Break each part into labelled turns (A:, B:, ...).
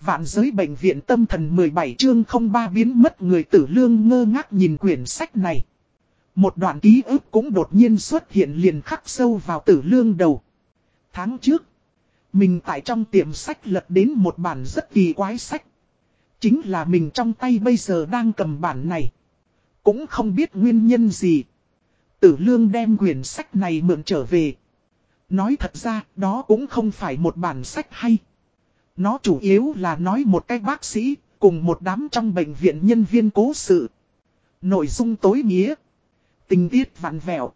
A: vạn giới bệnh viện tâm thần 17 chương 03 biến mất người tử lương ngơ ngác nhìn quyển sách này. Một đoạn ký ức cũng đột nhiên xuất hiện liền khắc sâu vào tử lương đầu. Tháng trước, mình tại trong tiệm sách lật đến một bản rất kỳ quái sách. Chính là mình trong tay bây giờ đang cầm bản này. Cũng không biết nguyên nhân gì. Tử lương đem quyển sách này mượn trở về. Nói thật ra, đó cũng không phải một bản sách hay. Nó chủ yếu là nói một cái bác sĩ, cùng một đám trong bệnh viện nhân viên cố sự. Nội dung tối nghĩa. Tình tiết vặn vẹo.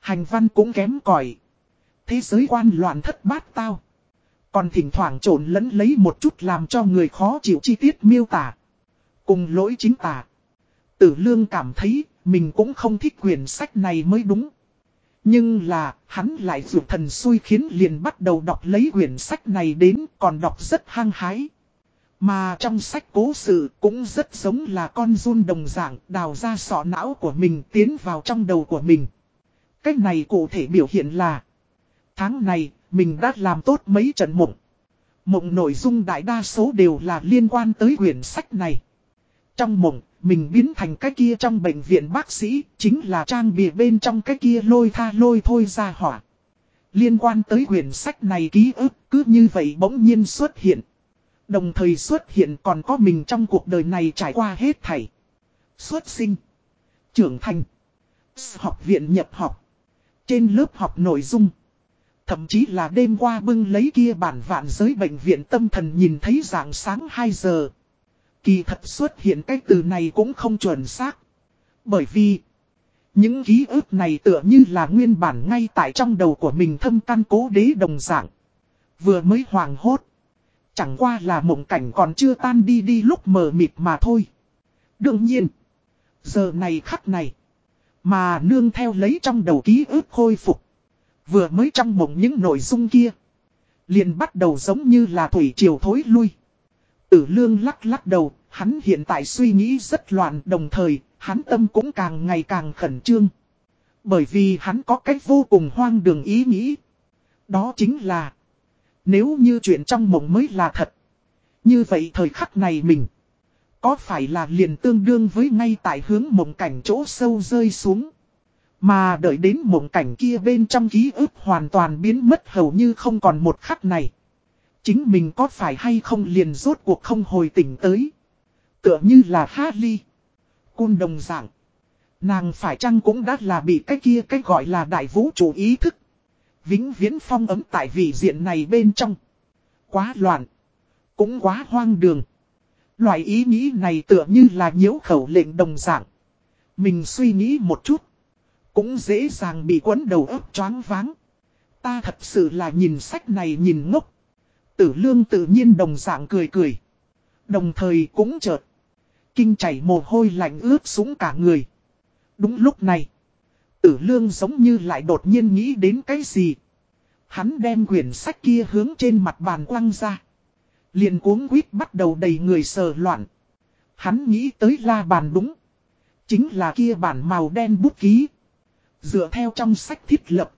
A: Hành văn cũng kém cỏi Thế giới quan loạn thất bát tao. Còn thỉnh thoảng trộn lẫn lấy một chút làm cho người khó chịu chi tiết miêu tả. Cùng lỗi chính tả. Tử lương cảm thấy mình cũng không thích quyển sách này mới đúng. Nhưng là, hắn lại dụ thần xui khiến liền bắt đầu đọc lấy quyển sách này đến còn đọc rất hăng hái. Mà trong sách cố sự cũng rất giống là con run đồng dạng đào ra sọ não của mình tiến vào trong đầu của mình. Cách này cụ thể biểu hiện là Tháng này, mình đã làm tốt mấy trận mộng. Mộng nội dung đại đa số đều là liên quan tới quyển sách này. Trong mộng, mình biến thành cái kia trong bệnh viện bác sĩ, chính là trang bìa bên trong cái kia lôi tha lôi thôi ra hỏa. Liên quan tới quyển sách này ký ức cứ như vậy bỗng nhiên xuất hiện. Đồng thời xuất hiện còn có mình trong cuộc đời này trải qua hết thảy. Xuất sinh. Trưởng thành. Học viện nhập học. Trên lớp học nội dung. Thậm chí là đêm qua bưng lấy kia bản vạn giới bệnh viện tâm thần nhìn thấy dạng sáng 2 giờ. Kỳ thật xuất hiện cái từ này cũng không chuẩn xác. Bởi vì, những ký ức này tựa như là nguyên bản ngay tại trong đầu của mình thâm căn cố đế đồng dạng. Vừa mới hoàng hốt. Chẳng qua là mộng cảnh còn chưa tan đi đi lúc mờ mịt mà thôi. Đương nhiên, giờ này khắc này, mà nương theo lấy trong đầu ký ức khôi phục. Vừa mới trong mộng những nội dung kia. Liền bắt đầu giống như là thủy triều thối lui. Tử lương lắc lắc đầu, hắn hiện tại suy nghĩ rất loạn đồng thời, hắn tâm cũng càng ngày càng khẩn trương. Bởi vì hắn có cách vô cùng hoang đường ý nghĩ. Đó chính là, nếu như chuyện trong mộng mới là thật. Như vậy thời khắc này mình, có phải là liền tương đương với ngay tại hướng mộng cảnh chỗ sâu rơi xuống. Mà đợi đến mộng cảnh kia bên trong ký ức hoàn toàn biến mất hầu như không còn một khắc này. Chính mình có phải hay không liền rốt cuộc không hồi tỉnh tới. Tựa như là Harley. Cun đồng dạng. Nàng phải chăng cũng đã là bị cái kia cái gọi là đại vũ trụ ý thức. Vĩnh viễn phong ấm tại vị diện này bên trong. Quá loạn. Cũng quá hoang đường. Loại ý nghĩ này tựa như là nhiễu khẩu lệnh đồng dạng. Mình suy nghĩ một chút. Cũng dễ dàng bị quấn đầu ấp choáng váng. Ta thật sự là nhìn sách này nhìn ngốc. Tử lương tự nhiên đồng dạng cười cười. Đồng thời cũng chợt. Kinh chảy mồ hôi lạnh ướt súng cả người. Đúng lúc này. Tử lương giống như lại đột nhiên nghĩ đến cái gì. Hắn đem quyển sách kia hướng trên mặt bàn quăng ra. liền cuống quýt bắt đầu đầy người sờ loạn. Hắn nghĩ tới la bàn đúng. Chính là kia bản màu đen bút ký. Dựa theo trong sách thiết lập.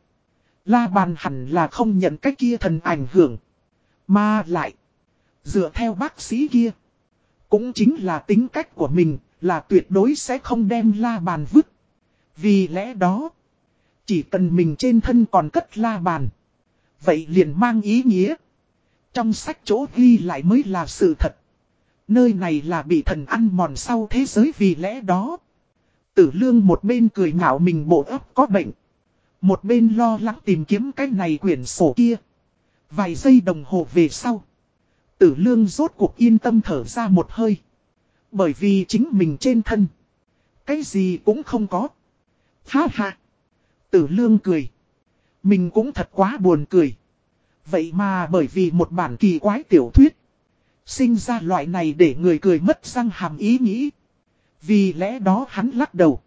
A: La bàn hẳn là không nhận cái kia thần ảnh hưởng. Mà lại. Dựa theo bác sĩ kia. Cũng chính là tính cách của mình. Là tuyệt đối sẽ không đem la bàn vứt. Vì lẽ đó. Chỉ cần mình trên thân còn cất la bàn. Vậy liền mang ý nghĩa. Trong sách chỗ ghi lại mới là sự thật. Nơi này là bị thần ăn mòn sau thế giới vì lẽ đó. Tử lương một bên cười ngạo mình bộ ấp có bệnh. Một bên lo lắng tìm kiếm cái này quyển sổ kia. Vài giây đồng hồ về sau. Tử lương rốt cuộc yên tâm thở ra một hơi. Bởi vì chính mình trên thân. Cái gì cũng không có. Ha ha. Tử lương cười. Mình cũng thật quá buồn cười. Vậy mà bởi vì một bản kỳ quái tiểu thuyết. Sinh ra loại này để người cười mất răng hàm ý nghĩ. Vì lẽ đó hắn lắc đầu.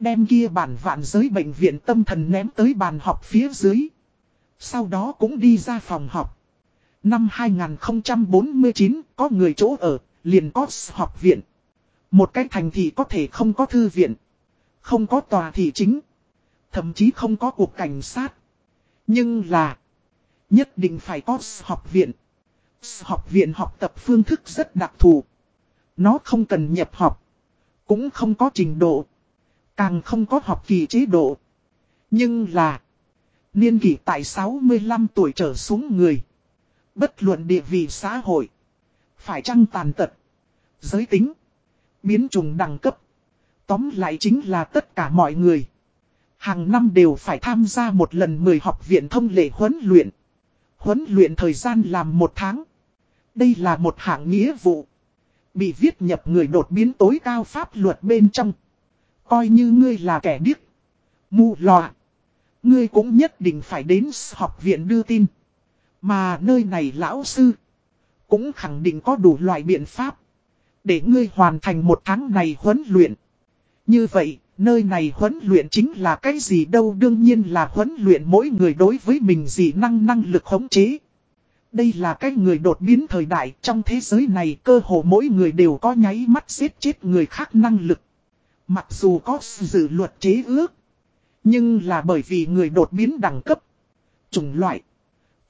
A: Đem kia bản vạn giới bệnh viện tâm thần ném tới bàn học phía dưới. Sau đó cũng đi ra phòng học. Năm 2049 có người chỗ ở, liền có học viện. Một cái thành thị có thể không có thư viện. Không có tòa thị chính. Thậm chí không có cuộc cảnh sát. Nhưng là. Nhất định phải có học viện. Học viện học tập phương thức rất đặc thù. Nó không cần nhập học. Cũng không có trình độ. Càng không có học kỳ chế độ. Nhưng là. Niên kỷ tại 65 tuổi trở xuống người. Bất luận địa vị xã hội. Phải chăng tàn tật. Giới tính. Biến trùng đẳng cấp. Tóm lại chính là tất cả mọi người. Hàng năm đều phải tham gia một lần 10 học viện thông lệ huấn luyện. Huấn luyện thời gian làm một tháng. Đây là một hạng nghĩa vụ. Bị viết nhập người đột biến tối cao pháp luật bên trong. Coi như ngươi là kẻ điếc. Mù lòa. Ngươi cũng nhất định phải đến học viện đưa tin. Mà nơi này lão sư. Cũng khẳng định có đủ loại biện pháp. Để ngươi hoàn thành một tháng này huấn luyện. Như vậy, nơi này huấn luyện chính là cái gì đâu đương nhiên là huấn luyện mỗi người đối với mình gì năng năng lực khống chế. Đây là cái người đột biến thời đại trong thế giới này cơ hồ mỗi người đều có nháy mắt giết chết người khác năng lực. Mặc dù có dự luật chế ước. Nhưng là bởi vì người đột biến đẳng cấp. Chủng loại.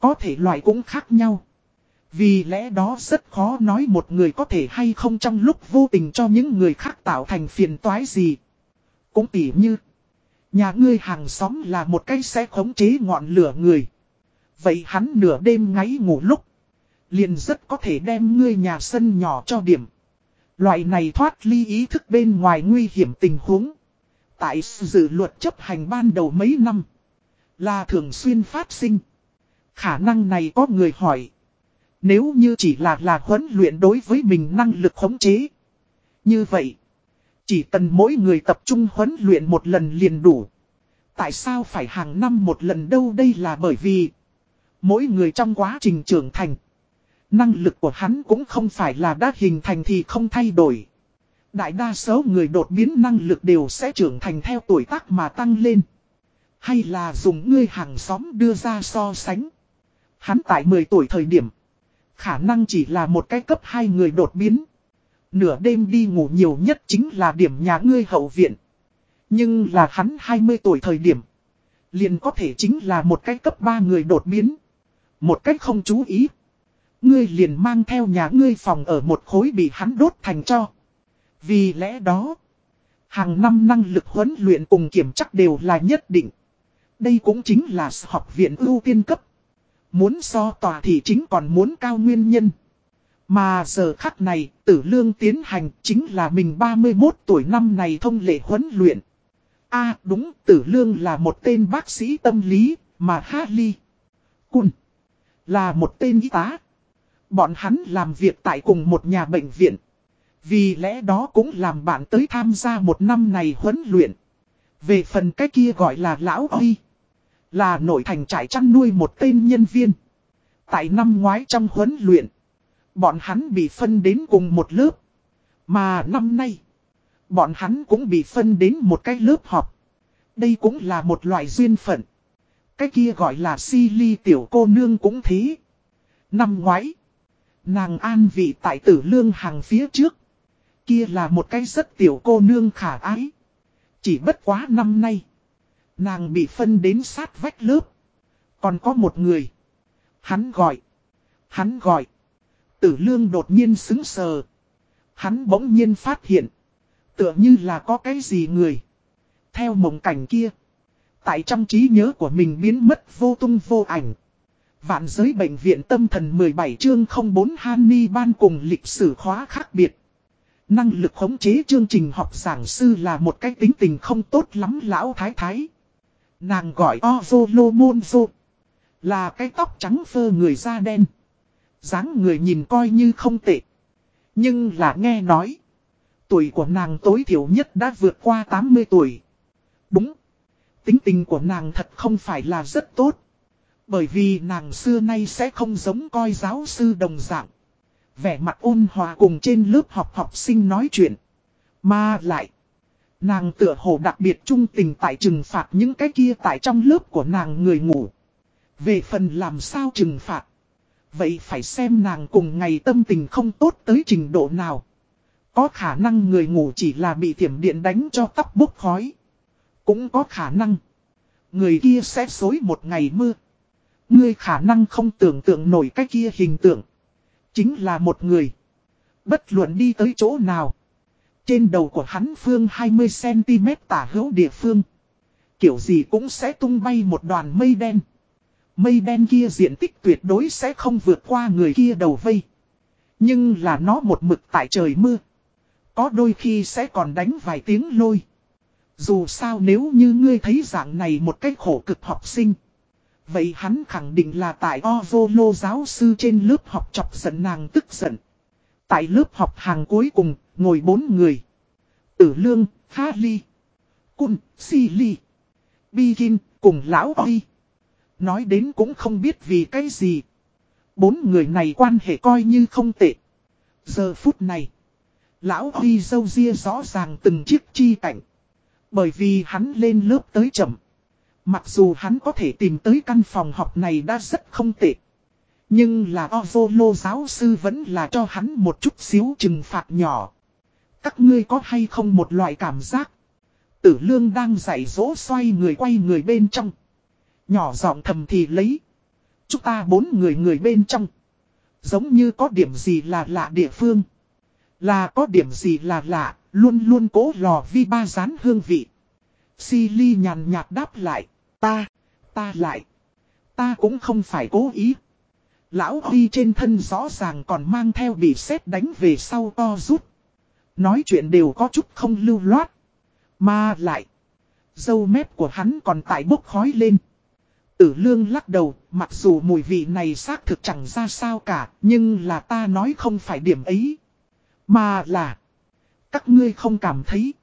A: Có thể loại cũng khác nhau. Vì lẽ đó rất khó nói một người có thể hay không trong lúc vô tình cho những người khác tạo thành phiền toái gì. Cũng tỉ như. Nhà ngươi hàng xóm là một cái sẽ khống chế ngọn lửa người. Vậy hắn nửa đêm ngáy ngủ lúc. Liền rất có thể đem ngươi nhà sân nhỏ cho điểm. Loại này thoát ly ý thức bên ngoài nguy hiểm tình huống. Tại dự luật chấp hành ban đầu mấy năm. Là thường xuyên phát sinh. Khả năng này có người hỏi. Nếu như chỉ là là huấn luyện đối với mình năng lực khống chế. Như vậy. Chỉ cần mỗi người tập trung huấn luyện một lần liền đủ. Tại sao phải hàng năm một lần đâu đây là bởi vì. Mỗi người trong quá trình trưởng thành. Năng lực của hắn cũng không phải là đã hình thành thì không thay đổi. Đại đa số người đột biến năng lực đều sẽ trưởng thành theo tuổi tác mà tăng lên. Hay là dùng ngươi hàng xóm đưa ra so sánh. Hắn tại 10 tuổi thời điểm. Khả năng chỉ là một cái cấp hai người đột biến. Nửa đêm đi ngủ nhiều nhất chính là điểm nhà ngươi hậu viện. Nhưng là hắn 20 tuổi thời điểm. Liền có thể chính là một cái cấp 3 người đột biến. Một cách không chú ý. Ngươi liền mang theo nhà ngươi phòng ở một khối bị hắn đốt thành cho. Vì lẽ đó. Hàng năm năng lực huấn luyện cùng kiểm chắc đều là nhất định. Đây cũng chính là học viện ưu tiên cấp. Muốn so tòa thì chính còn muốn cao nguyên nhân. Mà giờ khắc này, tử lương tiến hành chính là mình 31 tuổi năm này thông lệ huấn luyện. a đúng, tử lương là một tên bác sĩ tâm lý, mà Harley. Cun. Là một tên y tá. Bọn hắn làm việc tại cùng một nhà bệnh viện. Vì lẽ đó cũng làm bạn tới tham gia một năm này huấn luyện. Về phần cái kia gọi là lão Oi. Là nội thành trại chăn nuôi một tên nhân viên. Tại năm ngoái trong huấn luyện. Bọn hắn bị phân đến cùng một lớp. Mà năm nay. Bọn hắn cũng bị phân đến một cái lớp học. Đây cũng là một loại duyên phận. Cái kia gọi là si ly tiểu cô nương cũng thế. Năm ngoái. Nàng an vị tại tử lương hàng phía trước. Kia là một cái rất tiểu cô nương khả ái. Chỉ bất quá năm nay. Nàng bị phân đến sát vách lớp. Còn có một người. Hắn gọi. Hắn gọi. Tử lương đột nhiên xứng sờ. Hắn bỗng nhiên phát hiện. Tựa như là có cái gì người. Theo mộng cảnh kia. Tại trong trí nhớ của mình biến mất vô tung vô ảnh. Vạn giới bệnh viện tâm thần 17 chương 04 Hany ban cùng lịch sử khóa khác biệt. Năng lực khống chế chương trình học giảng sư là một cái tính tình không tốt lắm lão thái thái. Nàng gọi Ozolomonzo. Là cái tóc trắng phơ người da đen. dáng người nhìn coi như không tệ. Nhưng là nghe nói. Tuổi của nàng tối thiểu nhất đã vượt qua 80 tuổi. Đúng. Tính tình của nàng thật không phải là rất tốt. Bởi vì nàng xưa nay sẽ không giống coi giáo sư đồng dạng. Vẻ mặt ôn hòa cùng trên lớp học học sinh nói chuyện. Mà lại. Nàng tựa hồ đặc biệt trung tình tại trừng phạt những cái kia tại trong lớp của nàng người ngủ. Về phần làm sao trừng phạt. Vậy phải xem nàng cùng ngày tâm tình không tốt tới trình độ nào. Có khả năng người ngủ chỉ là bị thiểm điện đánh cho tóc bốc khói. Cũng có khả năng. Người kia sẽ xối một ngày mưa. Ngươi khả năng không tưởng tượng nổi cái kia hình tượng. Chính là một người. Bất luận đi tới chỗ nào. Trên đầu của hắn phương 20cm tả hữu địa phương. Kiểu gì cũng sẽ tung bay một đoàn mây đen. Mây đen kia diện tích tuyệt đối sẽ không vượt qua người kia đầu vây. Nhưng là nó một mực tại trời mưa. Có đôi khi sẽ còn đánh vài tiếng lôi. Dù sao nếu như ngươi thấy dạng này một cách khổ cực học sinh. Vậy hắn khẳng định là tại Ovolo giáo sư trên lớp học chọc giận nàng tức giận. Tại lớp học hàng cuối cùng, ngồi bốn người. Tử Lương, Pha Ly, Cun, Si Ly, Bi cùng Lão Oi. Nói đến cũng không biết vì cái gì. Bốn người này quan hệ coi như không tệ. Giờ phút này, Lão Oi dâu ria rõ ràng từng chiếc chi cảnh. Bởi vì hắn lên lớp tới chậm. Mặc dù hắn có thể tìm tới căn phòng học này đã rất không tệ. Nhưng là Ozolo giáo sư vẫn là cho hắn một chút xíu trừng phạt nhỏ. Các ngươi có hay không một loại cảm giác? Tử lương đang dạy dỗ xoay người quay người bên trong. Nhỏ giọng thầm thì lấy. Chúng ta bốn người người bên trong. Giống như có điểm gì là lạ địa phương. Là có điểm gì là lạ, luôn luôn cố lò vi ba rán hương vị. Silly nhàn nhạt đáp lại. Ta, ta lại. Ta cũng không phải cố ý. Lão Huy trên thân rõ ràng còn mang theo bị sét đánh về sau to rút. Nói chuyện đều có chút không lưu loát. Mà lại. Dâu mép của hắn còn tại bốc khói lên. Tử lương lắc đầu, mặc dù mùi vị này xác thực chẳng ra sao cả, nhưng là ta nói không phải điểm ấy. Mà là. Các ngươi không cảm thấy.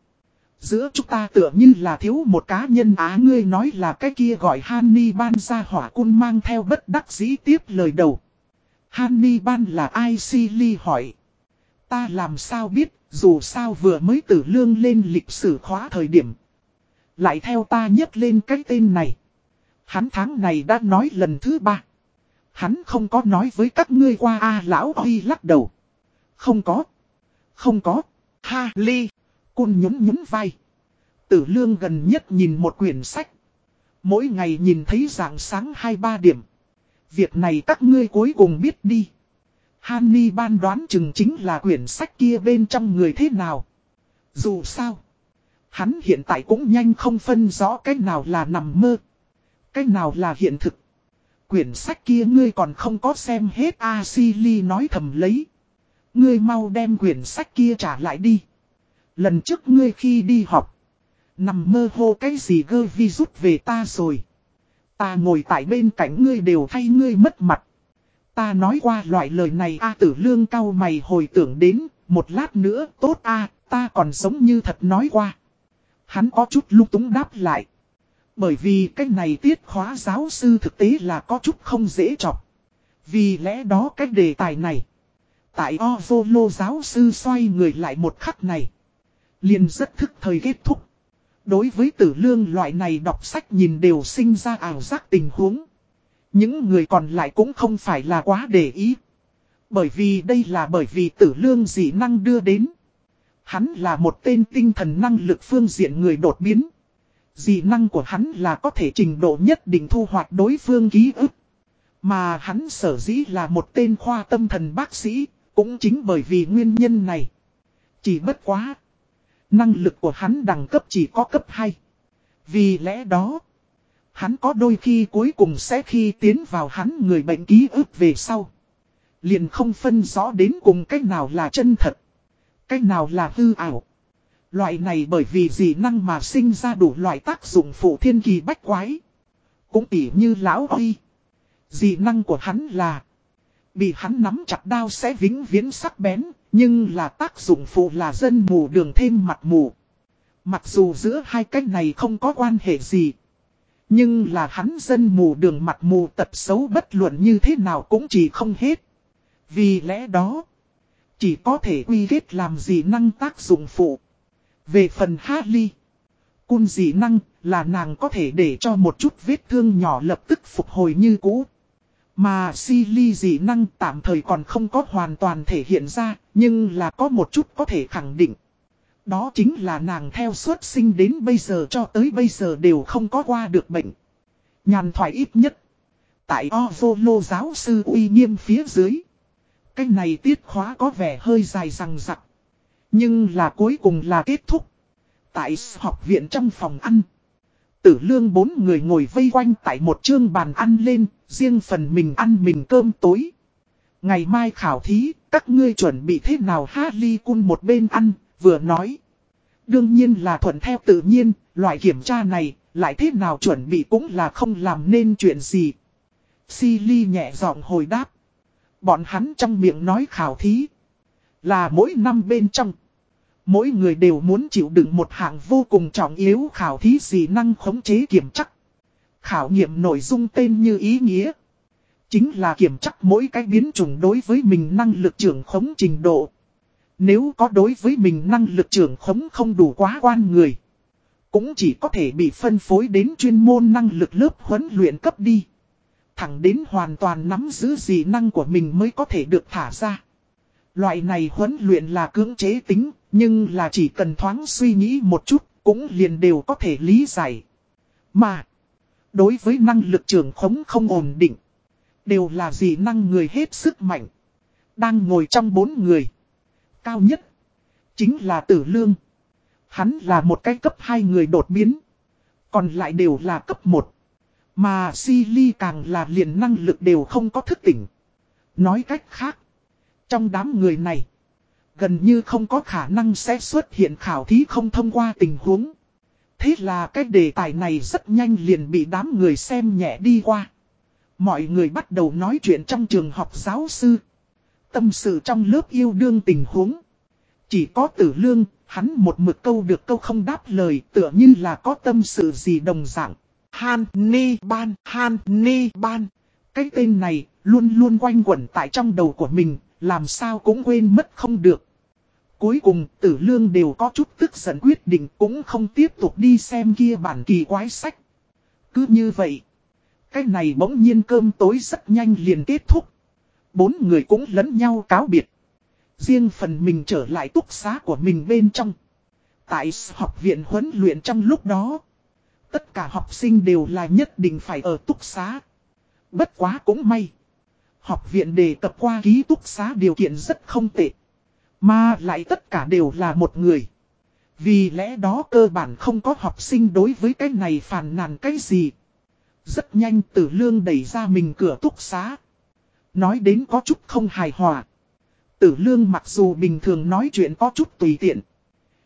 A: Giữa chúng ta tựa như là thiếu một cá nhân á ngươi nói là cái kia gọi Hanni Ban ra hỏa cun mang theo bất đắc dĩ tiếp lời đầu. Hanni Ban là ai Silly hỏi. Ta làm sao biết, dù sao vừa mới tử lương lên lịch sử khóa thời điểm. Lại theo ta nhấc lên cái tên này. Hắn tháng này đã nói lần thứ ba. Hắn không có nói với các ngươi qua A lão đi lắc đầu. Không có. Không có. Ha ly. Cun nhún nhún vai. Tử lương gần nhất nhìn một quyển sách. Mỗi ngày nhìn thấy dạng sáng 2-3 điểm. Việc này các ngươi cuối cùng biết đi. Hanni ban đoán chừng chính là quyển sách kia bên trong người thế nào. Dù sao. Hắn hiện tại cũng nhanh không phân rõ cái nào là nằm mơ. Cái nào là hiện thực. Quyển sách kia ngươi còn không có xem hết A Si nói thầm lấy. Ngươi mau đem quyển sách kia trả lại đi. Lần trước ngươi khi đi học. Nằm mơ hô cái gì gơ vi rút về ta rồi. Ta ngồi tại bên cạnh ngươi đều thay ngươi mất mặt. Ta nói qua loại lời này A tử lương cao mày hồi tưởng đến, một lát nữa tốt A, ta còn sống như thật nói qua. Hắn có chút lúc túng đáp lại. Bởi vì cái này tiết khóa giáo sư thực tế là có chút không dễ chọc. Vì lẽ đó cái đề tài này. Tại Ozolo giáo sư xoay người lại một khắc này liền rất thức thời kết thúc. Đối với tử lương loại này đọc sách nhìn đều sinh ra ảo giác tình huống. Những người còn lại cũng không phải là quá để ý. Bởi vì đây là bởi vì tử lương dị năng đưa đến. Hắn là một tên tinh thần năng lực phương diện người đột biến. Dị năng của hắn là có thể trình độ nhất định thu hoạch đối phương ký ức. Mà hắn sở dĩ là một tên khoa tâm thần bác sĩ, cũng chính bởi vì nguyên nhân này. Chỉ bất quá. Năng lực của hắn đẳng cấp chỉ có cấp 2. Vì lẽ đó, hắn có đôi khi cuối cùng sẽ khi tiến vào hắn người bệnh ký ức về sau. Liền không phân rõ đến cùng cách nào là chân thật, cách nào là hư ảo. Loại này bởi vì dị năng mà sinh ra đủ loại tác dụng phụ thiên kỳ bách quái. Cũng tỉ như lão Huy. Dị năng của hắn là Bị hắn nắm chặt đao sẽ vĩnh viễn sắc bén, nhưng là tác dụng phụ là dân mù đường thêm mặt mù. Mặc dù giữa hai cách này không có quan hệ gì. Nhưng là hắn dân mù đường mặt mù tật xấu bất luận như thế nào cũng chỉ không hết. Vì lẽ đó, chỉ có thể quy kết làm gì năng tác dụng phụ. Về phần Harley, cun dị năng là nàng có thể để cho một chút vết thương nhỏ lập tức phục hồi như cũ. Mà si ly dị năng tạm thời còn không có hoàn toàn thể hiện ra, nhưng là có một chút có thể khẳng định. Đó chính là nàng theo xuất sinh đến bây giờ cho tới bây giờ đều không có qua được bệnh. Nhàn thoại ít nhất. Tại Ovolo giáo sư uy nghiêm phía dưới. Cái này tiết khóa có vẻ hơi dài rằng rặc. Nhưng là cuối cùng là kết thúc. Tại học viện trong phòng ăn. Tử lương bốn người ngồi vây quanh tại một chương bàn ăn lên, riêng phần mình ăn mình cơm tối. Ngày mai khảo thí, các ngươi chuẩn bị thế nào ha ly Cun một bên ăn, vừa nói. Đương nhiên là thuận theo tự nhiên, loại kiểm tra này, lại thế nào chuẩn bị cũng là không làm nên chuyện gì. Silly nhẹ giọng hồi đáp. Bọn hắn trong miệng nói khảo thí. Là mỗi năm bên trong. Mỗi người đều muốn chịu đựng một hạng vô cùng trọng yếu khảo thí gì năng khống chế kiểm chắc. Khảo nghiệm nội dung tên như ý nghĩa. Chính là kiểm chắc mỗi cái biến chủng đối với mình năng lực trưởng khống trình độ. Nếu có đối với mình năng lực trưởng khống không đủ quá quan người. Cũng chỉ có thể bị phân phối đến chuyên môn năng lực lớp huấn luyện cấp đi. Thẳng đến hoàn toàn nắm giữ dị năng của mình mới có thể được thả ra. Loại này huấn luyện là cưỡng chế tính, nhưng là chỉ cần thoáng suy nghĩ một chút, cũng liền đều có thể lý giải. Mà, đối với năng lực trưởng khống không ổn định, đều là gì năng người hết sức mạnh. Đang ngồi trong bốn người. Cao nhất, chính là tử lương. Hắn là một cái cấp hai người đột biến. Còn lại đều là cấp 1. Mà si ly càng là liền năng lực đều không có thức tỉnh. Nói cách khác. Trong đám người này. Gần như không có khả năng sẽ xuất hiện khảo thí không thông qua tình huống. Thế là cái đề tài này rất nhanh liền bị đám người xem nhẹ đi qua. Mọi người bắt đầu nói chuyện trong trường học giáo sư. Tâm sự trong lớp yêu đương tình huống. Chỉ có tử lương, hắn một mực câu được câu không đáp lời tựa như là có tâm sự gì đồng dạng. Han Ni Ban, Han Ni Ban. Cái tên này luôn luôn quanh quẩn tại trong đầu của mình, làm sao cũng quên mất không được. Cuối cùng tử lương đều có chút tức giận quyết định cũng không tiếp tục đi xem kia bản kỳ quái sách. Cứ như vậy, cái này bỗng nhiên cơm tối rất nhanh liền kết thúc. Bốn người cũng lẫn nhau cáo biệt. Riêng phần mình trở lại túc xá của mình bên trong. Tại học viện huấn luyện trong lúc đó. Tất cả học sinh đều là nhất định phải ở túc xá. Bất quá cũng may. Học viện đề cập qua ký túc xá điều kiện rất không tệ. Mà lại tất cả đều là một người. Vì lẽ đó cơ bản không có học sinh đối với cái này phản nàn cái gì. Rất nhanh tử lương đẩy ra mình cửa túc xá. Nói đến có chút không hài hòa. Tử lương mặc dù bình thường nói chuyện có chút tùy tiện.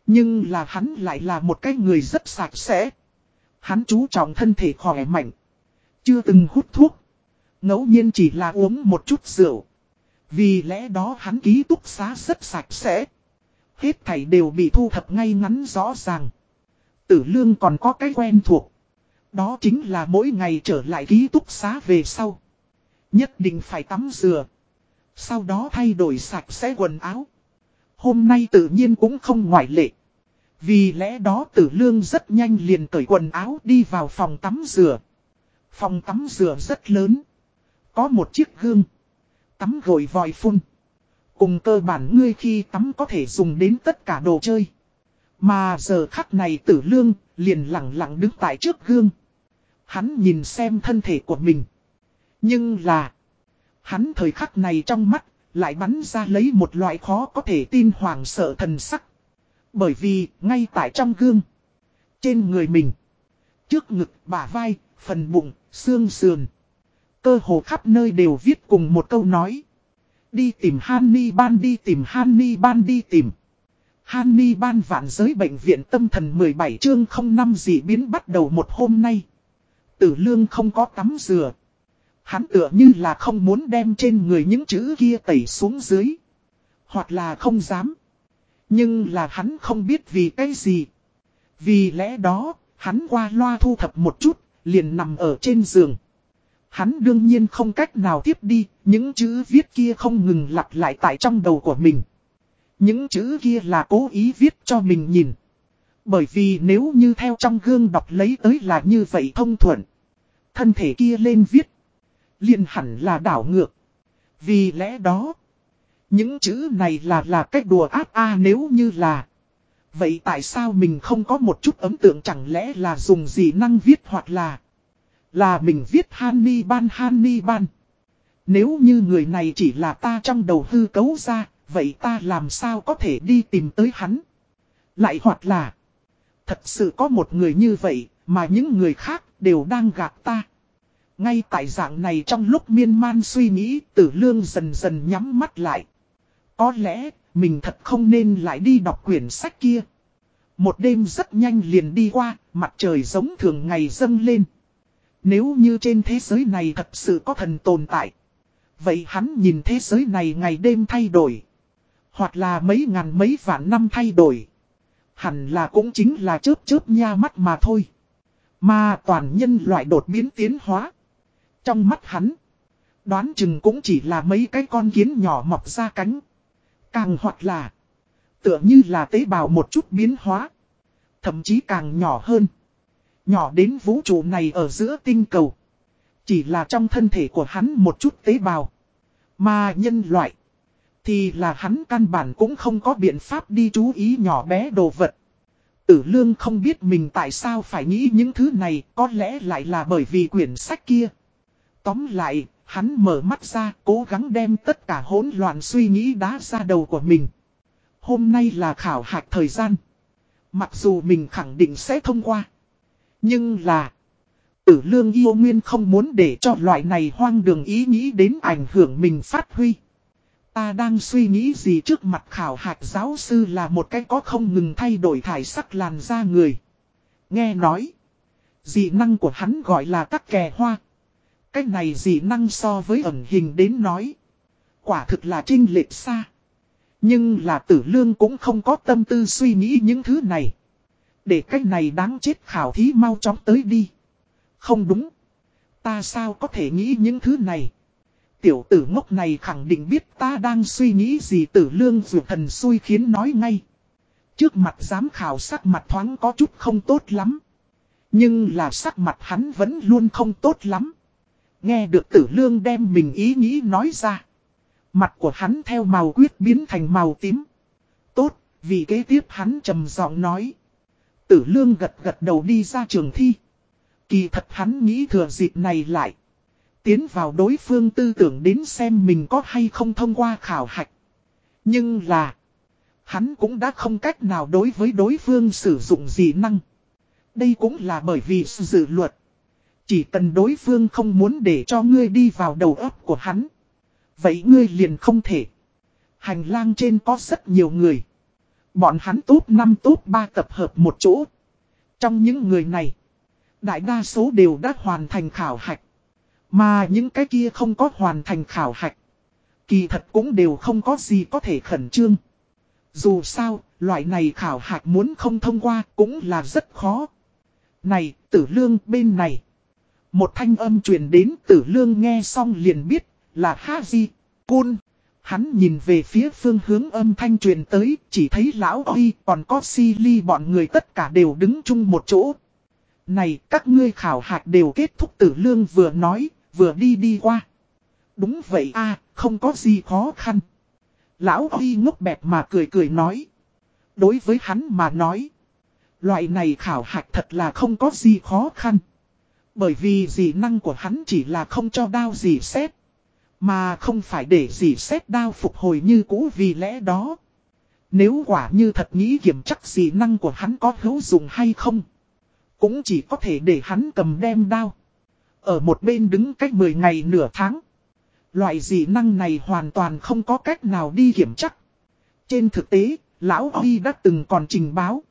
A: Nhưng là hắn lại là một cái người rất sạch sẽ. Hắn chú trọng thân thể khỏe mạnh. Chưa từng hút thuốc. ngẫu nhiên chỉ là uống một chút rượu. Vì lẽ đó hắn ký túc xá rất sạch sẽ. Hết thảy đều bị thu thập ngay ngắn rõ ràng. Tử lương còn có cái quen thuộc. Đó chính là mỗi ngày trở lại ký túc xá về sau. Nhất định phải tắm rửa. Sau đó thay đổi sạch sẽ quần áo. Hôm nay tự nhiên cũng không ngoại lệ. Vì lẽ đó tử lương rất nhanh liền cởi quần áo đi vào phòng tắm rửa. Phòng tắm rửa rất lớn. Có một chiếc gương. Tắm gội vòi phun. Cùng cơ bản ngươi khi tắm có thể dùng đến tất cả đồ chơi. Mà giờ khắc này tử lương liền lặng lặng đứng tại trước gương. Hắn nhìn xem thân thể của mình. Nhưng là. Hắn thời khắc này trong mắt lại bắn ra lấy một loại khó có thể tin hoàng sợ thần sắc. Bởi vì, ngay tại trong gương, trên người mình, trước ngực, bả vai, phần bụng, xương sườn. Cơ hồ khắp nơi đều viết cùng một câu nói. Đi tìm Hanni Ban đi tìm Hanni Ban đi tìm. Hanni Ban vạn giới bệnh viện tâm thần 17 chương 05 dị biến bắt đầu một hôm nay. Tử lương không có tắm rửa. Hắn tựa như là không muốn đem trên người những chữ kia tẩy xuống dưới. Hoặc là không dám. Nhưng là hắn không biết vì cái gì. Vì lẽ đó, hắn qua loa thu thập một chút, liền nằm ở trên giường. Hắn đương nhiên không cách nào tiếp đi, những chữ viết kia không ngừng lặp lại tại trong đầu của mình. Những chữ kia là cố ý viết cho mình nhìn. Bởi vì nếu như theo trong gương đọc lấy tới là như vậy thông thuận. Thân thể kia lên viết. liền hẳn là đảo ngược. Vì lẽ đó. Những chữ này là là cách đùa ác a nếu như là. Vậy tại sao mình không có một chút ấn tượng chẳng lẽ là dùng gì năng viết hoặc là. Là mình viết Hanni ban Hanni ban. Nếu như người này chỉ là ta trong đầu hư cấu ra, vậy ta làm sao có thể đi tìm tới hắn? Lại hoặc là, thật sự có một người như vậy, mà những người khác đều đang gạt ta. Ngay tại dạng này trong lúc miên man suy nghĩ, tử lương dần dần nhắm mắt lại. Có lẽ, mình thật không nên lại đi đọc quyển sách kia. Một đêm rất nhanh liền đi qua, mặt trời giống thường ngày dâng lên. Nếu như trên thế giới này thật sự có thần tồn tại. Vậy hắn nhìn thế giới này ngày đêm thay đổi. Hoặc là mấy ngàn mấy vạn năm thay đổi. Hẳn là cũng chính là chớp chớp nha mắt mà thôi. Mà toàn nhân loại đột biến tiến hóa. Trong mắt hắn. Đoán chừng cũng chỉ là mấy cái con kiến nhỏ mọc ra cánh. Càng hoặc là. Tựa như là tế bào một chút biến hóa. Thậm chí càng nhỏ hơn. Nhỏ đến vũ trụ này ở giữa tinh cầu. Chỉ là trong thân thể của hắn một chút tế bào. Mà nhân loại. Thì là hắn căn bản cũng không có biện pháp đi chú ý nhỏ bé đồ vật. Tử lương không biết mình tại sao phải nghĩ những thứ này, có lẽ lại là bởi vì quyển sách kia. Tóm lại, hắn mở mắt ra, cố gắng đem tất cả hỗn loạn suy nghĩ đá ra đầu của mình. Hôm nay là khảo hạch thời gian. Mặc dù mình khẳng định sẽ thông qua. Nhưng là... Tử lương yêu nguyên không muốn để cho loại này hoang đường ý nghĩ đến ảnh hưởng mình phát huy. Ta đang suy nghĩ gì trước mặt khảo hạch giáo sư là một cái có không ngừng thay đổi thải sắc làn da người. Nghe nói. Dị năng của hắn gọi là các kè hoa. Cái này dị năng so với ẩn hình đến nói. Quả thực là trinh lệch xa. Nhưng là tử lương cũng không có tâm tư suy nghĩ những thứ này. Để cái này đáng chết khảo thí mau chóng tới đi. Không đúng. Ta sao có thể nghĩ những thứ này. Tiểu tử ngốc này khẳng định biết ta đang suy nghĩ gì tử lương dù thần xui khiến nói ngay. Trước mặt giám khảo sắc mặt thoáng có chút không tốt lắm. Nhưng là sắc mặt hắn vẫn luôn không tốt lắm. Nghe được tử lương đem mình ý nghĩ nói ra. Mặt của hắn theo màu quyết biến thành màu tím. Tốt, vì kế tiếp hắn trầm giọng nói. Tử lương gật gật đầu đi ra trường thi. Kỳ thật hắn nghĩ thừa dịp này lại. Tiến vào đối phương tư tưởng đến xem mình có hay không thông qua khảo hạch. Nhưng là. Hắn cũng đã không cách nào đối với đối phương sử dụng gì năng. Đây cũng là bởi vì dự luật. Chỉ cần đối phương không muốn để cho ngươi đi vào đầu óc của hắn. Vậy ngươi liền không thể. Hành lang trên có rất nhiều người. Bọn hắn tốt 5 tốt 3 tập hợp một chỗ. Trong những người này, đại đa số đều đã hoàn thành khảo hạch. Mà những cái kia không có hoàn thành khảo hạch. Kỳ thật cũng đều không có gì có thể khẩn trương. Dù sao, loại này khảo hạch muốn không thông qua cũng là rất khó. Này, tử lương bên này. Một thanh âm truyền đến tử lương nghe xong liền biết là Haji, kun. Hắn nhìn về phía phương hướng âm thanh truyền tới, chỉ thấy lão Huy còn có si ly bọn người tất cả đều đứng chung một chỗ. Này, các ngươi khảo hạch đều kết thúc tử lương vừa nói, vừa đi đi qua. Đúng vậy a không có gì khó khăn. Lão Huy ngốc bẹp mà cười cười nói. Đối với hắn mà nói. Loại này khảo hạch thật là không có gì khó khăn. Bởi vì dị năng của hắn chỉ là không cho đao gì xét. Mà không phải để gì xét đao phục hồi như cũ vì lẽ đó. Nếu quả như thật nghĩ kiểm chắc gì năng của hắn có hữu dụng hay không. Cũng chỉ có thể để hắn cầm đem đao. Ở một bên đứng cách 10 ngày nửa tháng. Loại dị năng này hoàn toàn không có cách nào đi kiểm chắc. Trên thực tế, Lão Huy đã từng còn trình báo.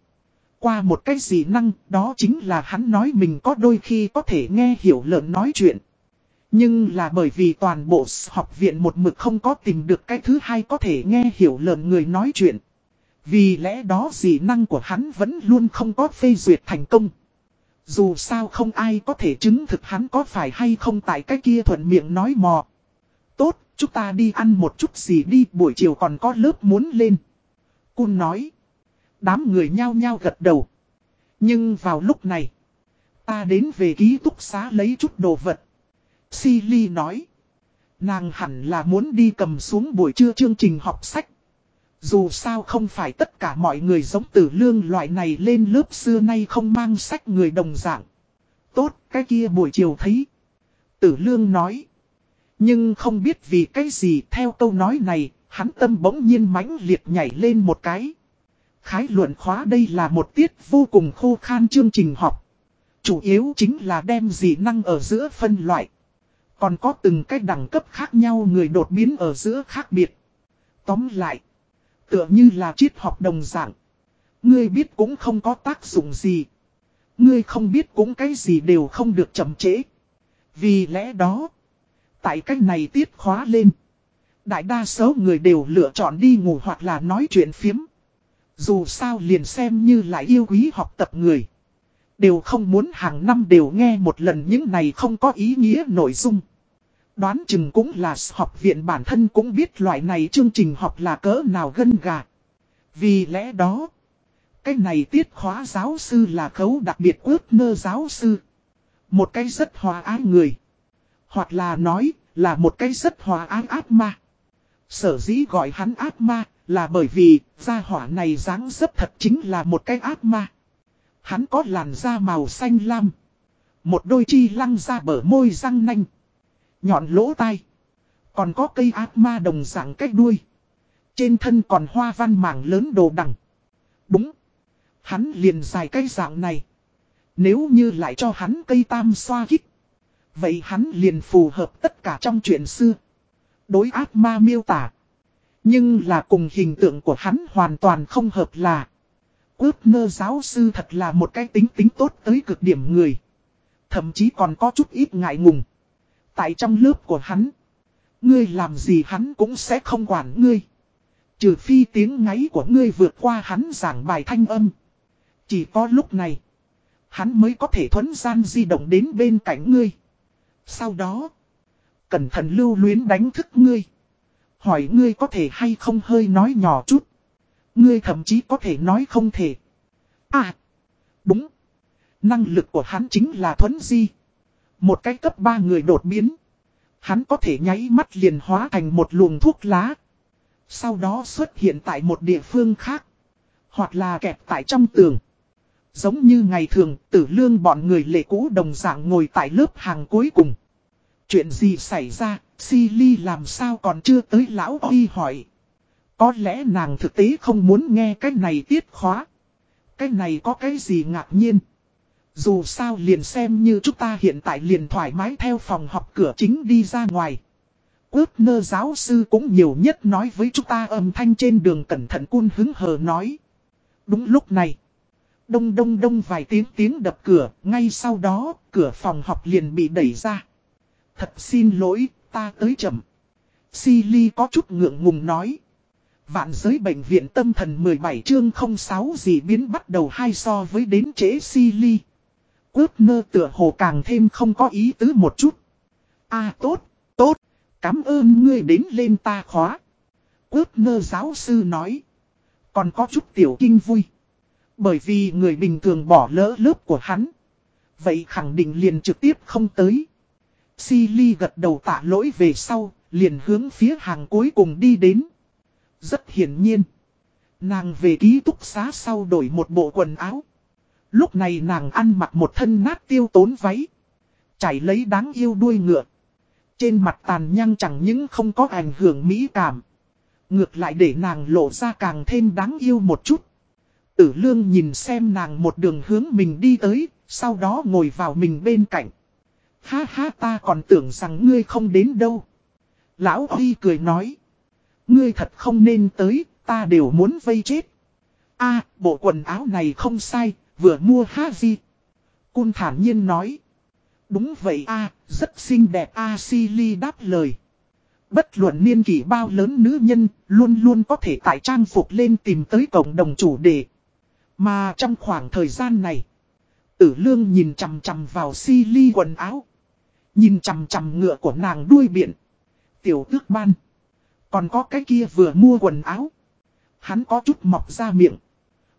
A: Qua một cái dị năng, đó chính là hắn nói mình có đôi khi có thể nghe hiểu lợn nói chuyện. Nhưng là bởi vì toàn bộ học viện một mực không có tìm được cái thứ hai có thể nghe hiểu lợn người nói chuyện. Vì lẽ đó dị năng của hắn vẫn luôn không có phê duyệt thành công. Dù sao không ai có thể chứng thực hắn có phải hay không tại cái kia thuận miệng nói mò. Tốt, chúng ta đi ăn một chút gì đi buổi chiều còn có lớp muốn lên. Cun nói. Đám người nhao nhao gật đầu. Nhưng vào lúc này, ta đến về ký túc xá lấy chút đồ vật. Silly nói. Nàng hẳn là muốn đi cầm xuống buổi trưa chương trình học sách. Dù sao không phải tất cả mọi người giống tử lương loại này lên lớp xưa nay không mang sách người đồng dạng. Tốt, cái kia buổi chiều thấy. Tử lương nói. Nhưng không biết vì cái gì theo câu nói này, hắn tâm bỗng nhiên mãnh liệt nhảy lên một cái. Khái luận khóa đây là một tiết vô cùng khô khan chương trình học. Chủ yếu chính là đem dị năng ở giữa phân loại. Còn có từng cái đẳng cấp khác nhau người đột biến ở giữa khác biệt. Tóm lại, tựa như là triết học đồng dạng. Ngươi biết cũng không có tác dụng gì. Ngươi không biết cũng cái gì đều không được chậm trễ. Vì lẽ đó, tại cách này tiết khóa lên. Đại đa số người đều lựa chọn đi ngủ hoặc là nói chuyện phiếm. Dù sao liền xem như lại yêu quý học tập người. Đều không muốn hàng năm đều nghe một lần những này không có ý nghĩa nội dung. Đoán chừng cũng là học viện bản thân cũng biết loại này chương trình học là cỡ nào gân gà. Vì lẽ đó, cái này tiết khóa giáo sư là khấu đặc biệt ước nơ giáo sư. Một cái rất hòa ái người. Hoặc là nói là một cái rất hòa ái ác ma. Sở dĩ gọi hắn ác ma là bởi vì gia hỏa này dáng dấp thật chính là một cái ác ma. Hắn có làn da màu xanh lam. Một đôi chi lăng ra bờ môi răng nanh. Nhọn lỗ tai. Còn có cây ác ma đồng dạng cách đuôi. Trên thân còn hoa văn mảng lớn đồ đằng. Đúng. Hắn liền dài cây dạng này. Nếu như lại cho hắn cây tam xoa kích. Vậy hắn liền phù hợp tất cả trong chuyện xưa. Đối ác ma miêu tả. Nhưng là cùng hình tượng của hắn hoàn toàn không hợp là. Quốc nơ giáo sư thật là một cái tính tính tốt tới cực điểm người. Thậm chí còn có chút ít ngại ngùng. Tại trong lớp của hắn. Ngươi làm gì hắn cũng sẽ không quản ngươi. Trừ phi tiếng ngáy của ngươi vượt qua hắn giảng bài thanh âm. Chỉ có lúc này. Hắn mới có thể thuấn gian di động đến bên cạnh ngươi. Sau đó. Cẩn thận lưu luyến đánh thức ngươi. Hỏi ngươi có thể hay không hơi nói nhỏ chút. Ngươi thậm chí có thể nói không thể. À. Đúng. Năng lực của hắn chính là thuấn di. Một cái cấp 3 người đột biến. Hắn có thể nháy mắt liền hóa thành một luồng thuốc lá. Sau đó xuất hiện tại một địa phương khác. Hoặc là kẹp tại trong tường. Giống như ngày thường tử lương bọn người lệ cũ đồng dạng ngồi tại lớp hàng cuối cùng. Chuyện gì xảy ra, Silly làm sao còn chưa tới lão Huy hỏi. Có lẽ nàng thực tế không muốn nghe cái này tiết khóa. Cái này có cái gì ngạc nhiên. Dù sao liền xem như chúng ta hiện tại liền thoải mái theo phòng học cửa chính đi ra ngoài. Quốc nơ giáo sư cũng nhiều nhất nói với chúng ta âm thanh trên đường cẩn thận cun hứng hờ nói. Đúng lúc này. Đông đông đông vài tiếng tiếng đập cửa, ngay sau đó, cửa phòng học liền bị đẩy ra. Thật xin lỗi, ta tới chậm. Silly có chút ngượng ngùng nói. Vạn giới bệnh viện tâm thần 17 chương 06 gì biến bắt đầu hai so với đến trễ ly Quốc nơ tựa hồ càng thêm không có ý tứ một chút. À tốt, tốt, cảm ơn ngươi đến lên ta khóa. Quốc nơ giáo sư nói. Còn có chút tiểu kinh vui. Bởi vì người bình thường bỏ lỡ lớp của hắn. Vậy khẳng định liền trực tiếp không tới. Silly gật đầu tạ lỗi về sau, liền hướng phía hàng cuối cùng đi đến. Rất hiển nhiên. Nàng về ký túc xá sau đổi một bộ quần áo. Lúc này nàng ăn mặc một thân nát tiêu tốn váy. Chảy lấy đáng yêu đuôi ngựa. Trên mặt tàn nhang chẳng những không có ảnh hưởng mỹ cảm. Ngược lại để nàng lộ ra càng thêm đáng yêu một chút. Tử lương nhìn xem nàng một đường hướng mình đi tới, sau đó ngồi vào mình bên cạnh. Ha ha ta còn tưởng rằng ngươi không đến đâu. Lão Huy cười nói. Ngươi thật không nên tới, ta đều muốn vây chết. a bộ quần áo này không sai, vừa mua ha gì. Cun thản nhiên nói. Đúng vậy a rất xinh đẹp a Silly đáp lời. Bất luận niên kỷ bao lớn nữ nhân, luôn luôn có thể tại trang phục lên tìm tới cộng đồng chủ đề. Mà trong khoảng thời gian này, tử lương nhìn chằm chằm vào Silly quần áo. Nhìn chằm chằm ngựa của nàng đuôi biển, Tiểu tước ban. Còn có cái kia vừa mua quần áo. Hắn có chút mọc ra miệng.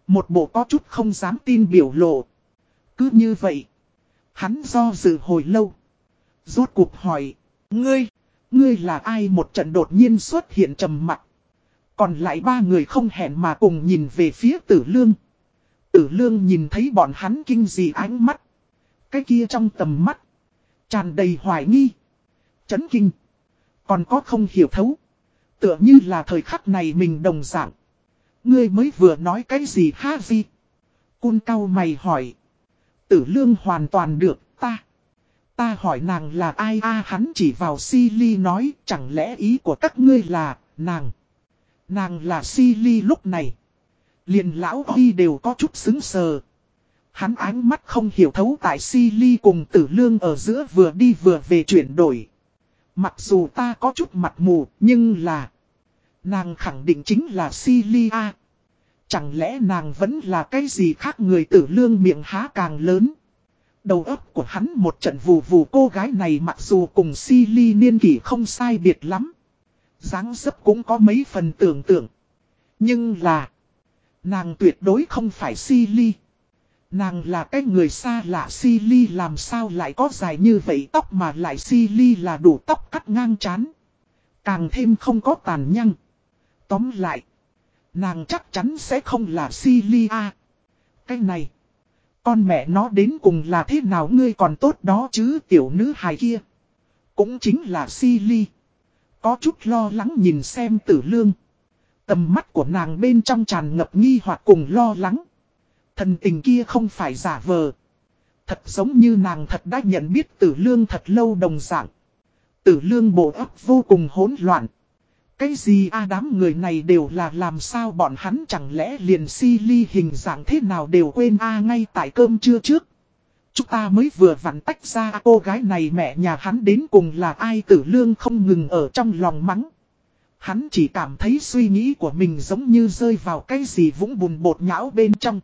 A: Một bộ có chút không dám tin biểu lộ. Cứ như vậy. Hắn do dự hồi lâu. Rốt cuộc hỏi. Ngươi, ngươi là ai một trận đột nhiên xuất hiện trầm mặt. Còn lại ba người không hẹn mà cùng nhìn về phía tử lương. Tử lương nhìn thấy bọn hắn kinh dị ánh mắt. Cái kia trong tầm mắt. Tràn đầy hoài nghi. Chấn kinh. Còn có không hiểu thấu. Tựa như là thời khắc này mình đồng dạng. Ngươi mới vừa nói cái gì ha gì? Cun cao mày hỏi. Tử lương hoàn toàn được, ta. Ta hỏi nàng là ai a hắn chỉ vào si nói chẳng lẽ ý của các ngươi là, nàng. Nàng là si lúc này. Liền lão đi đều có chút xứng sờ. Hắn ánh mắt không hiểu thấu tại si cùng tử lương ở giữa vừa đi vừa về chuyển đổi. Mặc dù ta có chút mặt mù, nhưng là... Nàng khẳng định chính là Silia. Chẳng lẽ nàng vẫn là cái gì khác người tử lương miệng há càng lớn. Đầu óc của hắn một trận vù vù cô gái này mặc dù cùng Silly niên kỷ không sai biệt lắm. dáng dấp cũng có mấy phần tưởng tượng. Nhưng là... Nàng tuyệt đối không phải si Nàng là cái người xa lạ si làm sao lại có dài như vậy tóc mà lại si là đủ tóc cắt ngang chán. Càng thêm không có tàn nhăng. Tóm lại. Nàng chắc chắn sẽ không là si a. Cái này. Con mẹ nó đến cùng là thế nào ngươi còn tốt đó chứ, tiểu nữ hài kia. Cũng chính là si Có chút lo lắng nhìn xem tử lương. Tầm mắt của nàng bên trong tràn ngập nghi hoặc cùng lo lắng. Thần tình kia không phải giả vờ. Thật giống như nàng thật đã nhận biết tử lương thật lâu đồng dạng. Tử lương bộ ấp vô cùng hỗn loạn. Cái gì a đám người này đều là làm sao bọn hắn chẳng lẽ liền si ly hình dạng thế nào đều quên a ngay tại cơm trưa trước. Chúng ta mới vừa vặn tách ra cô gái này mẹ nhà hắn đến cùng là ai tử lương không ngừng ở trong lòng mắng. Hắn chỉ cảm thấy suy nghĩ của mình giống như rơi vào cái gì vũng bùn bột nhão bên trong.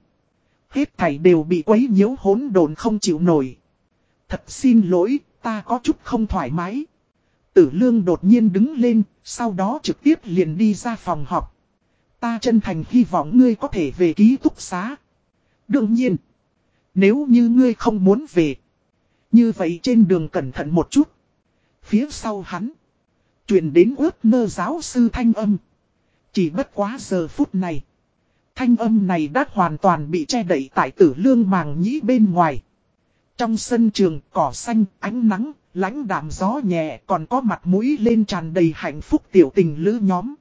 A: Hết thảy đều bị quấy nhiễu hỗn độn không chịu nổi. Thật xin lỗi, ta có chút không thoải mái. Tử lương đột nhiên đứng lên, sau đó trực tiếp liền đi ra phòng học. Ta chân thành hy vọng ngươi có thể về ký túc xá. Đương nhiên, nếu như ngươi không muốn về. Như vậy trên đường cẩn thận một chút. Phía sau hắn, truyền đến ướt nơ giáo sư thanh âm. Chỉ bất quá giờ phút này. Thanh âm này đã hoàn toàn bị che đậy tại tử lương màng nhĩ bên ngoài. Trong sân trường cỏ xanh, ánh nắng, lãnh đạm gió nhẹ còn có mặt mũi lên tràn đầy hạnh phúc tiểu tình lữ nhóm.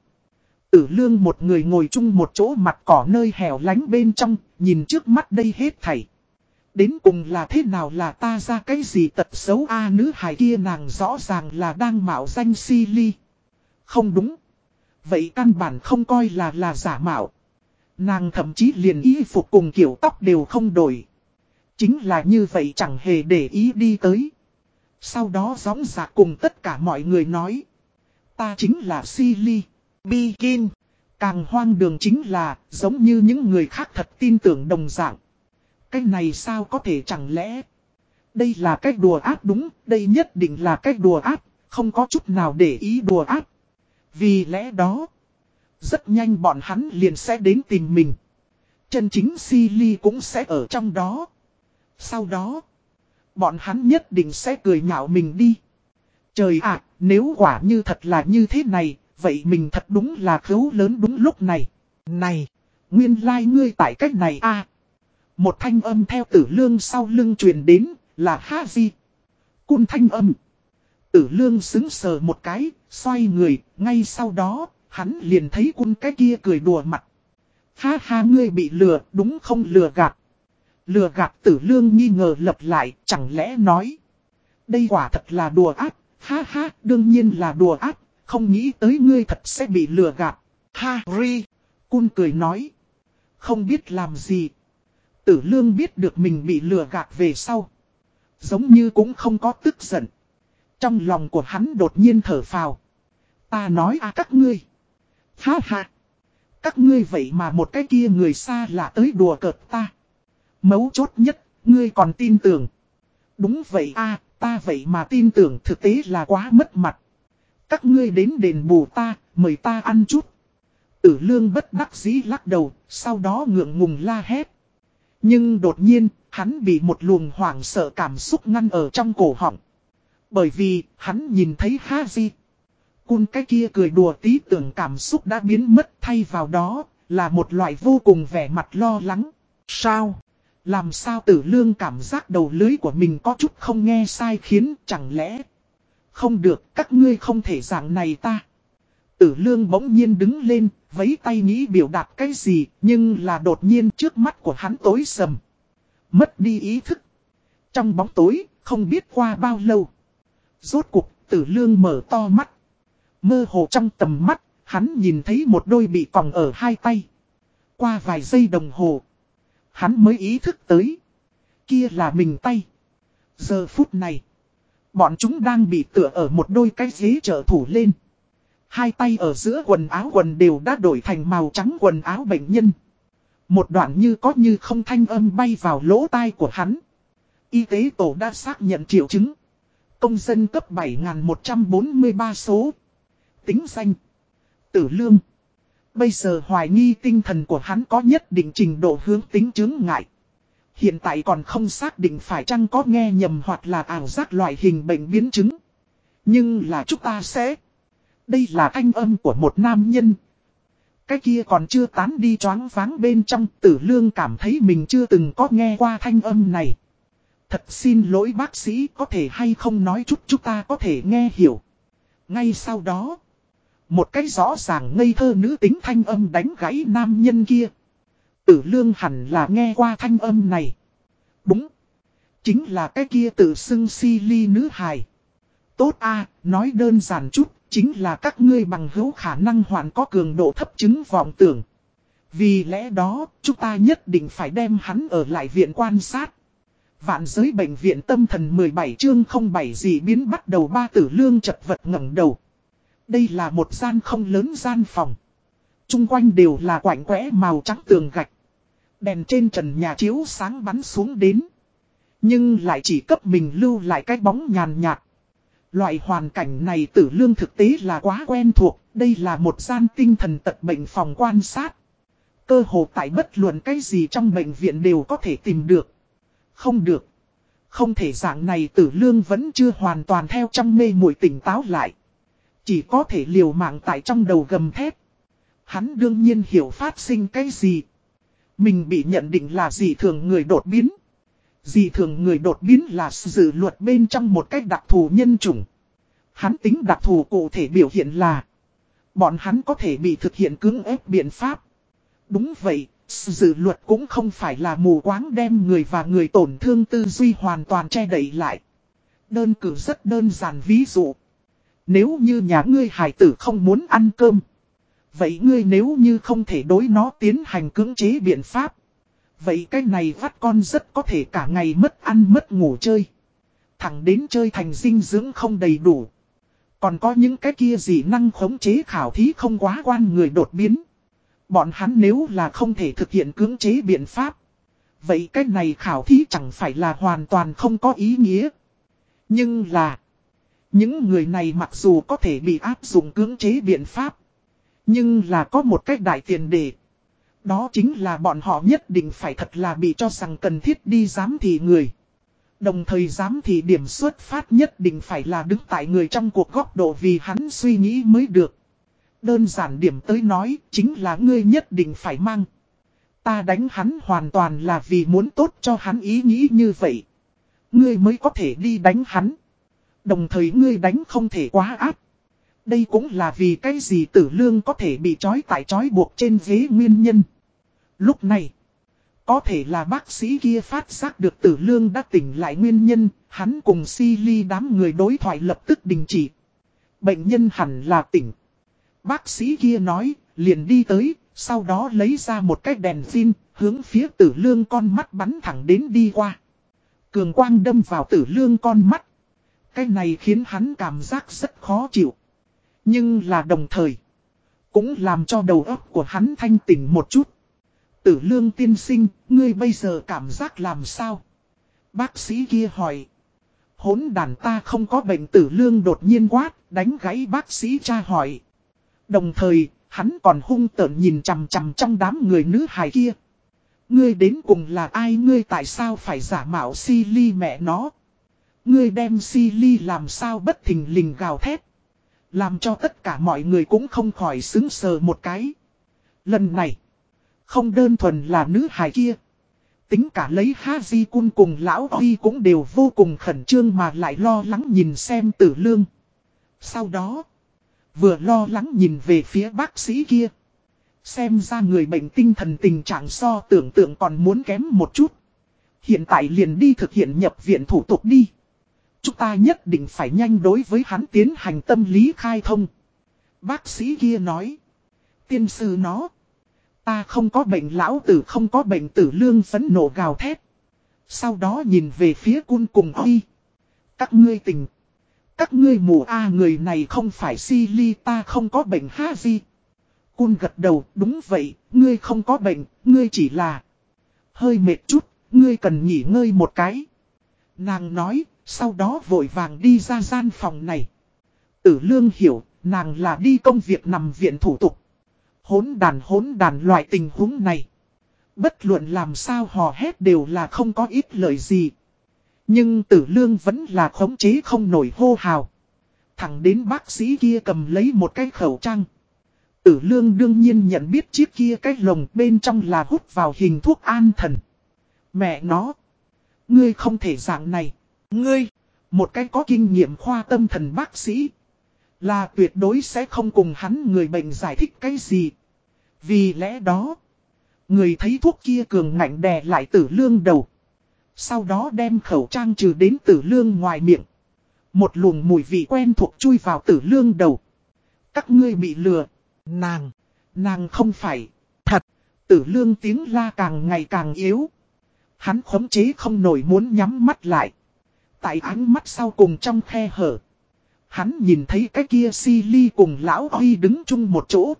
A: Tử lương một người ngồi chung một chỗ mặt cỏ nơi hẻo lánh bên trong, nhìn trước mắt đây hết thảy. Đến cùng là thế nào là ta ra cái gì tật xấu a nữ hài kia nàng rõ ràng là đang mạo danh si ly. Không đúng. Vậy căn bản không coi là là giả mạo. Nàng thậm chí liền y phục cùng kiểu tóc đều không đổi. Chính là như vậy chẳng hề để ý đi tới. Sau đó gióng dạc cùng tất cả mọi người nói. Ta chính là Silly, Bikin. Càng hoang đường chính là, giống như những người khác thật tin tưởng đồng dạng. Cái này sao có thể chẳng lẽ? Đây là cách đùa ác đúng, đây nhất định là cách đùa ác, không có chút nào để ý đùa ác. Vì lẽ đó, rất nhanh bọn hắn liền sẽ đến tìm mình. Chân chính Silly cũng sẽ ở trong đó. Sau đó, bọn hắn nhất định sẽ cười nhạo mình đi. Trời ạ, nếu quả như thật là như thế này, vậy mình thật đúng là khấu lớn đúng lúc này. Này, nguyên lai like ngươi tại cách này a Một thanh âm theo tử lương sau lưng truyền đến, là ha di. Cun thanh âm. Tử lương xứng sờ một cái, xoay người, ngay sau đó, hắn liền thấy cun cái kia cười đùa mặt. Ha ha ngươi bị lừa, đúng không lừa gạt. Lừa gạt tử lương nghi ngờ lập lại, chẳng lẽ nói. Đây quả thật là đùa ác, ha ha, đương nhiên là đùa ác, không nghĩ tới ngươi thật sẽ bị lừa gạt. Ha, ri, cun cười nói. Không biết làm gì. Tử lương biết được mình bị lừa gạt về sau. Giống như cũng không có tức giận. Trong lòng của hắn đột nhiên thở phào. Ta nói à các ngươi. Ha ha. Các ngươi vậy mà một cái kia người xa lạ tới đùa cợt ta. Mấu chốt nhất, ngươi còn tin tưởng. Đúng vậy a ta vậy mà tin tưởng thực tế là quá mất mặt. Các ngươi đến đền bù ta, mời ta ăn chút. Tử lương bất đắc dĩ lắc đầu, sau đó ngượng ngùng la hét. Nhưng đột nhiên, hắn bị một luồng hoảng sợ cảm xúc ngăn ở trong cổ họng. Bởi vì, hắn nhìn thấy Haji. Cun cái kia cười đùa tí tưởng cảm xúc đã biến mất thay vào đó, là một loại vô cùng vẻ mặt lo lắng. Sao? Làm sao tử lương cảm giác đầu lưới của mình có chút không nghe sai khiến chẳng lẽ Không được, các ngươi không thể dạng này ta. Tử lương bỗng nhiên đứng lên, vấy tay nghĩ biểu đạt cái gì, nhưng là đột nhiên trước mắt của hắn tối sầm. Mất đi ý thức. Trong bóng tối, không biết qua bao lâu. Rốt cuộc, tử lương mở to mắt. Mơ hồ trong tầm mắt, hắn nhìn thấy một đôi bị còng ở hai tay. Qua vài giây đồng hồ, hắn mới ý thức tới. Kia là mình tay. Giờ phút này, bọn chúng đang bị tựa ở một đôi cái ghế trợ thủ lên. Hai tay ở giữa quần áo quần đều đã đổi thành màu trắng quần áo bệnh nhân. Một đoạn như có như không thanh âm bay vào lỗ tai của hắn. Y tế tổ đã xác nhận triệu chứng. Công dân cấp 7143 số. Tính danh. Tử lương. Bây giờ hoài nghi tinh thần của hắn có nhất định trình độ hướng tính chứng ngại. Hiện tại còn không xác định phải chăng có nghe nhầm hoặc là ảo giác loại hình bệnh biến chứng. Nhưng là chúng ta sẽ... Đây là thanh âm của một nam nhân. Cái kia còn chưa tán đi choáng váng bên trong tử lương cảm thấy mình chưa từng có nghe qua thanh âm này. Thật xin lỗi bác sĩ có thể hay không nói chút chúng ta có thể nghe hiểu. Ngay sau đó, một cái rõ ràng ngây thơ nữ tính thanh âm đánh gãy nam nhân kia. Tử lương hẳn là nghe qua thanh âm này. Đúng. Chính là cái kia tự xưng si ly nữ hài. Tốt a nói đơn giản chút, chính là các ngươi bằng hữu khả năng hoàn có cường độ thấp chứng vọng tưởng. Vì lẽ đó, chúng ta nhất định phải đem hắn ở lại viện quan sát. Vạn giới bệnh viện tâm thần 17 chương 07 gì biến bắt đầu ba tử lương chật vật ngẩng đầu. Đây là một gian không lớn gian phòng. Trung quanh đều là quảnh quẽ màu trắng tường gạch. Đèn trên trần nhà chiếu sáng bắn xuống đến. Nhưng lại chỉ cấp mình lưu lại cái bóng nhàn nhạt. Loại hoàn cảnh này tử lương thực tế là quá quen thuộc. Đây là một gian tinh thần tật bệnh phòng quan sát. Cơ hồ tại bất luận cái gì trong bệnh viện đều có thể tìm được. Không được. Không thể dạng này tử lương vẫn chưa hoàn toàn theo trong mê muội tỉnh táo lại. Chỉ có thể liều mạng tại trong đầu gầm thép. Hắn đương nhiên hiểu phát sinh cái gì. Mình bị nhận định là dị thường người đột biến. Dị thường người đột biến là dự luật bên trong một cách đặc thù nhân chủng. Hắn tính đặc thù cụ thể biểu hiện là Bọn hắn có thể bị thực hiện cưỡng ép biện pháp. Đúng vậy, dự luật cũng không phải là mù quáng đem người và người tổn thương tư duy hoàn toàn che đậy lại. Đơn cử rất đơn giản ví dụ. Nếu như nhà ngươi hải tử không muốn ăn cơm. Vậy ngươi nếu như không thể đối nó tiến hành cưỡng chế biện pháp. Vậy cái này vắt con rất có thể cả ngày mất ăn mất ngủ chơi. Thẳng đến chơi thành dinh dưỡng không đầy đủ. Còn có những cái kia gì năng khống chế khảo thí không quá quan người đột biến. Bọn hắn nếu là không thể thực hiện cưỡng chế biện pháp. Vậy cái này khảo thí chẳng phải là hoàn toàn không có ý nghĩa. Nhưng là. Những người này mặc dù có thể bị áp dụng cưỡng chế biện pháp. Nhưng là có một cách đại tiền đề. Đó chính là bọn họ nhất định phải thật là bị cho rằng cần thiết đi giám thị người. Đồng thời giám thị điểm xuất phát nhất định phải là đứng tại người trong cuộc góc độ vì hắn suy nghĩ mới được. Đơn giản điểm tới nói chính là ngươi nhất định phải mang. Ta đánh hắn hoàn toàn là vì muốn tốt cho hắn ý nghĩ như vậy. Ngươi mới có thể đi đánh hắn. Đồng thời ngươi đánh không thể quá áp. Đây cũng là vì cái gì tử lương có thể bị trói tại trói buộc trên ghế nguyên nhân. Lúc này, có thể là bác sĩ kia phát giác được tử lương đã tỉnh lại nguyên nhân, hắn cùng si ly đám người đối thoại lập tức đình chỉ. Bệnh nhân hẳn là tỉnh. Bác sĩ kia nói, liền đi tới, sau đó lấy ra một cái đèn pin, hướng phía tử lương con mắt bắn thẳng đến đi qua. Cường quang đâm vào tử lương con mắt. Cái này khiến hắn cảm giác rất khó chịu. Nhưng là đồng thời, cũng làm cho đầu óc của hắn thanh tỉnh một chút. Tử lương tiên sinh, ngươi bây giờ cảm giác làm sao? Bác sĩ kia hỏi. Hốn đàn ta không có bệnh tử lương đột nhiên quát, đánh gãy bác sĩ cha hỏi. Đồng thời, hắn còn hung tợn nhìn chằm chằm trong đám người nữ hài kia. Ngươi đến cùng là ai ngươi tại sao phải giả mạo si ly mẹ nó? Ngươi đem si ly làm sao bất thình lình gào thét. Làm cho tất cả mọi người cũng không khỏi xứng sờ một cái. Lần này, không đơn thuần là nữ hài kia. Tính cả lấy Haji Kun cùng lão Huy cũng đều vô cùng khẩn trương mà lại lo lắng nhìn xem tử lương. Sau đó, vừa lo lắng nhìn về phía bác sĩ kia. Xem ra người bệnh tinh thần tình trạng so tưởng tượng còn muốn kém một chút. Hiện tại liền đi thực hiện nhập viện thủ tục đi. Chúng ta nhất định phải nhanh đối với hắn tiến hành tâm lý khai thông. Bác sĩ kia nói. Tiên sư nó. Ta không có bệnh lão tử không có bệnh tử lương phấn nộ gào thét. Sau đó nhìn về phía cun cùng huy. Các ngươi tình. Các ngươi mù A người này không phải si ly ta không có bệnh ha gì. Cun gật đầu đúng vậy, ngươi không có bệnh, ngươi chỉ là hơi mệt chút, ngươi cần nghỉ ngơi một cái. Nàng nói, sau đó vội vàng đi ra gian phòng này. Tử lương hiểu, nàng là đi công việc nằm viện thủ tục. Hốn đàn hốn đàn loại tình huống này. Bất luận làm sao hò hét đều là không có ít lời gì. Nhưng tử lương vẫn là khống chế không nổi hô hào. Thẳng đến bác sĩ kia cầm lấy một cái khẩu trang. Tử lương đương nhiên nhận biết chiếc kia cái lồng bên trong là hút vào hình thuốc an thần. Mẹ nó. Ngươi không thể dạng này. Ngươi. Một cái có kinh nghiệm khoa tâm thần bác sĩ. Là tuyệt đối sẽ không cùng hắn người bệnh giải thích cái gì. Vì lẽ đó. Người thấy thuốc kia cường ngạnh đè lại tử lương đầu. Sau đó đem khẩu trang trừ đến tử lương ngoài miệng. Một luồng mùi vị quen thuộc chui vào tử lương đầu. Các ngươi bị lừa. Nàng. Nàng không phải. Thật. Tử lương tiếng la càng ngày càng yếu. Hắn khống chế không nổi muốn nhắm mắt lại. Tại ánh mắt sau cùng trong khe hở. Hắn nhìn thấy cái kia si ly cùng lão huy đứng chung một chỗ.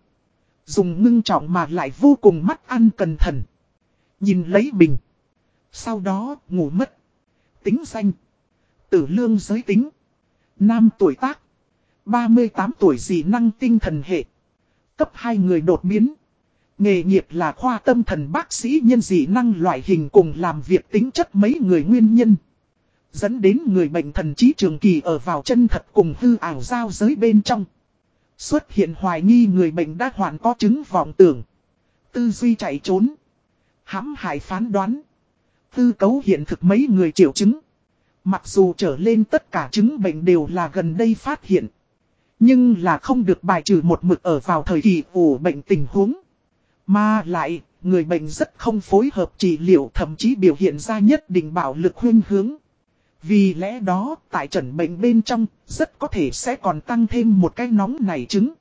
A: Dùng ngưng trọng mà lại vô cùng mắt ăn cẩn thận. Nhìn lấy mình. Sau đó, ngủ mất. Tính danh. Tử lương giới tính. Nam tuổi tác. 38 tuổi dị năng tinh thần hệ. Cấp 2 người đột biến. Nghề nghiệp là khoa tâm thần bác sĩ nhân dị năng loại hình cùng làm việc tính chất mấy người nguyên nhân. Dẫn đến người bệnh thần trí trường kỳ ở vào chân thật cùng hư ảo giao giới bên trong. Xuất hiện hoài nghi người bệnh đã hoàn có chứng vọng tưởng. Tư duy chạy trốn. hãm hại phán đoán. Tư cấu hiện thực mấy người triệu chứng. Mặc dù trở lên tất cả chứng bệnh đều là gần đây phát hiện. Nhưng là không được bài trừ một mực ở vào thời kỳ ủ bệnh tình huống. Mà lại, người bệnh rất không phối hợp trị liệu thậm chí biểu hiện ra nhất định bạo lực huyên hướng. Vì lẽ đó, tại trần bệnh bên trong, rất có thể sẽ còn tăng thêm một cái nóng này chứng.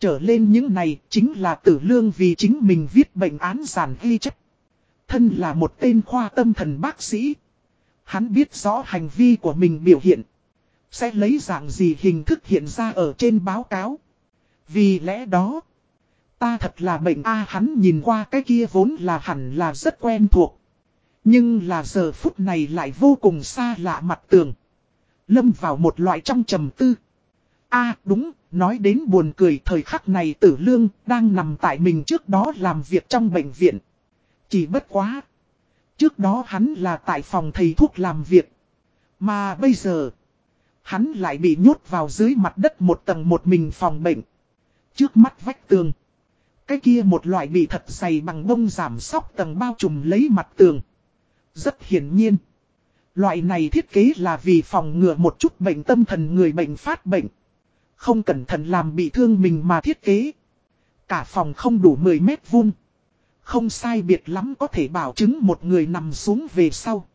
A: Trở lên những này chính là tử lương vì chính mình viết bệnh án giản ghi chất. Thân là một tên khoa tâm thần bác sĩ. Hắn biết rõ hành vi của mình biểu hiện. Sẽ lấy dạng gì hình thức hiện ra ở trên báo cáo. Vì lẽ đó, ta thật là bệnh A hắn nhìn qua cái kia vốn là hẳn là rất quen thuộc. Nhưng là giờ phút này lại vô cùng xa lạ mặt tường. Lâm vào một loại trong trầm tư. a đúng, nói đến buồn cười thời khắc này tử lương đang nằm tại mình trước đó làm việc trong bệnh viện. Chỉ bất quá. Trước đó hắn là tại phòng thầy thuốc làm việc. Mà bây giờ, hắn lại bị nhốt vào dưới mặt đất một tầng một mình phòng bệnh. Trước mắt vách tường. Cái kia một loại bị thật dày bằng bông giảm sóc tầng bao trùm lấy mặt tường. Rất hiển nhiên. Loại này thiết kế là vì phòng ngừa một chút bệnh tâm thần người bệnh phát bệnh. Không cẩn thận làm bị thương mình mà thiết kế. Cả phòng không đủ 10 mét vuông. Không sai biệt lắm có thể bảo chứng một người nằm xuống về sau.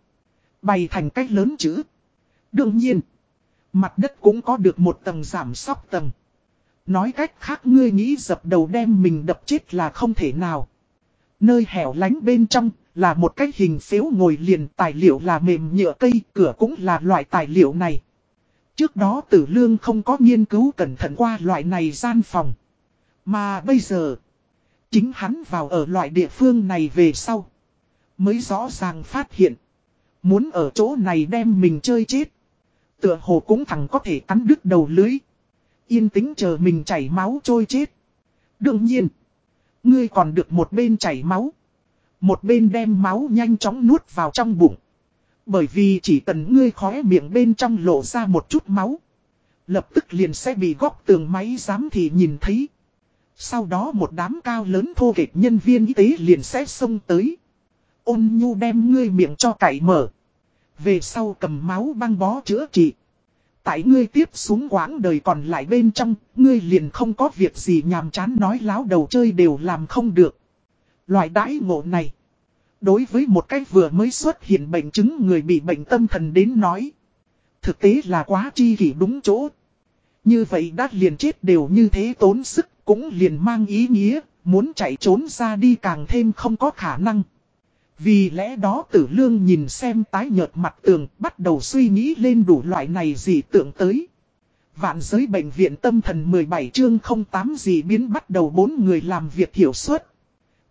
A: Bày thành cách lớn chữ. Đương nhiên. Mặt đất cũng có được một tầng giảm sóc tầng. Nói cách khác ngươi nghĩ dập đầu đem mình đập chết là không thể nào. Nơi hẻo lánh bên trong là một cái hình xếu ngồi liền tài liệu là mềm nhựa cây, cửa cũng là loại tài liệu này. Trước đó tử lương không có nghiên cứu cẩn thận qua loại này gian phòng. Mà bây giờ, chính hắn vào ở loại địa phương này về sau. Mới rõ ràng phát hiện. Muốn ở chỗ này đem mình chơi chết. Tựa hồ cũng thằng có thể cắn đứt đầu lưới. Yên tĩnh chờ mình chảy máu trôi chết. Đương nhiên, ngươi còn được một bên chảy máu. Một bên đem máu nhanh chóng nuốt vào trong bụng. Bởi vì chỉ cần ngươi khóe miệng bên trong lộ ra một chút máu. Lập tức liền sẽ bị góc tường máy giám thì nhìn thấy. Sau đó một đám cao lớn thô kệch nhân viên y tế liền sẽ xông tới. Ôn nhu đem ngươi miệng cho cải mở. Về sau cầm máu băng bó chữa trị. Tại ngươi tiếp xuống quãng đời còn lại bên trong, ngươi liền không có việc gì nhàm chán nói láo đầu chơi đều làm không được. Loại đãi ngộ này. Đối với một cách vừa mới xuất hiện bệnh chứng người bị bệnh tâm thần đến nói. Thực tế là quá chi kỷ đúng chỗ. Như vậy đã liền chết đều như thế tốn sức cũng liền mang ý nghĩa, muốn chạy trốn ra đi càng thêm không có khả năng. Vì lẽ đó tử lương nhìn xem tái nhợt mặt tường bắt đầu suy nghĩ lên đủ loại này gì tưởng tới. Vạn giới bệnh viện tâm thần 17 chương 08 gì biến bắt đầu bốn người làm việc hiểu suất.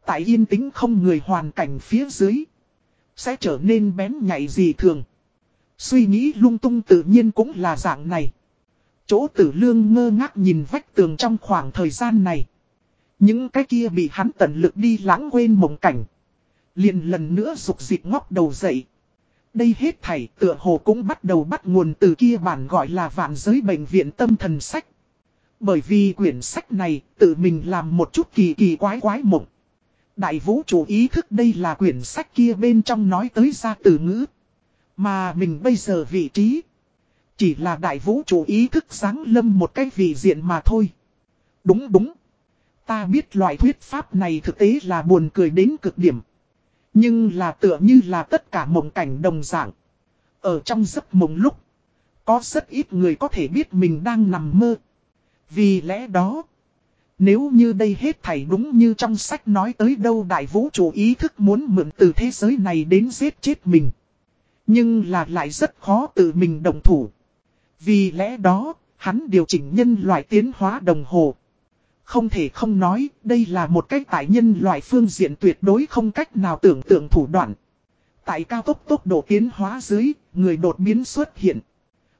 A: Tại yên tĩnh không người hoàn cảnh phía dưới. Sẽ trở nên bén nhạy gì thường. Suy nghĩ lung tung tự nhiên cũng là dạng này. Chỗ tử lương ngơ ngác nhìn vách tường trong khoảng thời gian này. Những cái kia bị hắn tận lực đi lãng quên mộng cảnh. Liền lần nữa rục dịch ngóc đầu dậy. Đây hết thảy tựa hồ cũng bắt đầu bắt nguồn từ kia bản gọi là vạn giới bệnh viện tâm thần sách. Bởi vì quyển sách này tự mình làm một chút kỳ kỳ quái quái mộng. Đại vũ chủ ý thức đây là quyển sách kia bên trong nói tới ra từ ngữ. Mà mình bây giờ vị trí. Chỉ là đại vũ chủ ý thức sáng lâm một cái vị diện mà thôi. Đúng đúng. Ta biết loại thuyết pháp này thực tế là buồn cười đến cực điểm. Nhưng là tựa như là tất cả mộng cảnh đồng dạng. Ở trong giấc mộng lúc. Có rất ít người có thể biết mình đang nằm mơ. Vì lẽ đó. Nếu như đây hết thảy đúng như trong sách nói tới đâu đại vũ trụ ý thức muốn mượn từ thế giới này đến giết chết mình. Nhưng là lại rất khó tự mình đồng thủ. Vì lẽ đó, hắn điều chỉnh nhân loại tiến hóa đồng hồ. Không thể không nói, đây là một cách tại nhân loại phương diện tuyệt đối không cách nào tưởng tượng thủ đoạn. Tại cao tốc tốc độ tiến hóa dưới, người đột biến xuất hiện.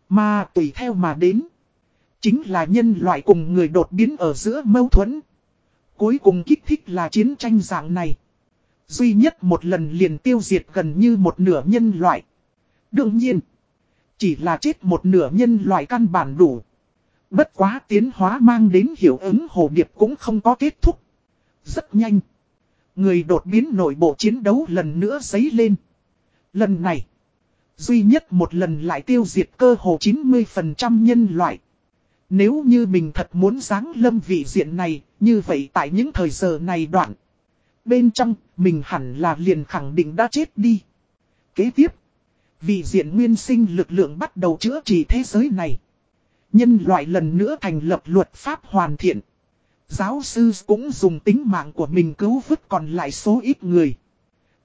A: Mà tùy theo mà đến. Chính là nhân loại cùng người đột biến ở giữa mâu thuẫn. Cuối cùng kích thích là chiến tranh dạng này. Duy nhất một lần liền tiêu diệt gần như một nửa nhân loại. Đương nhiên, chỉ là chết một nửa nhân loại căn bản đủ. Bất quá tiến hóa mang đến hiệu ứng hồ điệp cũng không có kết thúc. Rất nhanh. Người đột biến nội bộ chiến đấu lần nữa giấy lên. Lần này. Duy nhất một lần lại tiêu diệt cơ hồ 90% nhân loại. Nếu như mình thật muốn giáng lâm vị diện này, như vậy tại những thời giờ này đoạn. Bên trong, mình hẳn là liền khẳng định đã chết đi. Kế tiếp, vị diện nguyên sinh lực lượng bắt đầu chữa trị thế giới này. Nhân loại lần nữa thành lập luật pháp hoàn thiện. Giáo sư cũng dùng tính mạng của mình cứu vứt còn lại số ít người.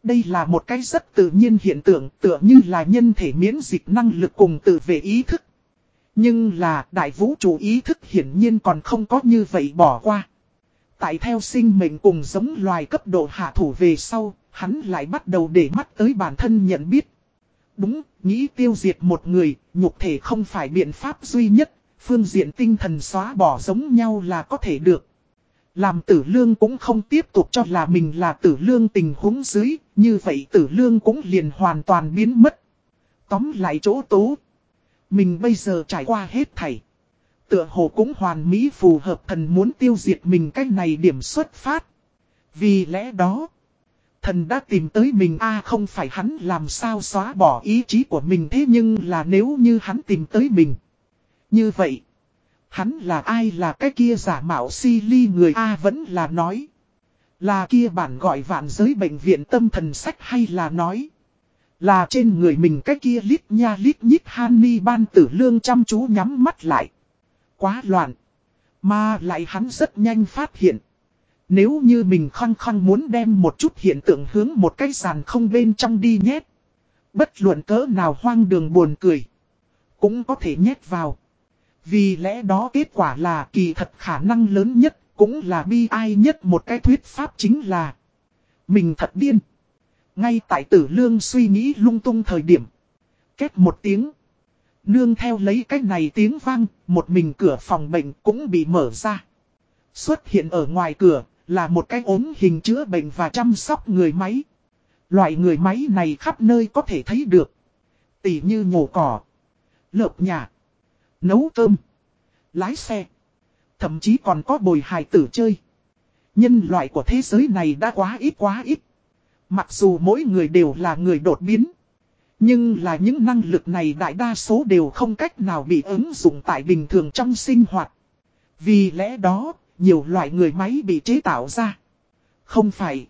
A: Đây là một cái rất tự nhiên hiện tượng tựa như là nhân thể miễn dịch năng lực cùng tự vệ ý thức. Nhưng là đại vũ trụ ý thức hiển nhiên còn không có như vậy bỏ qua. Tại theo sinh mệnh cùng giống loài cấp độ hạ thủ về sau, hắn lại bắt đầu để mắt tới bản thân nhận biết. Đúng, nghĩ tiêu diệt một người, nhục thể không phải biện pháp duy nhất, phương diện tinh thần xóa bỏ giống nhau là có thể được. Làm tử lương cũng không tiếp tục cho là mình là tử lương tình huống dưới, như vậy tử lương cũng liền hoàn toàn biến mất. Tóm lại chỗ tố. Mình bây giờ trải qua hết thảy. Tựa hồ cũng hoàn mỹ phù hợp thần muốn tiêu diệt mình cách này điểm xuất phát. Vì lẽ đó, thần đã tìm tới mình a không phải hắn làm sao xóa bỏ ý chí của mình thế nhưng là nếu như hắn tìm tới mình. Như vậy, hắn là ai là cái kia giả mạo si ly người A vẫn là nói. Là kia bản gọi vạn giới bệnh viện tâm thần sách hay là nói. Là trên người mình cái kia lít nha lít nhít Hanni ban tử lương chăm chú nhắm mắt lại. Quá loạn. Mà lại hắn rất nhanh phát hiện. Nếu như mình khăng khăng muốn đem một chút hiện tượng hướng một cái sàn không bên trong đi nhét. Bất luận cỡ nào hoang đường buồn cười. Cũng có thể nhét vào. Vì lẽ đó kết quả là kỳ thật khả năng lớn nhất, cũng là bi ai nhất một cái thuyết pháp chính là Mình thật điên. Ngay tại tử lương suy nghĩ lung tung thời điểm. Kết một tiếng. Nương theo lấy cái này tiếng vang, một mình cửa phòng bệnh cũng bị mở ra. Xuất hiện ở ngoài cửa, là một cái ốm hình chữa bệnh và chăm sóc người máy. Loại người máy này khắp nơi có thể thấy được. Tỉ như nhổ cỏ, lợp nhà, nấu cơm, lái xe. Thậm chí còn có bồi hài tử chơi. Nhân loại của thế giới này đã quá ít quá ít. Mặc dù mỗi người đều là người đột biến. Nhưng là những năng lực này đại đa số đều không cách nào bị ứng dụng tại bình thường trong sinh hoạt. Vì lẽ đó, nhiều loại người máy bị chế tạo ra. Không phải.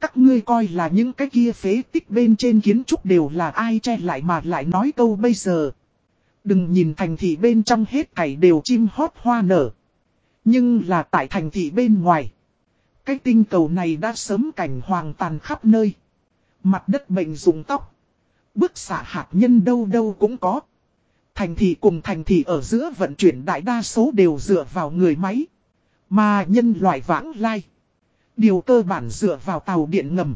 A: Các ngươi coi là những cái kia phế tích bên trên kiến trúc đều là ai che lại mà lại nói câu bây giờ. Đừng nhìn thành thị bên trong hết thảy đều chim hót hoa nở. Nhưng là tại thành thị bên ngoài. Cái tinh cầu này đã sớm cảnh hoàng tàn khắp nơi. Mặt đất bệnh dùng tóc. Bức xạ hạt nhân đâu đâu cũng có. Thành thị cùng thành thị ở giữa vận chuyển đại đa số đều dựa vào người máy. Mà nhân loại vãng lai. Điều cơ bản dựa vào tàu điện ngầm.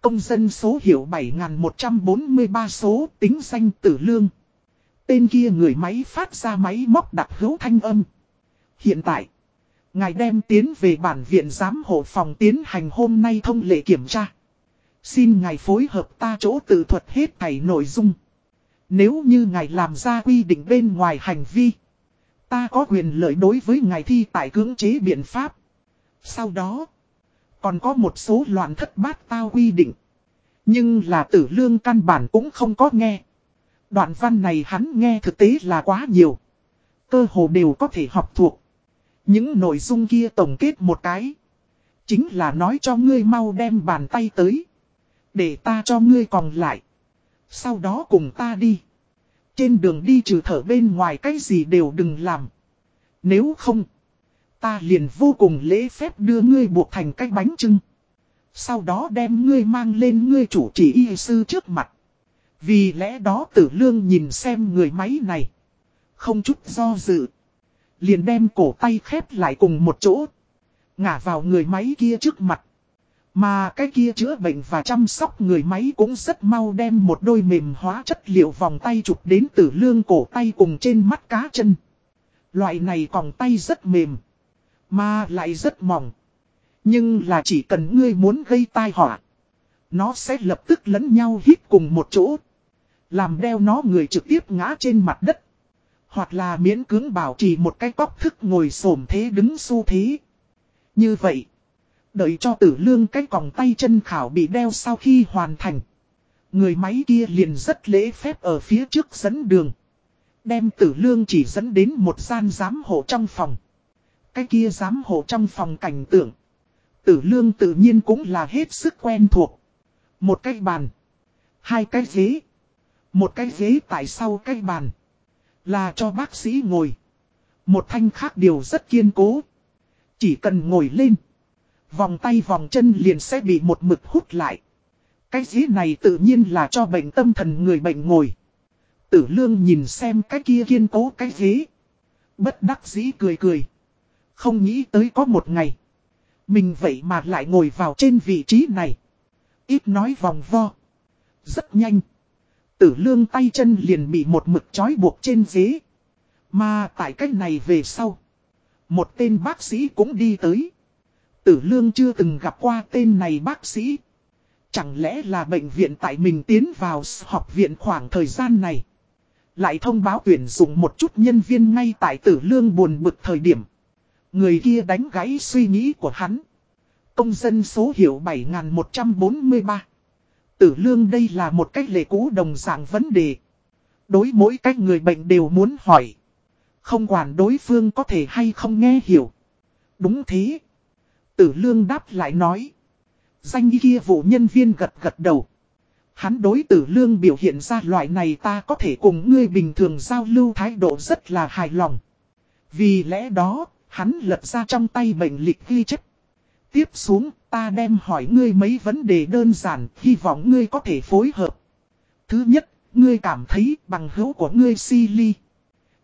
A: Công dân số hiệu 7143 số tính danh tử lương. Tên kia người máy phát ra máy móc đặc hữu thanh âm. Hiện tại, ngài đem tiến về bản viện giám hộ phòng tiến hành hôm nay thông lệ kiểm tra. Xin ngài phối hợp ta chỗ tự thuật hết thảy nội dung. Nếu như ngài làm ra quy định bên ngoài hành vi, ta có quyền lợi đối với ngài thi tại cưỡng chế biện pháp. Sau đó, còn có một số loạn thất bát tao quy định. Nhưng là tử lương căn bản cũng không có nghe. Đoạn văn này hắn nghe thực tế là quá nhiều. Cơ hồ đều có thể học thuộc. Những nội dung kia tổng kết một cái. Chính là nói cho ngươi mau đem bàn tay tới. Để ta cho ngươi còn lại. Sau đó cùng ta đi. Trên đường đi trừ thở bên ngoài cái gì đều đừng làm. Nếu không. Ta liền vô cùng lễ phép đưa ngươi buộc thành cái bánh trưng. Sau đó đem ngươi mang lên ngươi chủ trì y sư trước mặt. Vì lẽ đó tử lương nhìn xem người máy này. Không chút do dự. Liền đem cổ tay khép lại cùng một chỗ. Ngả vào người máy kia trước mặt. Mà cái kia chữa bệnh và chăm sóc người máy cũng rất mau đem một đôi mềm hóa chất liệu vòng tay chụp đến tử lương cổ tay cùng trên mắt cá chân. Loại này còng tay rất mềm. Mà lại rất mỏng. Nhưng là chỉ cần ngươi muốn gây tai họa. Nó sẽ lập tức lẫn nhau hít cùng một chỗ. Làm đeo nó người trực tiếp ngã trên mặt đất. Hoặc là miễn cưỡng bảo trì một cái cóc thức ngồi xổm thế đứng su thế. Như vậy. Đợi cho tử lương cái còng tay chân khảo bị đeo sau khi hoàn thành. Người máy kia liền rất lễ phép ở phía trước dẫn đường. Đem tử lương chỉ dẫn đến một gian giám hộ trong phòng. Cái kia giám hộ trong phòng cảnh tượng. Tử lương tự nhiên cũng là hết sức quen thuộc. Một cái bàn. Hai cái ghế. Một cái ghế tại sau cái bàn. Là cho bác sĩ ngồi. Một thanh khác điều rất kiên cố. Chỉ cần ngồi lên. Vòng tay vòng chân liền sẽ bị một mực hút lại. Cái dĩ này tự nhiên là cho bệnh tâm thần người bệnh ngồi. Tử lương nhìn xem cái kia kiên cố cái dĩ. Bất đắc dĩ cười cười. Không nghĩ tới có một ngày. Mình vậy mà lại ngồi vào trên vị trí này. Ít nói vòng vo. Rất nhanh. Tử lương tay chân liền bị một mực trói buộc trên ghế. Mà tại cách này về sau. Một tên bác sĩ cũng đi tới. Tử lương chưa từng gặp qua tên này bác sĩ. Chẳng lẽ là bệnh viện tại mình tiến vào học viện khoảng thời gian này. Lại thông báo tuyển dụng một chút nhân viên ngay tại tử lương buồn bực thời điểm. Người kia đánh gãy suy nghĩ của hắn. Công dân số hiệu 7143. Tử lương đây là một cách lệ cũ đồng dạng vấn đề. Đối mỗi cách người bệnh đều muốn hỏi. Không quản đối phương có thể hay không nghe hiểu. Đúng thế. Tử lương đáp lại nói. Danh kia vụ nhân viên gật gật đầu. Hắn đối tử lương biểu hiện ra loại này ta có thể cùng ngươi bình thường giao lưu thái độ rất là hài lòng. Vì lẽ đó, hắn lật ra trong tay bệnh lịch ghi chất. Tiếp xuống, ta đem hỏi ngươi mấy vấn đề đơn giản, hy vọng ngươi có thể phối hợp. Thứ nhất, ngươi cảm thấy bằng hữu của ngươi si ly.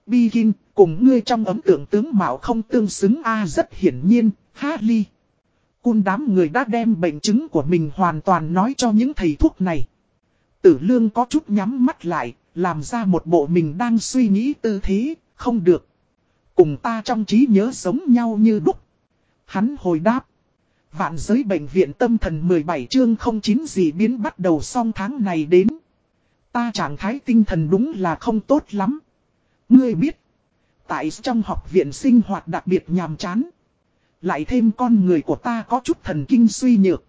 A: Begin, cùng ngươi trong ấm tượng tướng mạo không tương xứng A rất hiển nhiên, ha ly. Cun đám người đã đem bệnh chứng của mình hoàn toàn nói cho những thầy thuốc này. Tử lương có chút nhắm mắt lại, làm ra một bộ mình đang suy nghĩ tư thế, không được. Cùng ta trong trí nhớ giống nhau như đúc. Hắn hồi đáp. Vạn giới bệnh viện tâm thần 17 chương 09 gì biến bắt đầu xong tháng này đến. Ta trạng thái tinh thần đúng là không tốt lắm. Ngươi biết. Tại trong học viện sinh hoạt đặc biệt nhàm chán. Lại thêm con người của ta có chút thần kinh suy nhược.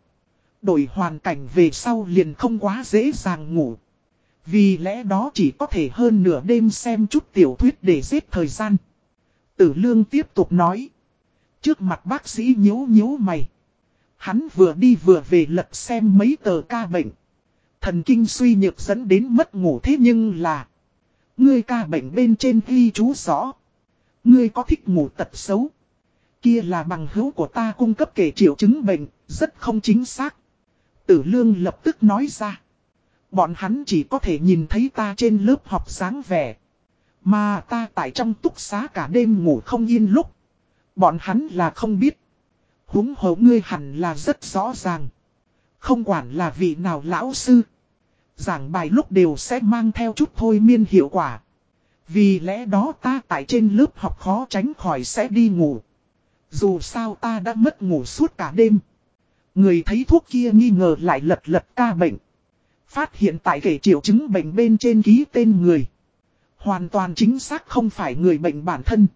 A: Đổi hoàn cảnh về sau liền không quá dễ dàng ngủ. Vì lẽ đó chỉ có thể hơn nửa đêm xem chút tiểu thuyết để giết thời gian. Tử lương tiếp tục nói. Trước mặt bác sĩ nhíu nhíu mày. Hắn vừa đi vừa về lật xem mấy tờ ca bệnh. Thần kinh suy nhược dẫn đến mất ngủ thế nhưng là. Ngươi ca bệnh bên trên ghi chú rõ. Ngươi có thích ngủ tật xấu. Kia là bằng hữu của ta cung cấp kể triệu chứng bệnh, rất không chính xác. Tử lương lập tức nói ra. Bọn hắn chỉ có thể nhìn thấy ta trên lớp học sáng vẻ. Mà ta tại trong túc xá cả đêm ngủ không yên lúc. Bọn hắn là không biết. Húng hổ ngươi hẳn là rất rõ ràng. Không quản là vị nào lão sư. Giảng bài lúc đều sẽ mang theo chút thôi miên hiệu quả. Vì lẽ đó ta tại trên lớp học khó tránh khỏi sẽ đi ngủ. Dù sao ta đã mất ngủ suốt cả đêm. Người thấy thuốc kia nghi ngờ lại lật lật ca bệnh. Phát hiện tại kể triệu chứng bệnh bên trên ký tên người. Hoàn toàn chính xác không phải người bệnh bản thân.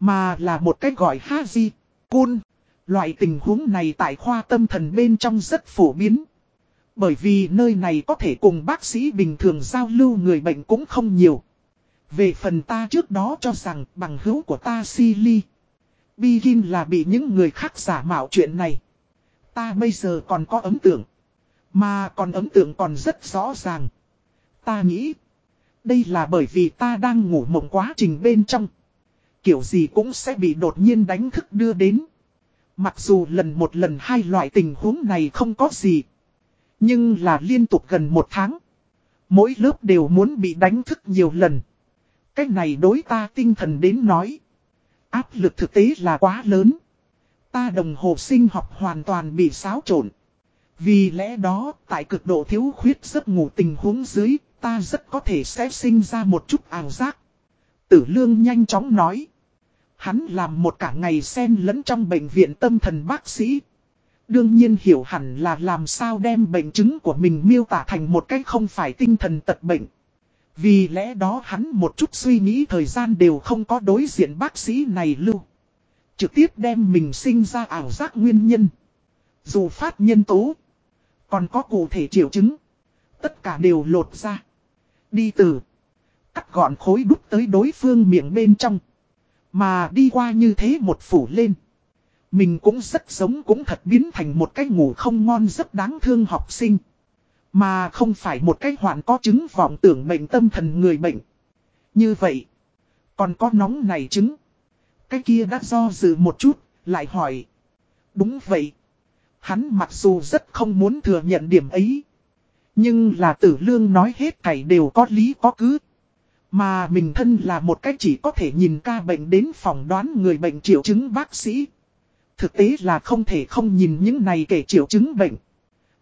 A: Mà là một cách gọi ha di Kun. Loại tình huống này tại khoa tâm thần bên trong rất phổ biến. Bởi vì nơi này có thể cùng bác sĩ bình thường giao lưu người bệnh cũng không nhiều. Về phần ta trước đó cho rằng bằng hữu của ta Silly. Begin là bị những người khác giả mạo chuyện này. Ta bây giờ còn có ấn tượng. Mà còn ấn tượng còn rất rõ ràng. Ta nghĩ. Đây là bởi vì ta đang ngủ mộng quá trình bên trong. Kiểu gì cũng sẽ bị đột nhiên đánh thức đưa đến. Mặc dù lần một lần hai loại tình huống này không có gì. Nhưng là liên tục gần một tháng. Mỗi lớp đều muốn bị đánh thức nhiều lần. cái này đối ta tinh thần đến nói. Áp lực thực tế là quá lớn. Ta đồng hồ sinh học hoàn toàn bị xáo trộn. Vì lẽ đó, tại cực độ thiếu khuyết giấc ngủ tình huống dưới, ta rất có thể sẽ sinh ra một chút ảo giác. Tử lương nhanh chóng nói. Hắn làm một cả ngày sen lẫn trong bệnh viện tâm thần bác sĩ. Đương nhiên hiểu hẳn là làm sao đem bệnh chứng của mình miêu tả thành một cách không phải tinh thần tật bệnh. Vì lẽ đó hắn một chút suy nghĩ thời gian đều không có đối diện bác sĩ này lưu. Trực tiếp đem mình sinh ra ảo giác nguyên nhân. Dù phát nhân tố. Còn có cụ thể triệu chứng. Tất cả đều lột ra. Đi từ. Cắt gọn khối đúc tới đối phương miệng bên trong. Mà đi qua như thế một phủ lên. Mình cũng rất giống cũng thật biến thành một cái ngủ không ngon rất đáng thương học sinh. Mà không phải một cái hoạn có chứng vọng tưởng bệnh tâm thần người bệnh. Như vậy. Còn có nóng này chứng. Cái kia đã do dự một chút, lại hỏi. Đúng vậy. Hắn mặc dù rất không muốn thừa nhận điểm ấy. Nhưng là tử lương nói hết thảy đều có lý có cứ. Mà mình thân là một cách chỉ có thể nhìn ca bệnh đến phòng đoán người bệnh triệu chứng bác sĩ. Thực tế là không thể không nhìn những này kể triệu chứng bệnh.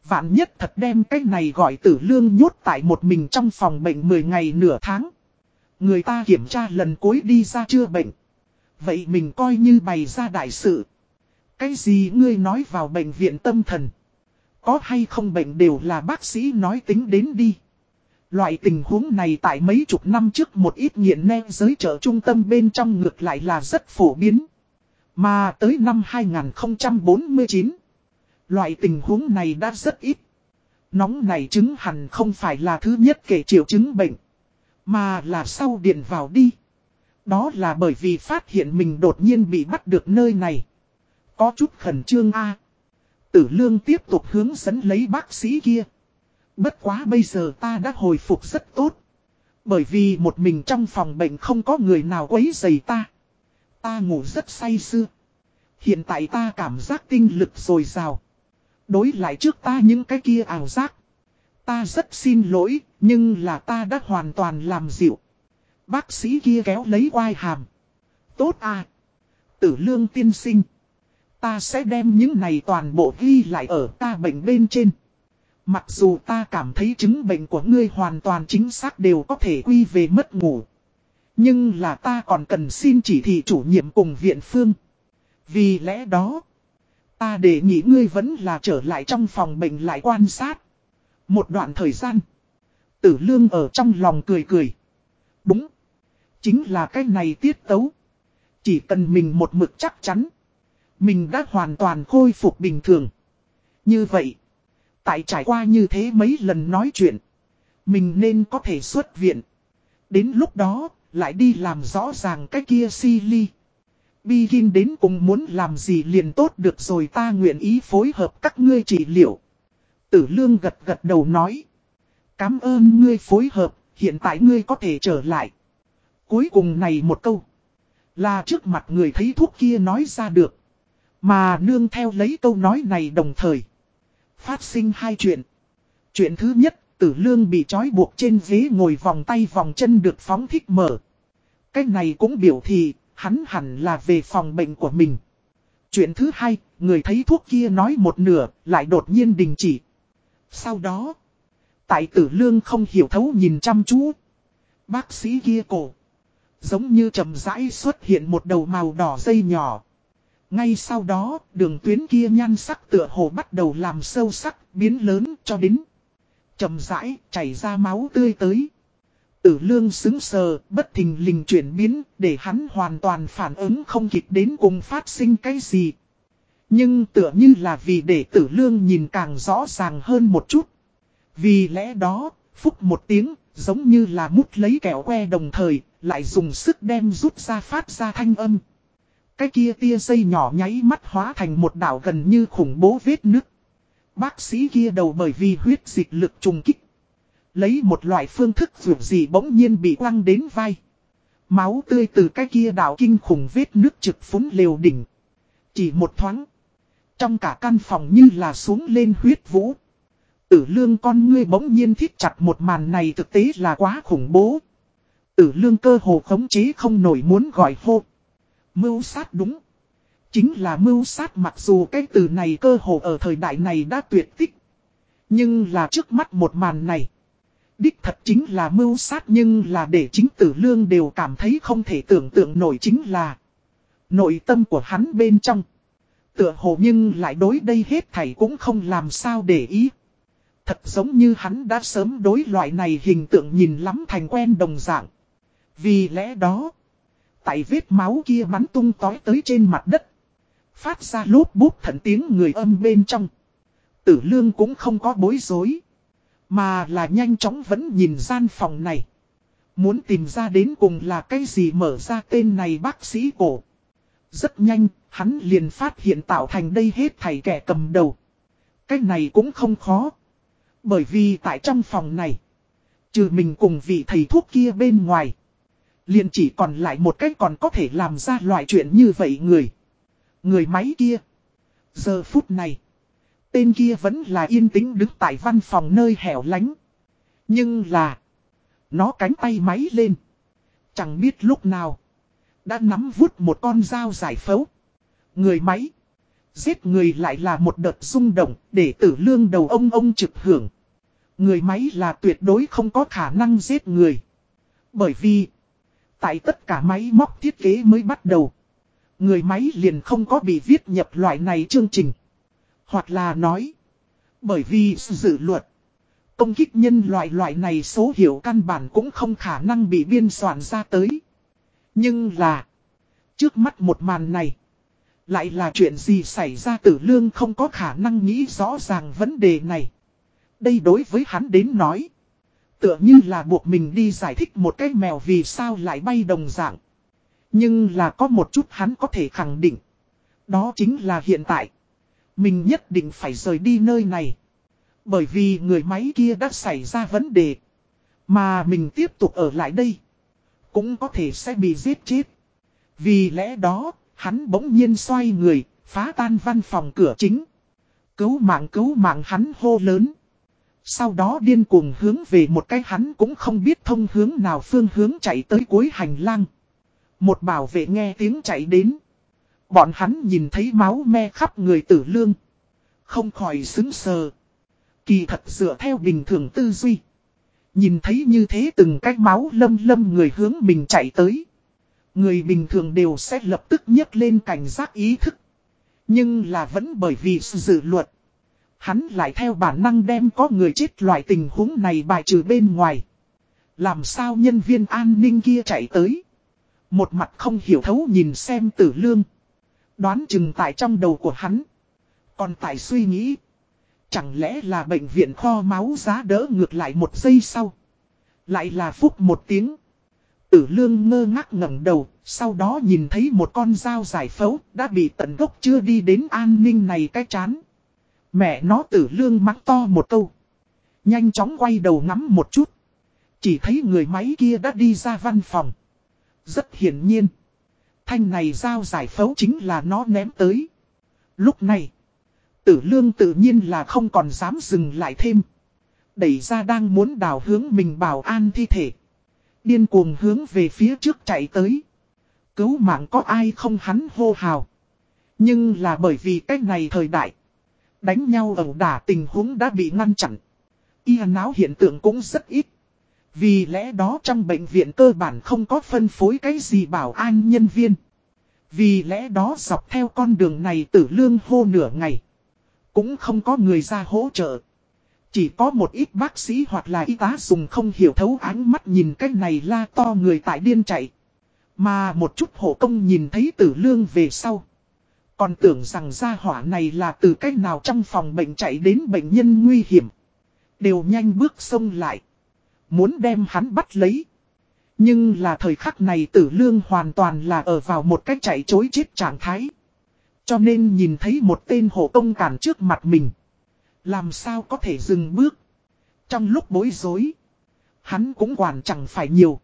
A: Vạn nhất thật đem cái này gọi tử lương nhốt tại một mình trong phòng bệnh 10 ngày nửa tháng. Người ta kiểm tra lần cuối đi ra chưa bệnh. Vậy mình coi như bày ra đại sự. Cái gì ngươi nói vào bệnh viện tâm thần? Có hay không bệnh đều là bác sĩ nói tính đến đi. Loại tình huống này tại mấy chục năm trước một ít nghiện ne giới chợ trung tâm bên trong ngược lại là rất phổ biến. Mà tới năm 2049, loại tình huống này đã rất ít. Nóng này chứng hẳn không phải là thứ nhất kể triệu chứng bệnh, mà là sau điện vào đi. Đó là bởi vì phát hiện mình đột nhiên bị bắt được nơi này. Có chút khẩn trương A. Tử lương tiếp tục hướng dẫn lấy bác sĩ kia. Bất quá bây giờ ta đã hồi phục rất tốt. Bởi vì một mình trong phòng bệnh không có người nào quấy rầy ta. Ta ngủ rất say sưa. Hiện tại ta cảm giác tinh lực dồi dào. Đối lại trước ta những cái kia ảo giác. Ta rất xin lỗi, nhưng là ta đã hoàn toàn làm dịu. Bác sĩ kia kéo lấy quai hàm. Tốt à. Tử lương tiên sinh. Ta sẽ đem những này toàn bộ ghi lại ở ta bệnh bên trên. Mặc dù ta cảm thấy chứng bệnh của ngươi hoàn toàn chính xác đều có thể quy về mất ngủ. Nhưng là ta còn cần xin chỉ thị chủ nhiệm cùng viện phương. Vì lẽ đó, ta để nghĩ ngươi vẫn là trở lại trong phòng bệnh lại quan sát. Một đoạn thời gian, tử lương ở trong lòng cười cười. Đúng, chính là cái này tiết tấu. Chỉ cần mình một mực chắc chắn. Mình đã hoàn toàn khôi phục bình thường. Như vậy, tại trải qua như thế mấy lần nói chuyện. Mình nên có thể xuất viện. Đến lúc đó, lại đi làm rõ ràng cái kia si ly. Begin đến cùng muốn làm gì liền tốt được rồi ta nguyện ý phối hợp các ngươi trị liệu. Tử lương gật gật đầu nói. Cám ơn ngươi phối hợp, hiện tại ngươi có thể trở lại. Cuối cùng này một câu. Là trước mặt người thấy thuốc kia nói ra được. Mà nương theo lấy câu nói này đồng thời. Phát sinh hai chuyện. Chuyện thứ nhất, tử lương bị trói buộc trên ghế ngồi vòng tay vòng chân được phóng thích mở. Cái này cũng biểu thị, hắn hẳn là về phòng bệnh của mình. Chuyện thứ hai, người thấy thuốc kia nói một nửa, lại đột nhiên đình chỉ. Sau đó, tại tử lương không hiểu thấu nhìn chăm chú. Bác sĩ kia cổ. Giống như chậm rãi xuất hiện một đầu màu đỏ dây nhỏ. Ngay sau đó, đường tuyến kia nhan sắc tựa hồ bắt đầu làm sâu sắc, biến lớn cho đến. chậm rãi, chảy ra máu tươi tới. Tử lương xứng sờ, bất thình lình chuyển biến, để hắn hoàn toàn phản ứng không kịp đến cùng phát sinh cái gì. Nhưng tựa như là vì để tử lương nhìn càng rõ ràng hơn một chút. Vì lẽ đó, phúc một tiếng, giống như là mút lấy kẹo que đồng thời, lại dùng sức đem rút ra phát ra thanh âm. Cái kia tia dây nhỏ nháy mắt hóa thành một đảo gần như khủng bố vết nước. Bác sĩ kia đầu bởi vì huyết dịch lực trùng kích. Lấy một loại phương thức dù gì bỗng nhiên bị quăng đến vai. Máu tươi từ cái kia đảo kinh khủng vết nước trực phúng liều đỉnh. Chỉ một thoáng. Trong cả căn phòng như là xuống lên huyết vũ. Tử lương con ngươi bỗng nhiên thiết chặt một màn này thực tế là quá khủng bố. Tử lương cơ hồ khống chế không nổi muốn gọi hô. Mưu sát đúng. Chính là mưu sát mặc dù cái từ này cơ hồ ở thời đại này đã tuyệt tích. Nhưng là trước mắt một màn này. Đích thật chính là mưu sát nhưng là để chính tử lương đều cảm thấy không thể tưởng tượng nổi chính là nội tâm của hắn bên trong. Tựa hồ nhưng lại đối đây hết thảy cũng không làm sao để ý. Thật giống như hắn đã sớm đối loại này hình tượng nhìn lắm thành quen đồng dạng. Vì lẽ đó, tại vết máu kia bắn tung tói tới trên mặt đất. Phát ra lốp bút thận tiếng người âm bên trong. Tử lương cũng không có bối rối. Mà là nhanh chóng vẫn nhìn gian phòng này. Muốn tìm ra đến cùng là cái gì mở ra tên này bác sĩ cổ. Rất nhanh, hắn liền phát hiện tạo thành đây hết thầy kẻ cầm đầu. Cái này cũng không khó. Bởi vì tại trong phòng này, trừ mình cùng vị thầy thuốc kia bên ngoài. Liền chỉ còn lại một cách còn có thể làm ra loại chuyện như vậy người. Người máy kia. Giờ phút này. Tên kia vẫn là yên tĩnh đứng tại văn phòng nơi hẻo lánh. Nhưng là. Nó cánh tay máy lên. Chẳng biết lúc nào. Đã nắm vút một con dao giải phẫu. Người máy. Giết người lại là một đợt rung động để tử lương đầu ông ông trực hưởng. Người máy là tuyệt đối không có khả năng giết người. Bởi vì. Tại tất cả máy móc thiết kế mới bắt đầu. Người máy liền không có bị viết nhập loại này chương trình. Hoặc là nói. Bởi vì dự luật. Công kích nhân loại loại này số hiệu căn bản cũng không khả năng bị biên soạn ra tới. Nhưng là. Trước mắt một màn này. Lại là chuyện gì xảy ra tử lương không có khả năng nghĩ rõ ràng vấn đề này. Đây đối với hắn đến nói. Tựa như là buộc mình đi giải thích một cái mèo vì sao lại bay đồng dạng. Nhưng là có một chút hắn có thể khẳng định. Đó chính là hiện tại. Mình nhất định phải rời đi nơi này. Bởi vì người máy kia đã xảy ra vấn đề. Mà mình tiếp tục ở lại đây. Cũng có thể sẽ bị giết chết. Vì lẽ đó, hắn bỗng nhiên xoay người, phá tan văn phòng cửa chính. Cứu mạng cứu mạng hắn hô lớn. Sau đó điên cuồng hướng về một cái hắn cũng không biết thông hướng nào phương hướng chạy tới cuối hành lang. Một bảo vệ nghe tiếng chạy đến. Bọn hắn nhìn thấy máu me khắp người tử lương. Không khỏi xứng sờ. Kỳ thật dựa theo bình thường tư duy. Nhìn thấy như thế từng cái máu lâm lâm người hướng mình chạy tới. Người bình thường đều sẽ lập tức nhấc lên cảnh giác ý thức. Nhưng là vẫn bởi vì dự luật. Hắn lại theo bản năng đem có người chết loại tình huống này bài trừ bên ngoài. Làm sao nhân viên an ninh kia chạy tới. Một mặt không hiểu thấu nhìn xem tử lương. Đoán chừng tại trong đầu của hắn. Còn tại suy nghĩ. Chẳng lẽ là bệnh viện kho máu giá đỡ ngược lại một giây sau. Lại là phúc một tiếng. Tử lương ngơ ngác ngẩng đầu, sau đó nhìn thấy một con dao giải phẫu đã bị tận gốc chưa đi đến an ninh này cái chán. Mẹ nó tử lương mắng to một câu. Nhanh chóng quay đầu ngắm một chút. Chỉ thấy người máy kia đã đi ra văn phòng. Rất hiển nhiên. Thanh này giao giải phẫu chính là nó ném tới. Lúc này. Tử lương tự nhiên là không còn dám dừng lại thêm. Đẩy ra đang muốn đào hướng mình bảo an thi thể. Điên cuồng hướng về phía trước chạy tới. Cứu mạng có ai không hắn hô hào. Nhưng là bởi vì cách này thời đại. Đánh nhau ẩu đả tình huống đã bị ngăn chặn. Y náo hiện tượng cũng rất ít. Vì lẽ đó trong bệnh viện cơ bản không có phân phối cái gì bảo an nhân viên. Vì lẽ đó dọc theo con đường này tử lương hô nửa ngày. Cũng không có người ra hỗ trợ. Chỉ có một ít bác sĩ hoặc là y tá dùng không hiểu thấu ánh mắt nhìn cái này la to người tại điên chạy. Mà một chút hộ công nhìn thấy tử lương về sau. Còn tưởng rằng gia hỏa này là từ cách nào trong phòng bệnh chạy đến bệnh nhân nguy hiểm. Đều nhanh bước xông lại. Muốn đem hắn bắt lấy. Nhưng là thời khắc này tử lương hoàn toàn là ở vào một cách chạy chối chết trạng thái. Cho nên nhìn thấy một tên hộ công cản trước mặt mình. Làm sao có thể dừng bước. Trong lúc bối rối. Hắn cũng quản chẳng phải nhiều.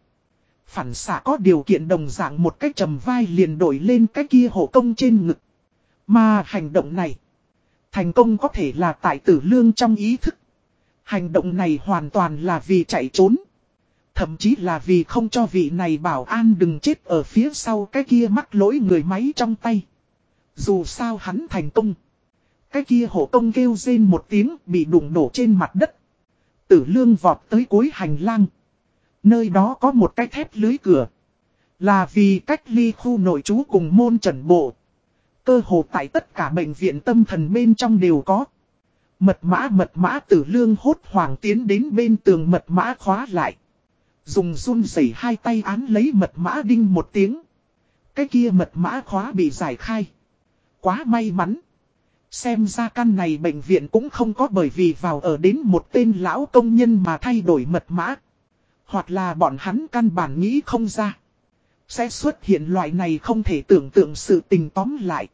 A: Phản xạ có điều kiện đồng dạng một cách trầm vai liền đổi lên cái kia hộ công trên ngực. Mà hành động này. Thành công có thể là tại tử lương trong ý thức. Hành động này hoàn toàn là vì chạy trốn. Thậm chí là vì không cho vị này bảo an đừng chết ở phía sau cái kia mắc lỗi người máy trong tay. Dù sao hắn thành công. Cái kia hộ công kêu rên một tiếng bị đụng đổ trên mặt đất. Tử lương vọt tới cuối hành lang. Nơi đó có một cái thép lưới cửa. Là vì cách ly khu nội trú cùng môn trần bộ. Cơ hồ tại tất cả bệnh viện tâm thần bên trong đều có. Mật mã mật mã tử lương hốt hoàng tiến đến bên tường mật mã khóa lại. Dùng run rẩy hai tay án lấy mật mã đinh một tiếng. Cái kia mật mã khóa bị giải khai. Quá may mắn. Xem ra căn này bệnh viện cũng không có bởi vì vào ở đến một tên lão công nhân mà thay đổi mật mã. Hoặc là bọn hắn căn bản nghĩ không ra. Sẽ xuất hiện loại này không thể tưởng tượng sự tình tóm lại.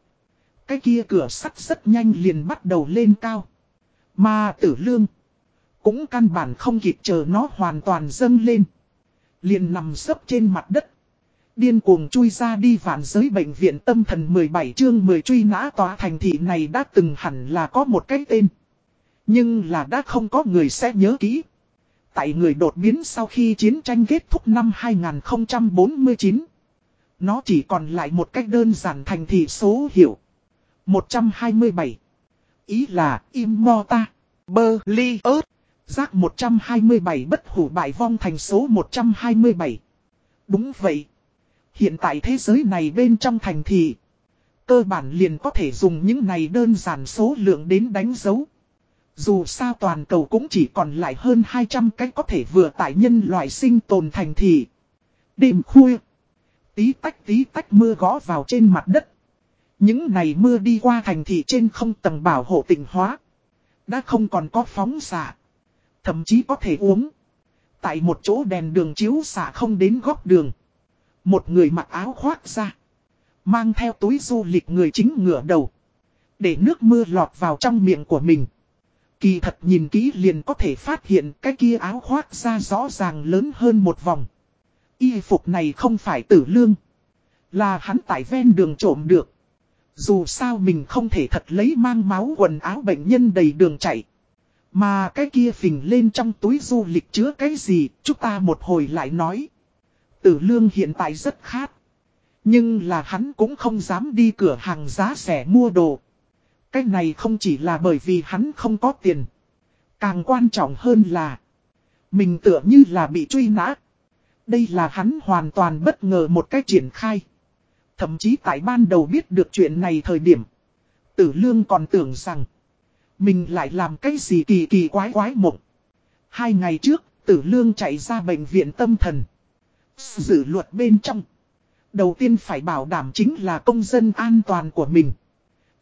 A: Cái kia cửa sắt rất nhanh liền bắt đầu lên cao. Mà tử lương. Cũng căn bản không kịp chờ nó hoàn toàn dâng lên. Liền nằm sấp trên mặt đất. Điên cuồng chui ra đi vạn giới bệnh viện tâm thần 17 chương 10 truy nã tòa thành thị này đã từng hẳn là có một cái tên. Nhưng là đã không có người sẽ nhớ kỹ. Tại người đột biến sau khi chiến tranh kết thúc năm 2049. Nó chỉ còn lại một cách đơn giản thành thị số hiệu. 127. Ý là Immorta, berlioz giác 127 bất hủ bại vong thành số 127. Đúng vậy. Hiện tại thế giới này bên trong thành thị, cơ bản liền có thể dùng những này đơn giản số lượng đến đánh dấu. Dù sao toàn cầu cũng chỉ còn lại hơn 200 cách có thể vừa tại nhân loại sinh tồn thành thị. Đêm khuya, tí tách tí tách mưa gõ vào trên mặt đất. Những ngày mưa đi qua thành thị trên không tầng bảo hộ tỉnh hóa. Đã không còn có phóng xạ. Thậm chí có thể uống. Tại một chỗ đèn đường chiếu xạ không đến góc đường. Một người mặc áo khoác ra. Mang theo túi du lịch người chính ngửa đầu. Để nước mưa lọt vào trong miệng của mình. Kỳ thật nhìn kỹ liền có thể phát hiện cái kia áo khoác ra rõ ràng lớn hơn một vòng. Y phục này không phải tử lương. Là hắn tại ven đường trộm được. Dù sao mình không thể thật lấy mang máu quần áo bệnh nhân đầy đường chạy. Mà cái kia phình lên trong túi du lịch chứa cái gì, chúng ta một hồi lại nói. Tử lương hiện tại rất khát. Nhưng là hắn cũng không dám đi cửa hàng giá rẻ mua đồ. Cái này không chỉ là bởi vì hắn không có tiền. Càng quan trọng hơn là. Mình tựa như là bị truy nã. Đây là hắn hoàn toàn bất ngờ một cách triển khai. Thậm chí tại ban đầu biết được chuyện này thời điểm. Tử lương còn tưởng rằng. Mình lại làm cái gì kỳ kỳ quái quái mộng. Hai ngày trước, tử lương chạy ra bệnh viện tâm thần. Dự luật bên trong. Đầu tiên phải bảo đảm chính là công dân an toàn của mình.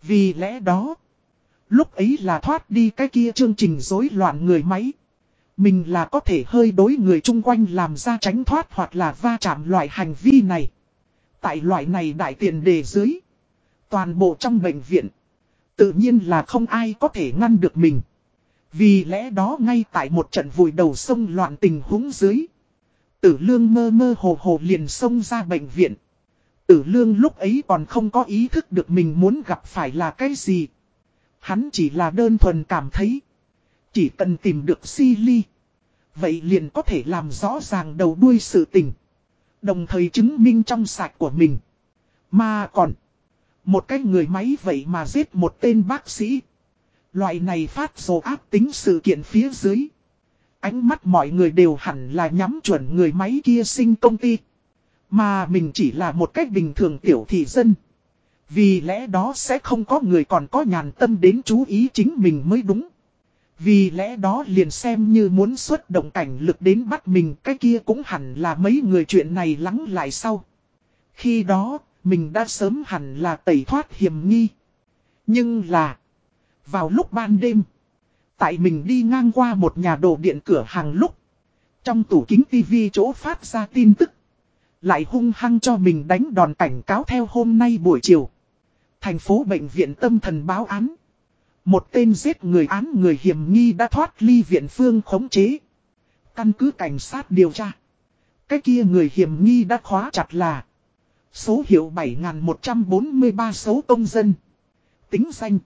A: Vì lẽ đó, Lúc ấy là thoát đi cái kia chương trình rối loạn người máy. Mình là có thể hơi đối người chung quanh làm ra tránh thoát hoặc là va chạm loại hành vi này. Tại loại này đại tiền đề dưới. Toàn bộ trong bệnh viện. Tự nhiên là không ai có thể ngăn được mình. Vì lẽ đó ngay tại một trận vùi đầu sông loạn tình huống dưới. Tử lương mơ mơ hồ hồ liền xông ra bệnh viện. Tử lương lúc ấy còn không có ý thức được mình muốn gặp phải là cái gì. Hắn chỉ là đơn thuần cảm thấy. Chỉ cần tìm được si ly. Vậy liền có thể làm rõ ràng đầu đuôi sự tình. Đồng thời chứng minh trong sạch của mình. Mà còn. Một cái người máy vậy mà giết một tên bác sĩ. Loại này phát dồ áp tính sự kiện phía dưới. Ánh mắt mọi người đều hẳn là nhắm chuẩn người máy kia sinh công ty. Mà mình chỉ là một cách bình thường tiểu thị dân. Vì lẽ đó sẽ không có người còn có nhàn tâm đến chú ý chính mình mới đúng. Vì lẽ đó liền xem như muốn xuất động cảnh lực đến bắt mình cái kia cũng hẳn là mấy người chuyện này lắng lại sau. Khi đó, mình đã sớm hẳn là tẩy thoát hiểm nghi. Nhưng là, vào lúc ban đêm, tại mình đi ngang qua một nhà đồ điện cửa hàng lúc, trong tủ kính tivi chỗ phát ra tin tức, lại hung hăng cho mình đánh đòn cảnh cáo theo hôm nay buổi chiều. Thành phố bệnh viện tâm thần báo án. Một tên giết người án người hiểm nghi đã thoát ly viện phương khống chế. Căn cứ cảnh sát điều tra. Cái kia người hiểm nghi đã khóa chặt là Số hiệu 7143 số công dân. Tính danh.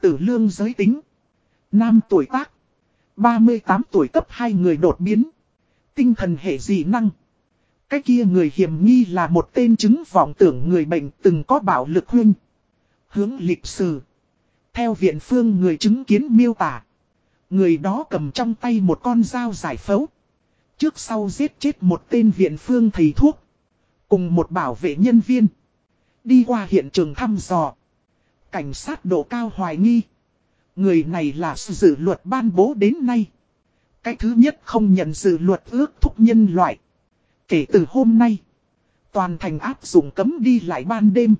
A: Tử lương giới tính. Nam tuổi tác. 38 tuổi cấp 2 người đột biến. Tinh thần hệ dị năng. Cái kia người hiểm nghi là một tên chứng vọng tưởng người bệnh từng có bạo lực huynh Hướng lịch sử theo viện phương người chứng kiến miêu tả. Người đó cầm trong tay một con dao giải phẫu. Trước sau giết chết một tên viện phương thầy thuốc. Cùng một bảo vệ nhân viên. Đi qua hiện trường thăm dò. Cảnh sát độ cao hoài nghi. Người này là dự luật ban bố đến nay. Cái thứ nhất không nhận dự luật ước thúc nhân loại. Kể từ hôm nay. Toàn thành áp dụng cấm đi lại ban đêm.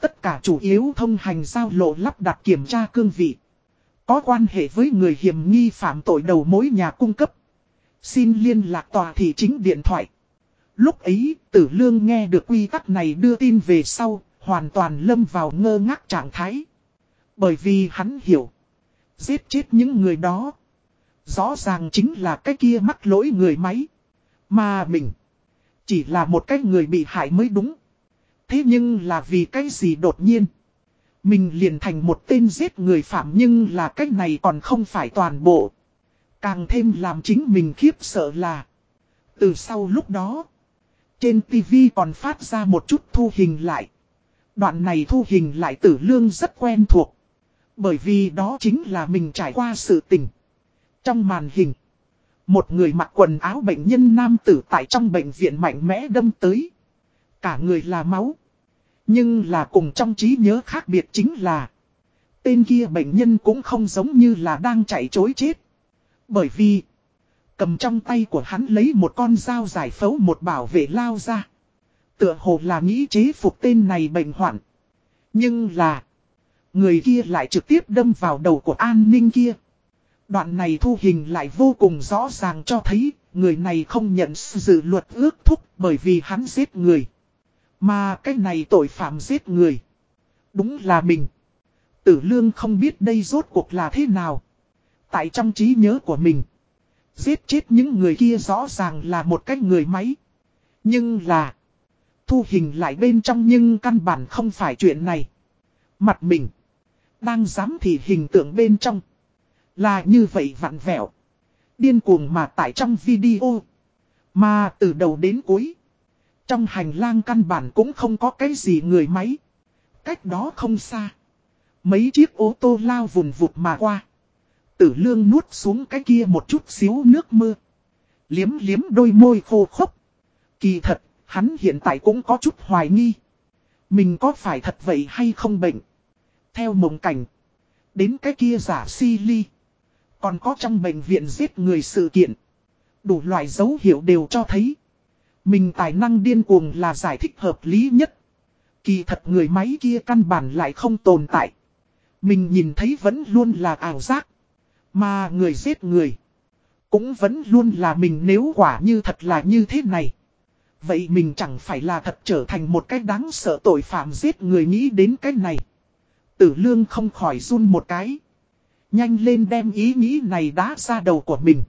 A: Tất cả chủ yếu thông hành giao lộ lắp đặt kiểm tra cương vị. Có quan hệ với người hiểm nghi phạm tội đầu mối nhà cung cấp. Xin liên lạc tòa thị chính điện thoại. Lúc ấy, tử lương nghe được quy tắc này đưa tin về sau, hoàn toàn lâm vào ngơ ngác trạng thái. Bởi vì hắn hiểu. Giết chết những người đó. Rõ ràng chính là cái kia mắc lỗi người máy. Mà mình. Chỉ là một cái người bị hại mới đúng. Thế nhưng là vì cái gì đột nhiên. Mình liền thành một tên giết người phạm nhưng là cách này còn không phải toàn bộ. Càng thêm làm chính mình khiếp sợ là. Từ sau lúc đó. Trên TV còn phát ra một chút thu hình lại. Đoạn này thu hình lại tử lương rất quen thuộc. Bởi vì đó chính là mình trải qua sự tình. Trong màn hình. Một người mặc quần áo bệnh nhân nam tử tại trong bệnh viện mạnh mẽ đâm tới. Cả người là máu. Nhưng là cùng trong trí nhớ khác biệt chính là, Tên kia bệnh nhân cũng không giống như là đang chạy chối chết. Bởi vì, Cầm trong tay của hắn lấy một con dao giải phẫu một bảo vệ lao ra. Tựa hồ là nghĩ chế phục tên này bệnh hoạn. Nhưng là, Người kia lại trực tiếp đâm vào đầu của an ninh kia. Đoạn này thu hình lại vô cùng rõ ràng cho thấy, Người này không nhận sự luật ước thúc bởi vì hắn giết người mà cái này tội phạm giết người. Đúng là mình. Tử lương không biết đây rốt cuộc là thế nào. Tại trong trí nhớ của mình. Giết chết những người kia rõ ràng là một cái người máy. Nhưng là. Thu hình lại bên trong nhưng căn bản không phải chuyện này. Mặt mình. Đang dám thì hình tượng bên trong. Là như vậy vặn vẹo. Điên cuồng mà tại trong video. Mà từ đầu đến cuối. Trong hành lang căn bản cũng không có cái gì người máy. Cách đó không xa. Mấy chiếc ô tô lao vùn vụt mà qua. Tử lương nuốt xuống cái kia một chút xíu nước mưa. Liếm liếm đôi môi khô khốc. Kỳ thật, hắn hiện tại cũng có chút hoài nghi. Mình có phải thật vậy hay không bệnh? Theo mộng cảnh. Đến cái kia giả si ly. Còn có trong bệnh viện giết người sự kiện. Đủ loại dấu hiệu đều cho thấy. Mình tài năng điên cuồng là giải thích hợp lý nhất. Kỳ thật người máy kia căn bản lại không tồn tại. Mình nhìn thấy vẫn luôn là ảo giác. Mà người giết người. Cũng vẫn luôn là mình nếu quả như thật là như thế này. Vậy mình chẳng phải là thật trở thành một cái đáng sợ tội phạm giết người nghĩ đến cái này. Tử lương không khỏi run một cái. Nhanh lên đem ý nghĩ này đá ra đầu của mình.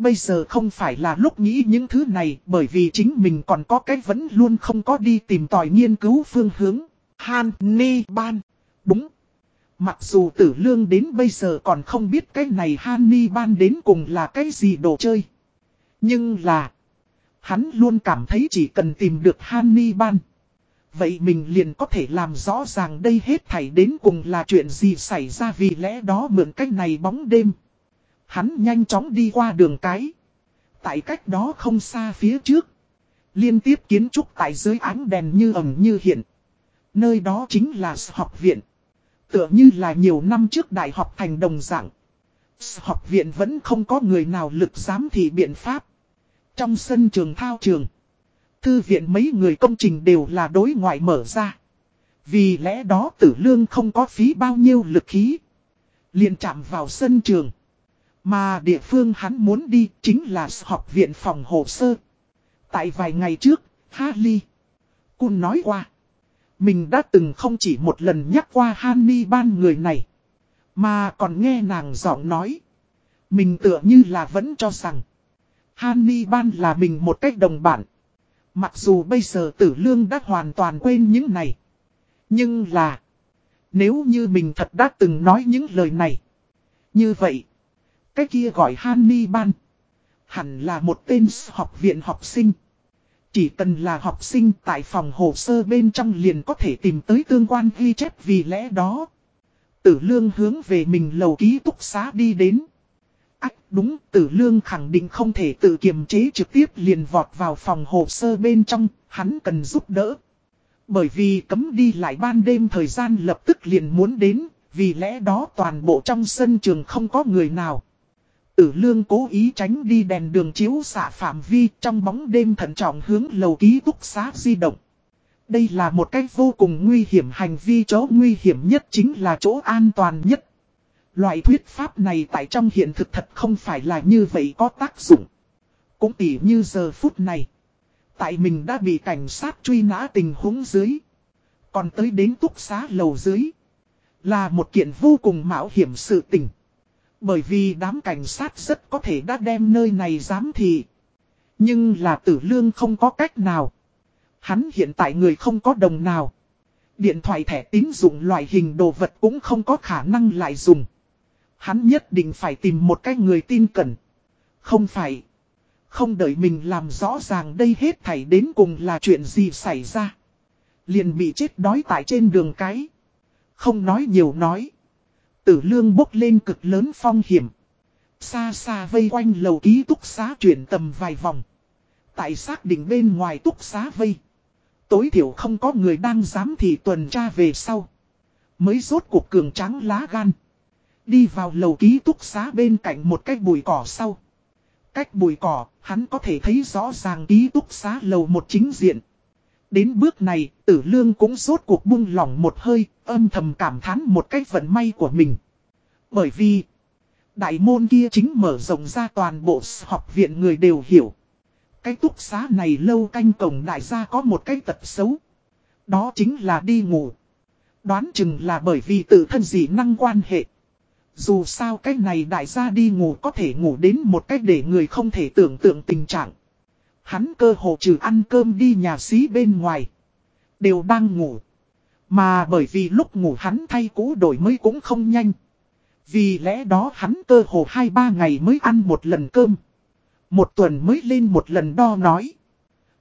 A: Bây giờ không phải là lúc nghĩ những thứ này, bởi vì chính mình còn có cái vẫn luôn không có đi tìm tòi nghiên cứu phương hướng. Han Ni Ban. Đúng. Mặc dù tử lương đến bây giờ còn không biết cái này Han Ni Ban đến cùng là cái gì đồ chơi. Nhưng là. Hắn luôn cảm thấy chỉ cần tìm được Han Ni Ban. Vậy mình liền có thể làm rõ ràng đây hết thảy đến cùng là chuyện gì xảy ra vì lẽ đó mượn cách này bóng đêm. Hắn nhanh chóng đi qua đường cái. Tại cách đó không xa phía trước. Liên tiếp kiến trúc tại dưới ánh đèn như ẩm như hiện. Nơi đó chính là học viện. Tựa như là nhiều năm trước đại học thành đồng dạng. Học viện vẫn không có người nào lực giám thị biện pháp. Trong sân trường thao trường. Thư viện mấy người công trình đều là đối ngoại mở ra. Vì lẽ đó tử lương không có phí bao nhiêu lực khí. liền chạm vào sân trường. Mà địa phương hắn muốn đi chính là học viện phòng hồ sơ. Tại vài ngày trước, Harley Kun nói qua. Mình đã từng không chỉ một lần nhắc qua Hanni ban người này. Mà còn nghe nàng giọng nói. Mình tựa như là vẫn cho rằng. Hanni ban là mình một cách đồng bản. Mặc dù bây giờ tử lương đã hoàn toàn quên những này. Nhưng là. Nếu như mình thật đã từng nói những lời này. Như vậy. Cái kia gọi Hanni ban. Hẳn là một tên học viện học sinh. Chỉ cần là học sinh tại phòng hồ sơ bên trong liền có thể tìm tới tương quan ghi chép vì lẽ đó. Tử lương hướng về mình lầu ký túc xá đi đến. Ách đúng tử lương khẳng định không thể tự kiềm chế trực tiếp liền vọt vào phòng hồ sơ bên trong, hắn cần giúp đỡ. Bởi vì cấm đi lại ban đêm thời gian lập tức liền muốn đến, vì lẽ đó toàn bộ trong sân trường không có người nào. Tử lương cố ý tránh đi đèn đường chiếu xạ phạm vi trong bóng đêm thận trọng hướng lầu ký túc xá di động. Đây là một cách vô cùng nguy hiểm hành vi, chỗ nguy hiểm nhất chính là chỗ an toàn nhất. Loại thuyết pháp này tại trong hiện thực thật không phải là như vậy có tác dụng. Cũng tỉ như giờ phút này. Tại mình đã bị cảnh sát truy nã tình huống dưới. Còn tới đến túc xá lầu dưới. Là một kiện vô cùng mạo hiểm sự tình. Bởi vì đám cảnh sát rất có thể đã đem nơi này giám thị. Nhưng là tử lương không có cách nào. Hắn hiện tại người không có đồng nào. Điện thoại thẻ tín dụng loại hình đồ vật cũng không có khả năng lại dùng. Hắn nhất định phải tìm một cái người tin cẩn. Không phải. Không đợi mình làm rõ ràng đây hết thảy đến cùng là chuyện gì xảy ra. Liền bị chết đói tại trên đường cái. Không nói nhiều nói. Tử lương bốc lên cực lớn phong hiểm. Xa xa vây quanh lầu ký túc xá chuyển tầm vài vòng. Tại xác định bên ngoài túc xá vây. Tối thiểu không có người đang dám thì tuần tra về sau. Mới rốt cuộc cường trắng lá gan. Đi vào lầu ký túc xá bên cạnh một cái bụi cỏ sau. Cách bụi cỏ, hắn có thể thấy rõ ràng ký túc xá lầu một chính diện. Đến bước này, tử lương cũng rốt cuộc buông lỏng một hơi, âm thầm cảm thán một cách vận may của mình. Bởi vì, đại môn kia chính mở rộng ra toàn bộ học viện người đều hiểu. Cái túc xá này lâu canh cổng đại gia có một cái tật xấu. Đó chính là đi ngủ. Đoán chừng là bởi vì tự thân dị năng quan hệ. Dù sao cái này đại gia đi ngủ có thể ngủ đến một cách để người không thể tưởng tượng tình trạng. Hắn cơ hồ trừ ăn cơm đi nhà xí bên ngoài. Đều đang ngủ. Mà bởi vì lúc ngủ hắn thay cũ đổi mới cũng không nhanh. Vì lẽ đó hắn cơ hồ 2-3 ngày mới ăn một lần cơm. Một tuần mới lên một lần đo nói.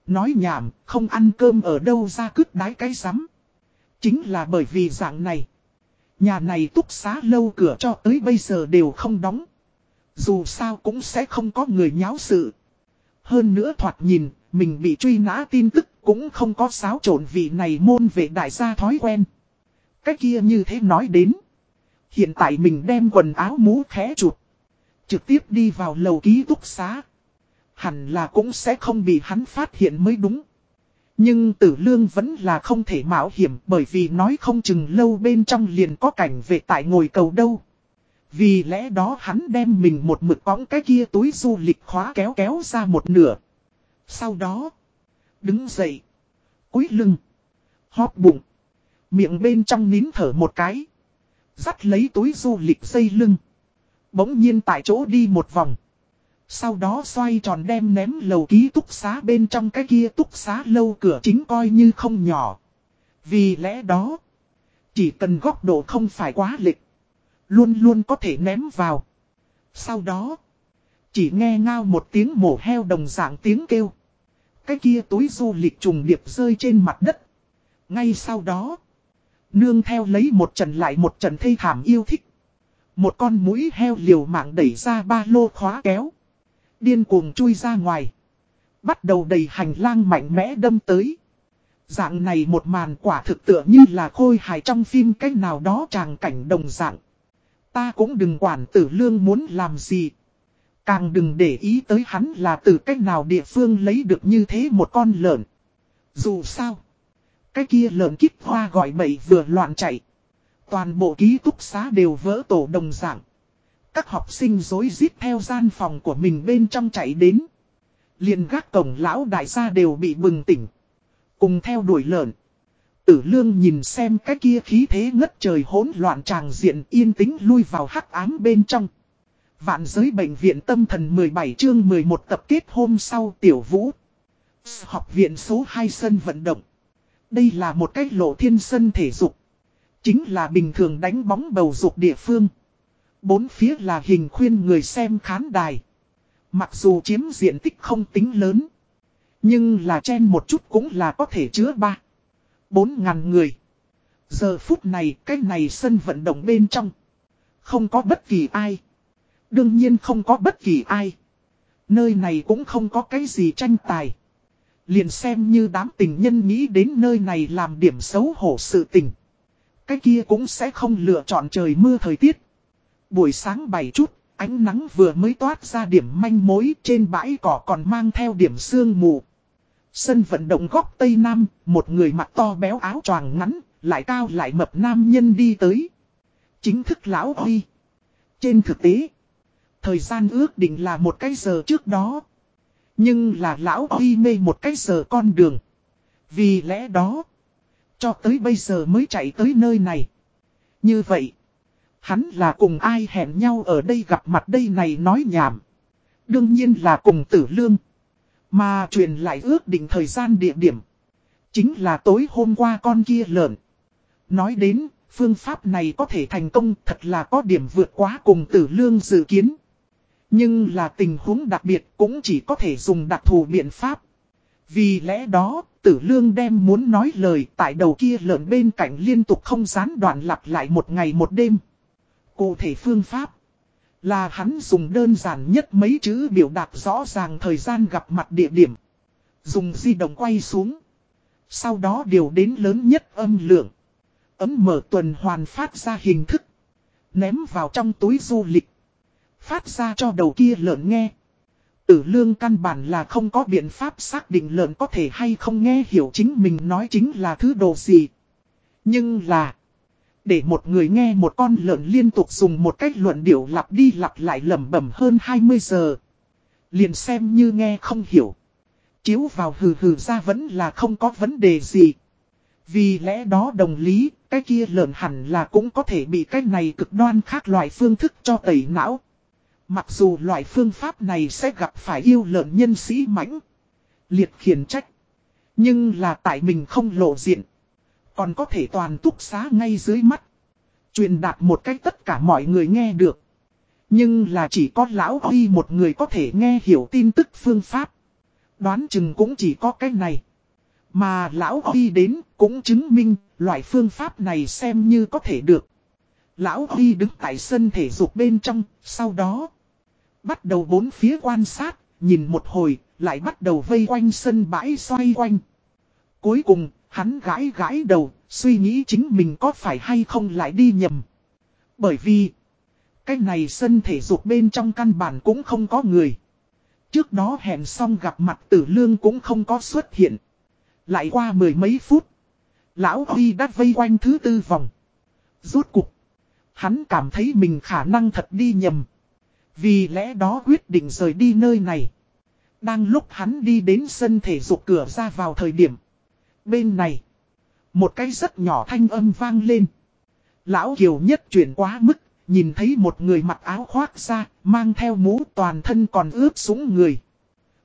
A: Nói nhảm, không ăn cơm ở đâu ra cứt đái cái rắm Chính là bởi vì dạng này. Nhà này túc xá lâu cửa cho tới bây giờ đều không đóng. Dù sao cũng sẽ không có người nháo sự. Hơn nữa thoạt nhìn, mình bị truy nã tin tức cũng không có xáo trộn vị này môn về đại gia thói quen. Cái kia như thế nói đến. Hiện tại mình đem quần áo mũ khẽ chụp. Trực tiếp đi vào lầu ký túc xá. Hẳn là cũng sẽ không bị hắn phát hiện mới đúng. Nhưng tử lương vẫn là không thể mạo hiểm bởi vì nói không chừng lâu bên trong liền có cảnh vệ tại ngồi cầu đâu. Vì lẽ đó hắn đem mình một mực cõng cái kia túi du lịch khóa kéo kéo ra một nửa. Sau đó, đứng dậy, cúi lưng, hóp bụng, miệng bên trong nín thở một cái. Dắt lấy túi du lịch dây lưng. Bỗng nhiên tại chỗ đi một vòng. Sau đó xoay tròn đem ném lầu ký túc xá bên trong cái kia túc xá lâu cửa chính coi như không nhỏ. Vì lẽ đó, chỉ cần góc độ không phải quá lịch, luôn luôn có thể ném vào. Sau đó, chỉ nghe ngao một tiếng mổ heo đồng dạng tiếng kêu. Cái kia túi du lịch trùng điệp rơi trên mặt đất. Ngay sau đó, nương theo lấy một trận lại một trận thây thảm yêu thích. Một con mũi heo liều mạng đẩy ra ba lô khóa kéo. Điên cuồng chui ra ngoài. Bắt đầu đầy hành lang mạnh mẽ đâm tới. Dạng này một màn quả thực tựa như là khôi hài trong phim cách nào đó tràng cảnh đồng dạng. Ta cũng đừng quản tử lương muốn làm gì. Càng đừng để ý tới hắn là từ cách nào địa phương lấy được như thế một con lợn. Dù sao. Cái kia lợn kíp hoa gọi bậy vừa loạn chạy. Toàn bộ ký túc xá đều vỡ tổ đồng dạng. Các học sinh dối rít theo gian phòng của mình bên trong chạy đến. liền gác cổng lão đại gia đều bị bừng tỉnh. Cùng theo đuổi lợn. Tử lương nhìn xem cái kia khí thế ngất trời hỗn loạn tràng diện yên tĩnh lui vào hắc ám bên trong. Vạn giới bệnh viện tâm thần 17 chương 11 tập kết hôm sau tiểu vũ. Học viện số 2 sân vận động. Đây là một cái lộ thiên sân thể dục. Chính là bình thường đánh bóng bầu dục địa phương. Bốn phía là hình khuyên người xem khán đài. Mặc dù chiếm diện tích không tính lớn. Nhưng là chen một chút cũng là có thể chứa ba. Bốn ngàn người. Giờ phút này cái này sân vận động bên trong. Không có bất kỳ ai. Đương nhiên không có bất kỳ ai. Nơi này cũng không có cái gì tranh tài. Liền xem như đám tình nhân nghĩ đến nơi này làm điểm xấu hổ sự tình. Cái kia cũng sẽ không lựa chọn trời mưa thời tiết. Buổi sáng 7 chút, ánh nắng vừa mới toát ra điểm manh mối trên bãi cỏ còn mang theo điểm sương mù. Sân vận động góc Tây Nam, một người mặt to béo áo choàng ngắn, lại cao lại mập nam nhân đi tới. Chính thức lão Huy. Trên thực tế, thời gian ước định là một cái giờ trước đó. Nhưng là lão Huy mê một cái giờ con đường. Vì lẽ đó, cho tới bây giờ mới chạy tới nơi này. Như vậy, hắn là cùng ai hẹn nhau ở đây gặp mặt đây này nói nhảm. Đương nhiên là cùng tử lương. Mà truyền lại ước định thời gian địa điểm. Chính là tối hôm qua con kia lợn. Nói đến, phương pháp này có thể thành công thật là có điểm vượt quá cùng tử lương dự kiến. Nhưng là tình huống đặc biệt cũng chỉ có thể dùng đặc thù biện pháp. Vì lẽ đó, tử lương đem muốn nói lời tại đầu kia lợn bên cạnh liên tục không gián đoạn lặp lại một ngày một đêm. Cụ thể phương pháp là hắn dùng đơn giản nhất mấy chữ biểu đạt rõ ràng thời gian gặp mặt địa điểm. Dùng di động quay xuống. Sau đó điều đến lớn nhất âm lượng. Ấm mở tuần hoàn phát ra hình thức. Ném vào trong túi du lịch. Phát ra cho đầu kia lợn nghe. Tử lương căn bản là không có biện pháp xác định lợn có thể hay không nghe hiểu chính mình nói chính là thứ đồ gì. Nhưng là, để một người nghe một con lợn liên tục dùng một cách luận điệu lặp đi lặp lại lầm bẩm hơn 20 giờ. Liền xem như nghe không hiểu. Chiếu vào hừ hừ ra vẫn là không có vấn đề gì. Vì lẽ đó đồng lý, cái kia lợn hẳn là cũng có thể bị cái này cực đoan khác loại phương thức cho tẩy não. Mặc dù loại phương pháp này sẽ gặp phải yêu lợn nhân sĩ mãnh liệt khiển trách. Nhưng là tại mình không lộ diện. Còn có thể toàn túc xá ngay dưới mắt. Truyền đạt một cách tất cả mọi người nghe được. Nhưng là chỉ có lão Huy một người có thể nghe hiểu tin tức phương pháp. Đoán chừng cũng chỉ có cái này. Mà lão Huy đến cũng chứng minh loại phương pháp này xem như có thể được. Lão Huy đứng tại sân thể dục bên trong, sau đó Bắt đầu bốn phía quan sát, nhìn một hồi, lại bắt đầu vây quanh sân bãi xoay quanh. Cuối cùng, hắn gãi gãi đầu, suy nghĩ chính mình có phải hay không lại đi nhầm. Bởi vì, cái này sân thể dục bên trong căn bản cũng không có người. Trước đó hẹn xong gặp mặt tử lương cũng không có xuất hiện. Lại qua mười mấy phút. Lão Huy đã vây quanh thứ tư vòng. Rốt cục. Hắn cảm thấy mình khả năng thật đi nhầm. Vì lẽ đó quyết định rời đi nơi này. Đang lúc hắn đi đến sân thể dục cửa ra vào thời điểm. Bên này. Một cái rất nhỏ thanh âm vang lên. Lão Kiều nhất chuyển quá mức. Nhìn thấy một người mặc áo khoác ra. Mang theo mũ toàn thân còn ướp súng người.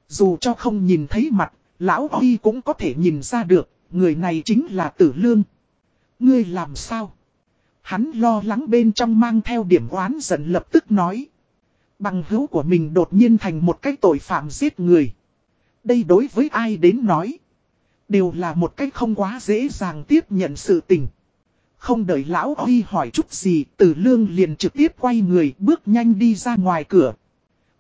A: Dù cho không nhìn thấy mặt. Lão Huy cũng có thể nhìn ra được. Người này chính là tử lương. Ngươi làm sao? Hắn lo lắng bên trong mang theo điểm oán giận lập tức nói. Bằng hữu của mình đột nhiên thành một cái tội phạm giết người. Đây đối với ai đến nói. Đều là một cách không quá dễ dàng tiếp nhận sự tình. Không đợi lão Huy hỏi chút gì, tử lương liền trực tiếp quay người bước nhanh đi ra ngoài cửa.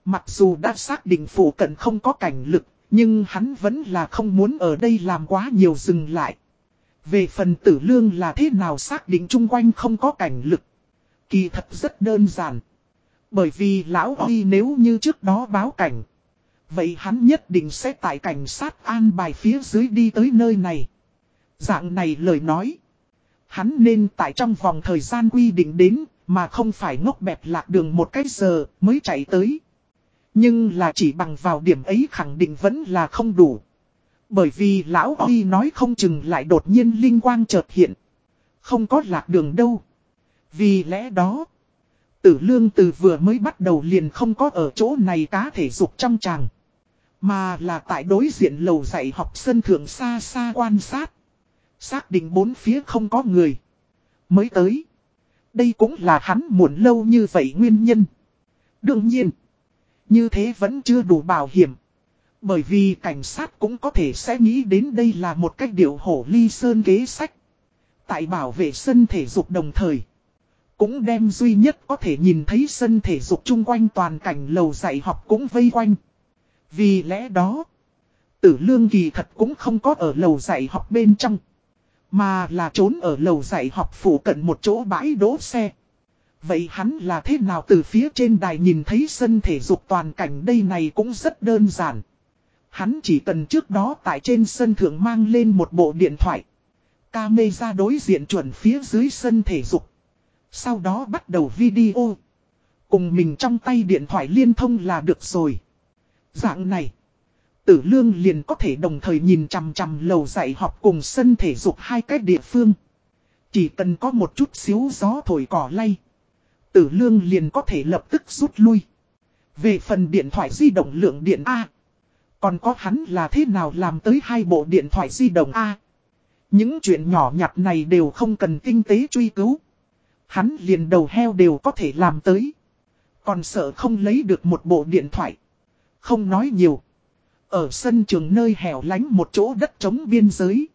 A: Mặc dù đã xác định phủ cận không có cảnh lực, nhưng hắn vẫn là không muốn ở đây làm quá nhiều dừng lại. Về phần tử lương là thế nào xác định chung quanh không có cảnh lực. Kỳ thật rất đơn giản. Bởi vì lão Huy nếu như trước đó báo cảnh. Vậy hắn nhất định sẽ tại cảnh sát an bài phía dưới đi tới nơi này. Dạng này lời nói. Hắn nên tại trong vòng thời gian quy định đến, mà không phải ngốc bẹp lạc đường một cái giờ mới chạy tới. Nhưng là chỉ bằng vào điểm ấy khẳng định vẫn là không đủ. Bởi vì lão Huy nói không chừng lại đột nhiên linh quang chợt hiện. Không có lạc đường đâu. Vì lẽ đó, tử lương từ vừa mới bắt đầu liền không có ở chỗ này cá thể dục trong tràng. Mà là tại đối diện lầu dạy học sân thượng xa xa quan sát. Xác định bốn phía không có người. Mới tới. Đây cũng là hắn muộn lâu như vậy nguyên nhân. Đương nhiên. Như thế vẫn chưa đủ bảo hiểm. Bởi vì cảnh sát cũng có thể sẽ nghĩ đến đây là một cách điệu hổ ly sơn kế sách. Tại bảo vệ sân thể dục đồng thời. Cũng đem duy nhất có thể nhìn thấy sân thể dục chung quanh toàn cảnh lầu dạy học cũng vây quanh. Vì lẽ đó, tử lương kỳ thật cũng không có ở lầu dạy học bên trong. Mà là trốn ở lầu dạy học phủ cận một chỗ bãi đỗ xe. Vậy hắn là thế nào từ phía trên đài nhìn thấy sân thể dục toàn cảnh đây này cũng rất đơn giản. Hắn chỉ cần trước đó tại trên sân thượng mang lên một bộ điện thoại. Ca mê ra đối diện chuẩn phía dưới sân thể dục. Sau đó bắt đầu video. Cùng mình trong tay điện thoại liên thông là được rồi. Dạng này. Tử lương liền có thể đồng thời nhìn chằm chằm lầu dạy học cùng sân thể dục hai cái địa phương. Chỉ cần có một chút xíu gió thổi cỏ lay. Tử lương liền có thể lập tức rút lui. Về phần điện thoại di động lượng điện A. Còn có hắn là thế nào làm tới hai bộ điện thoại di động A. Những chuyện nhỏ nhặt này đều không cần kinh tế truy cứu. Hắn liền đầu heo đều có thể làm tới. Còn sợ không lấy được một bộ điện thoại. Không nói nhiều. Ở sân trường nơi hẻo lánh một chỗ đất trống biên giới.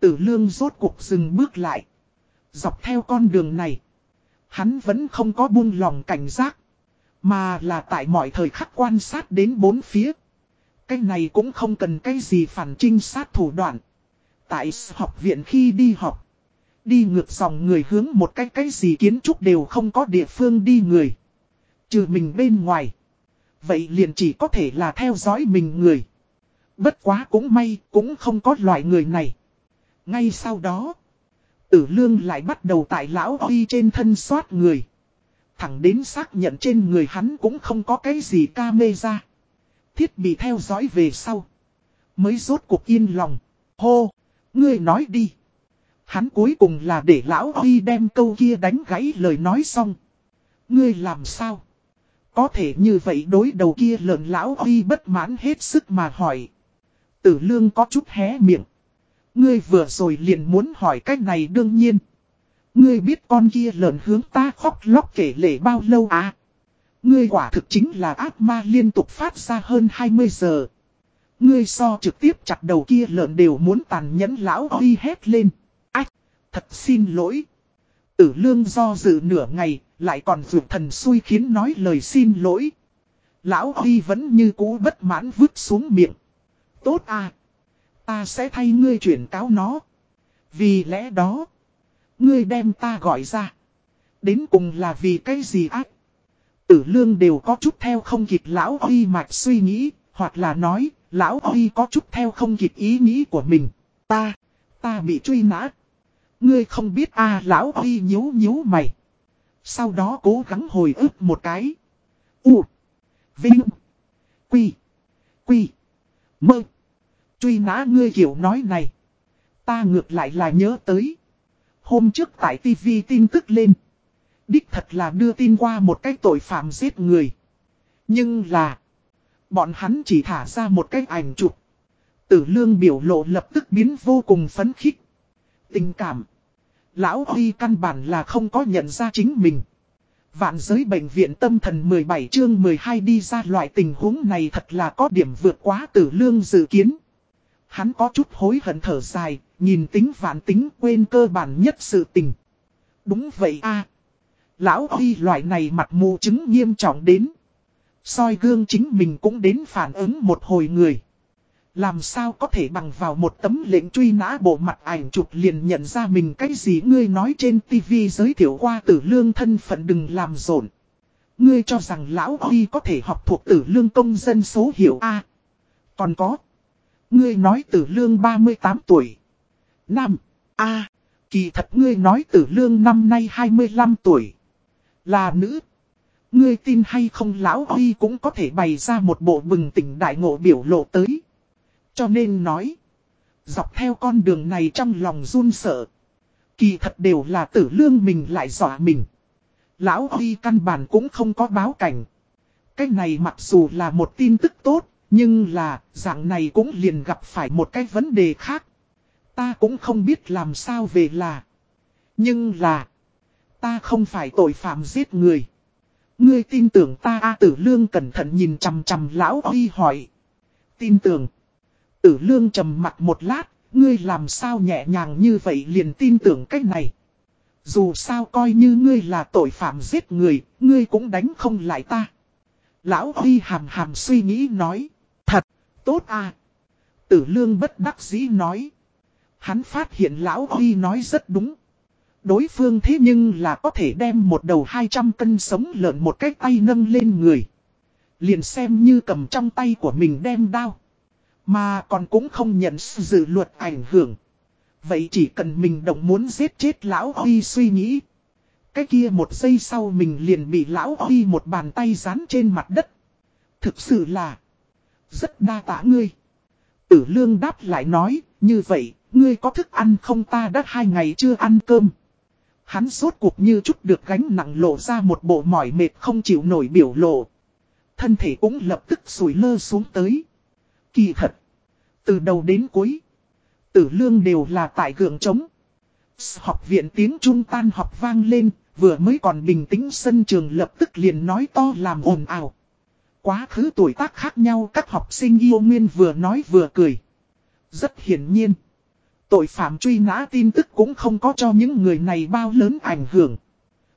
A: Tử lương rốt cuộc dừng bước lại. Dọc theo con đường này. Hắn vẫn không có buông lòng cảnh giác. Mà là tại mọi thời khắc quan sát đến bốn phía. Cái này cũng không cần cái gì phản trinh sát thủ đoạn. Tại học viện khi đi học. Đi ngược dòng người hướng một cái cái gì kiến trúc đều không có địa phương đi người. Trừ mình bên ngoài. Vậy liền chỉ có thể là theo dõi mình người. Bất quá cũng may, cũng không có loại người này. Ngay sau đó, tử lương lại bắt đầu tại lão oi trên thân soát người. Thẳng đến xác nhận trên người hắn cũng không có cái gì ca mê ra. Thiết bị theo dõi về sau. Mới rốt cuộc yên lòng. Hô, ngươi nói đi. Hắn cuối cùng là để lão Huy đem câu kia đánh gãy lời nói xong. Ngươi làm sao? Có thể như vậy đối đầu kia lợn lão Huy bất mãn hết sức mà hỏi. Tử lương có chút hé miệng. Ngươi vừa rồi liền muốn hỏi cách này đương nhiên. Ngươi biết con kia lợn hướng ta khóc lóc kể lể bao lâu à? Ngươi quả thực chính là ác ma liên tục phát ra hơn 20 giờ. Ngươi so trực tiếp chặt đầu kia lợn đều muốn tàn nhẫn lão Huy hét lên. Thật xin lỗi. Tử lương do dự nửa ngày, lại còn vượt thần xui khiến nói lời xin lỗi. Lão Huy vẫn như cũ bất mãn vứt xuống miệng. Tốt à. Ta sẽ thay ngươi chuyển cáo nó. Vì lẽ đó. Ngươi đem ta gọi ra. Đến cùng là vì cái gì ác. Tử lương đều có chút theo không kịp lão Huy mạch suy nghĩ. Hoặc là nói, lão Huy có chút theo không kịp ý nghĩ của mình. Ta, ta bị truy nã. Ngươi không biết a lão Huy nhíu nhíu mày. Sau đó cố gắng hồi ức một cái. U. Vinh. Quy. Quy. Mơ. Truy nã ngươi kiểu nói này. Ta ngược lại là nhớ tới. Hôm trước tại TV tin tức lên. Đích thật là đưa tin qua một cái tội phạm giết người. Nhưng là. Bọn hắn chỉ thả ra một cái ảnh chụp. Tử lương biểu lộ lập tức biến vô cùng phấn khích. Tình cảm. Lão Huy căn bản là không có nhận ra chính mình. Vạn giới bệnh viện tâm thần 17 chương 12 đi ra loại tình huống này thật là có điểm vượt quá tử lương dự kiến. Hắn có chút hối hận thở dài, nhìn tính vạn tính quên cơ bản nhất sự tình. Đúng vậy a Lão Huy loại này mặt mù chứng nghiêm trọng đến. soi gương chính mình cũng đến phản ứng một hồi người. Làm sao có thể bằng vào một tấm lệnh truy nã bộ mặt ảnh chụp liền nhận ra mình cái gì ngươi nói trên tivi giới thiệu qua tử lương thân phận đừng làm rộn. Ngươi cho rằng lão Huy có thể học thuộc tử lương công dân số hiệu A. Còn có. Ngươi nói tử lương 38 tuổi. Nam. A. kỳ thật ngươi nói tử lương năm nay 25 tuổi. Là nữ. Ngươi tin hay không lão Huy cũng có thể bày ra một bộ bừng tỉnh đại ngộ biểu lộ tới. Cho nên nói. Dọc theo con đường này trong lòng run sợ. Kỳ thật đều là tử lương mình lại dọa mình. Lão Huy căn bản cũng không có báo cảnh. Cái này mặc dù là một tin tức tốt, nhưng là, dạng này cũng liền gặp phải một cái vấn đề khác. Ta cũng không biết làm sao về là. Nhưng là, ta không phải tội phạm giết người. Ngươi tin tưởng ta A tử lương cẩn thận nhìn chằm chằm lão Huy hỏi. Tin tưởng. Tử lương trầm mặt một lát, ngươi làm sao nhẹ nhàng như vậy liền tin tưởng cách này. Dù sao coi như ngươi là tội phạm giết người, ngươi cũng đánh không lại ta. Lão Huy hàm hàm suy nghĩ nói. Thật, tốt à. Tử lương bất đắc dĩ nói. Hắn phát hiện Lão Huy nói rất đúng. Đối phương thế nhưng là có thể đem một đầu 200 cân sống lợn một cái tay nâng lên người. Liền xem như cầm trong tay của mình đem đao. Mà còn cũng không nhận dự luật ảnh hưởng. Vậy chỉ cần mình đồng muốn giết chết lão Huy suy nghĩ. Cái kia một giây sau mình liền bị lão Huy một bàn tay dán trên mặt đất. Thực sự là rất đa tả ngươi. Tử lương đáp lại nói, như vậy, ngươi có thức ăn không ta đã hai ngày chưa ăn cơm. Hắn sốt cuộc như chút được gánh nặng lộ ra một bộ mỏi mệt không chịu nổi biểu lộ. Thân thể cũng lập tức sủi lơ xuống tới. Kỳ thật. Từ đầu đến cuối. Tử lương đều là tại gượng trống. Học viện tiếng Trung tan học vang lên, vừa mới còn bình tĩnh sân trường lập tức liền nói to làm ồn ào. Quá khứ tuổi tác khác nhau các học sinh yêu nguyên vừa nói vừa cười. Rất hiển nhiên. Tội phạm truy nã tin tức cũng không có cho những người này bao lớn ảnh hưởng.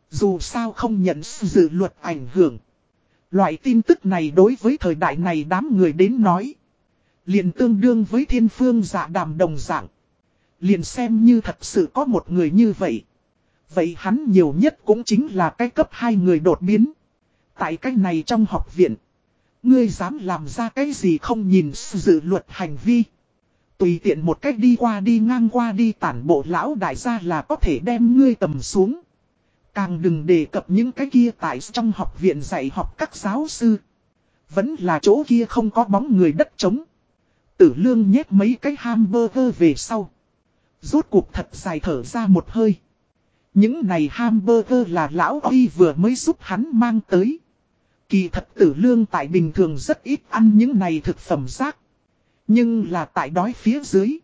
A: Dù sao không nhận dự luật ảnh hưởng. Loại tin tức này đối với thời đại này đám người đến nói. Liền tương đương với thiên phương giả đàm đồng dạng. Liền xem như thật sự có một người như vậy. Vậy hắn nhiều nhất cũng chính là cái cấp hai người đột biến. Tại cái này trong học viện. Ngươi dám làm ra cái gì không nhìn dự luật hành vi. Tùy tiện một cách đi qua đi ngang qua đi tản bộ lão đại gia là có thể đem ngươi tầm xuống. Càng đừng đề cập những cái kia tại trong học viện dạy học các giáo sư. Vẫn là chỗ kia không có bóng người đất trống. Tử lương nhét mấy cái hamburger về sau. Rốt cuộc thật dài thở ra một hơi. Những này hamburger là lão Huy vừa mới giúp hắn mang tới. Kỳ thật tử lương tại bình thường rất ít ăn những này thực phẩm rác. Nhưng là tại đói phía dưới.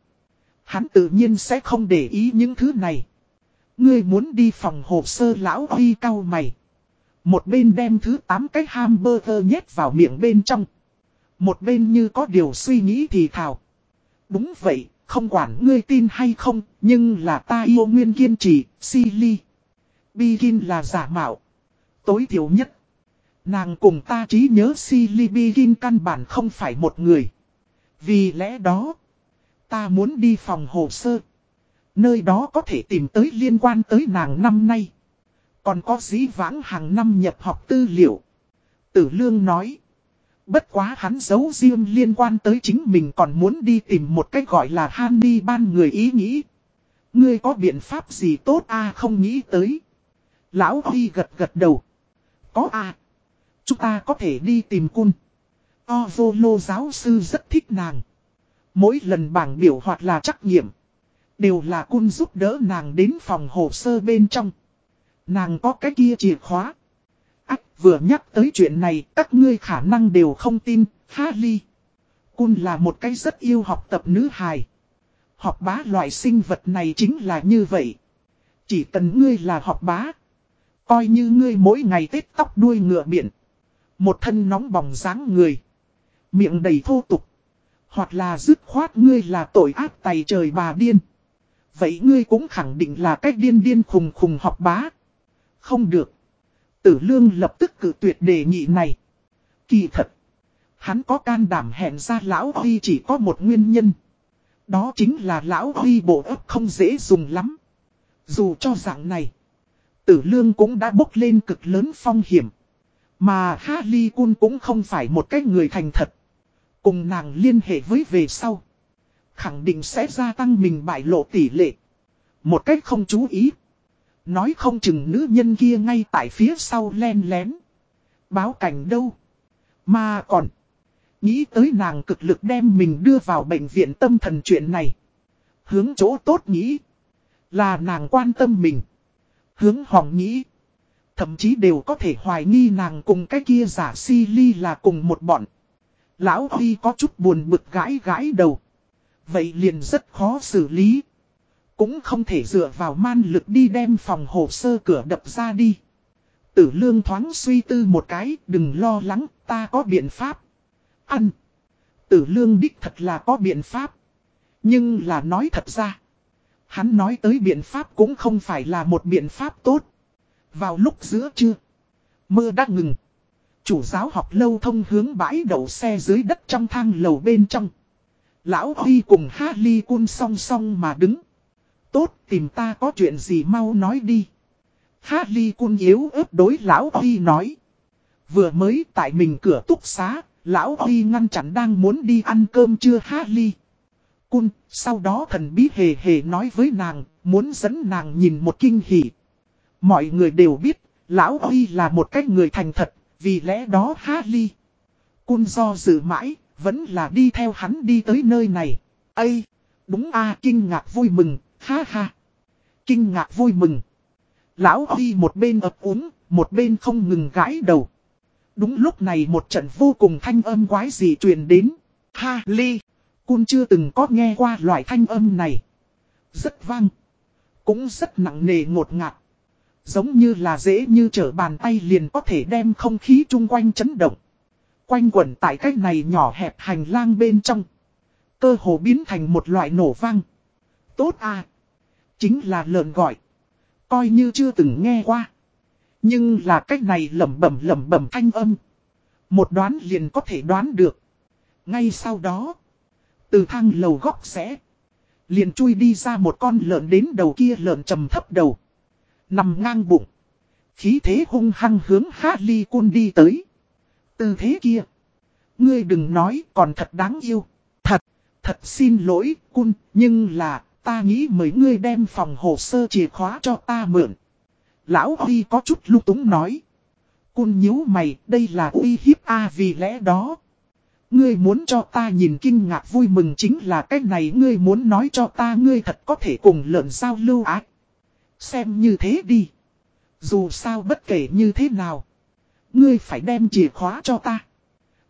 A: Hắn tự nhiên sẽ không để ý những thứ này. Ngươi muốn đi phòng hồ sơ lão Huy cao mày. Một bên đem thứ 8 cái hamburger nhét vào miệng bên trong. Một bên như có điều suy nghĩ thì thào. Đúng vậy, không quản ngươi tin hay không, nhưng là ta yêu nguyên kiên trì, Silly. Begin là giả mạo. Tối thiểu nhất. Nàng cùng ta trí nhớ Silly Begin căn bản không phải một người. Vì lẽ đó, ta muốn đi phòng hồ sơ. Nơi đó có thể tìm tới liên quan tới nàng năm nay. Còn có dĩ vãng hàng năm nhập học tư liệu. Tử Lương nói. Bất quá hắn giấu riêng liên quan tới chính mình còn muốn đi tìm một cách gọi là Hany ban người ý nghĩ. Ngươi có biện pháp gì tốt a không nghĩ tới. Lão Huy gật gật đầu. Có a Chúng ta có thể đi tìm cun. Ozolo giáo sư rất thích nàng. Mỗi lần bảng biểu hoặc là trắc nghiệm. Đều là cun giúp đỡ nàng đến phòng hồ sơ bên trong. Nàng có cái kia chìa khóa. Ách vừa nhắc tới chuyện này, các ngươi khả năng đều không tin. Harley. Cun là một cái rất yêu học tập nữ hài. Học bá loại sinh vật này chính là như vậy. Chỉ cần ngươi là học bá. Coi như ngươi mỗi ngày tết tóc đuôi ngựa biển. Một thân nóng bỏng dáng người. Miệng đầy thô tục. Hoặc là dứt khoát ngươi là tội ác tay trời bà điên. Vậy ngươi cũng khẳng định là cách điên điên khùng khùng học bá. Không được. Tử lương lập tức cử tuyệt đề nghị này. Kỳ thật. Hắn có can đảm hẹn ra lão Huy chỉ có một nguyên nhân. Đó chính là lão Huy bộ ấp không dễ dùng lắm. Dù cho dạng này. Tử lương cũng đã bốc lên cực lớn phong hiểm. Mà Harley Kun cũng không phải một cái người thành thật. Cùng nàng liên hệ với về sau. Khẳng định sẽ gia tăng mình bại lộ tỷ lệ. Một cách không chú ý. Nói không chừng nữ nhân kia ngay tại phía sau len lén. Báo cảnh đâu. Mà còn. Nghĩ tới nàng cực lực đem mình đưa vào bệnh viện tâm thần chuyện này. Hướng chỗ tốt nghĩ. Là nàng quan tâm mình. Hướng hỏng nghĩ. Thậm chí đều có thể hoài nghi nàng cùng cái kia giả si ly là cùng một bọn. Lão Huy có chút buồn bực gãi gãi đầu. Vậy liền rất khó xử lý. Cũng không thể dựa vào man lực đi đem phòng hồ sơ cửa đập ra đi. Tử lương thoáng suy tư một cái, đừng lo lắng, ta có biện pháp. Ăn. Tử lương đích thật là có biện pháp. Nhưng là nói thật ra. Hắn nói tới biện pháp cũng không phải là một biện pháp tốt. Vào lúc giữa trưa. Mưa đã ngừng. Chủ giáo học lâu thông hướng bãi đậu xe dưới đất trong thang lầu bên trong. Lão Huy cùng Ha Ly Cun song song mà đứng. Tốt tìm ta có chuyện gì mau nói đi. Harley Cun yếu ớt đối Lão Huy nói. Vừa mới tại mình cửa túc xá, Lão Huy ngăn chặn đang muốn đi ăn cơm chưa Harley. Cun, sau đó thần bí hề hề nói với nàng, muốn dẫn nàng nhìn một kinh hỉ. Mọi người đều biết, Lão Huy là một cách người thành thật, vì lẽ đó Harley. Cun do dự mãi, vẫn là đi theo hắn đi tới nơi này. Ây! Đúng a kinh ngạc vui mừng, ha ha! Kinh ngạc vui mừng. Lão Huy một bên ập uống, một bên không ngừng gãi đầu. Đúng lúc này một trận vô cùng thanh âm quái gì truyền đến. Ha ly! Cun chưa từng có nghe qua loại thanh âm này. Rất vang. Cũng rất nặng nề ngột ngạt. Giống như là dễ như trở bàn tay liền có thể đem không khí chung quanh chấn động. Quanh quẩn tại cách này nhỏ hẹp hành lang bên trong. Cơ hồ biến thành một loại nổ vang. Tốt à. Chính là lợn gọi. Coi như chưa từng nghe qua. Nhưng là cách này lẩm bẩm lẩm bẩm thanh âm. Một đoán liền có thể đoán được. Ngay sau đó. Từ thang lầu góc sẽ Liền chui đi ra một con lợn đến đầu kia lợn trầm thấp đầu. Nằm ngang bụng. Khí thế hung hăng hướng Harley Cun đi tới. Từ thế kia. Ngươi đừng nói còn thật đáng yêu. Thật, thật xin lỗi Cun, nhưng là ta nghĩ mấy ngươi đem phòng hồ sơ chìa khóa cho ta mượn. Lão Huy có chút lưu túng nói. Cun nhíu mày, đây là uy hiếp A vì lẽ đó. Ngươi muốn cho ta nhìn kinh ngạc vui mừng chính là cái này ngươi muốn nói cho ta ngươi thật có thể cùng lợn giao lưu ác. Xem như thế đi. Dù sao bất kể như thế nào. Ngươi phải đem chìa khóa cho ta.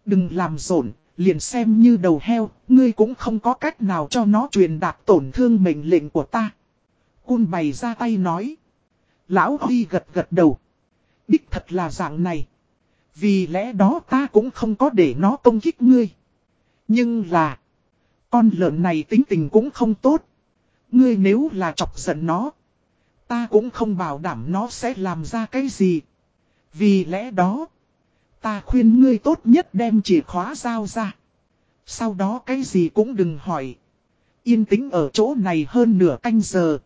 A: Đừng làm rộn, liền xem như đầu heo, ngươi cũng không có cách nào cho nó truyền đạt tổn thương mệnh lệnh của ta. Cun bày ra tay nói. Lão Huy gật gật đầu. Đích thật là dạng này. Vì lẽ đó ta cũng không có để nó công kích ngươi. Nhưng là. Con lợn này tính tình cũng không tốt. Ngươi nếu là chọc giận nó. Ta cũng không bảo đảm nó sẽ làm ra cái gì. Vì lẽ đó. Ta khuyên ngươi tốt nhất đem chìa khóa giao ra. Sau đó cái gì cũng đừng hỏi. Yên tĩnh ở chỗ này hơn nửa canh giờ.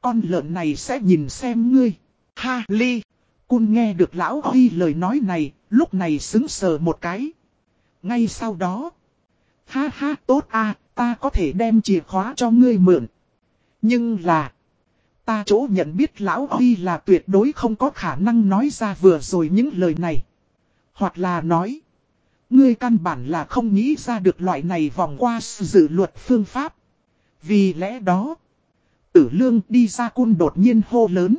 A: Con lợn này sẽ nhìn xem ngươi. Ha ly. Cun nghe được lão Huy lời nói này, lúc này xứng sờ một cái. Ngay sau đó. Ha ha tốt a ta có thể đem chìa khóa cho ngươi mượn. Nhưng là. Ta chỗ nhận biết lão Huy là tuyệt đối không có khả năng nói ra vừa rồi những lời này. Hoặc là nói. Ngươi căn bản là không nghĩ ra được loại này vòng qua dự luật phương pháp. Vì lẽ đó. Tử lương đi ra cun đột nhiên hô lớn.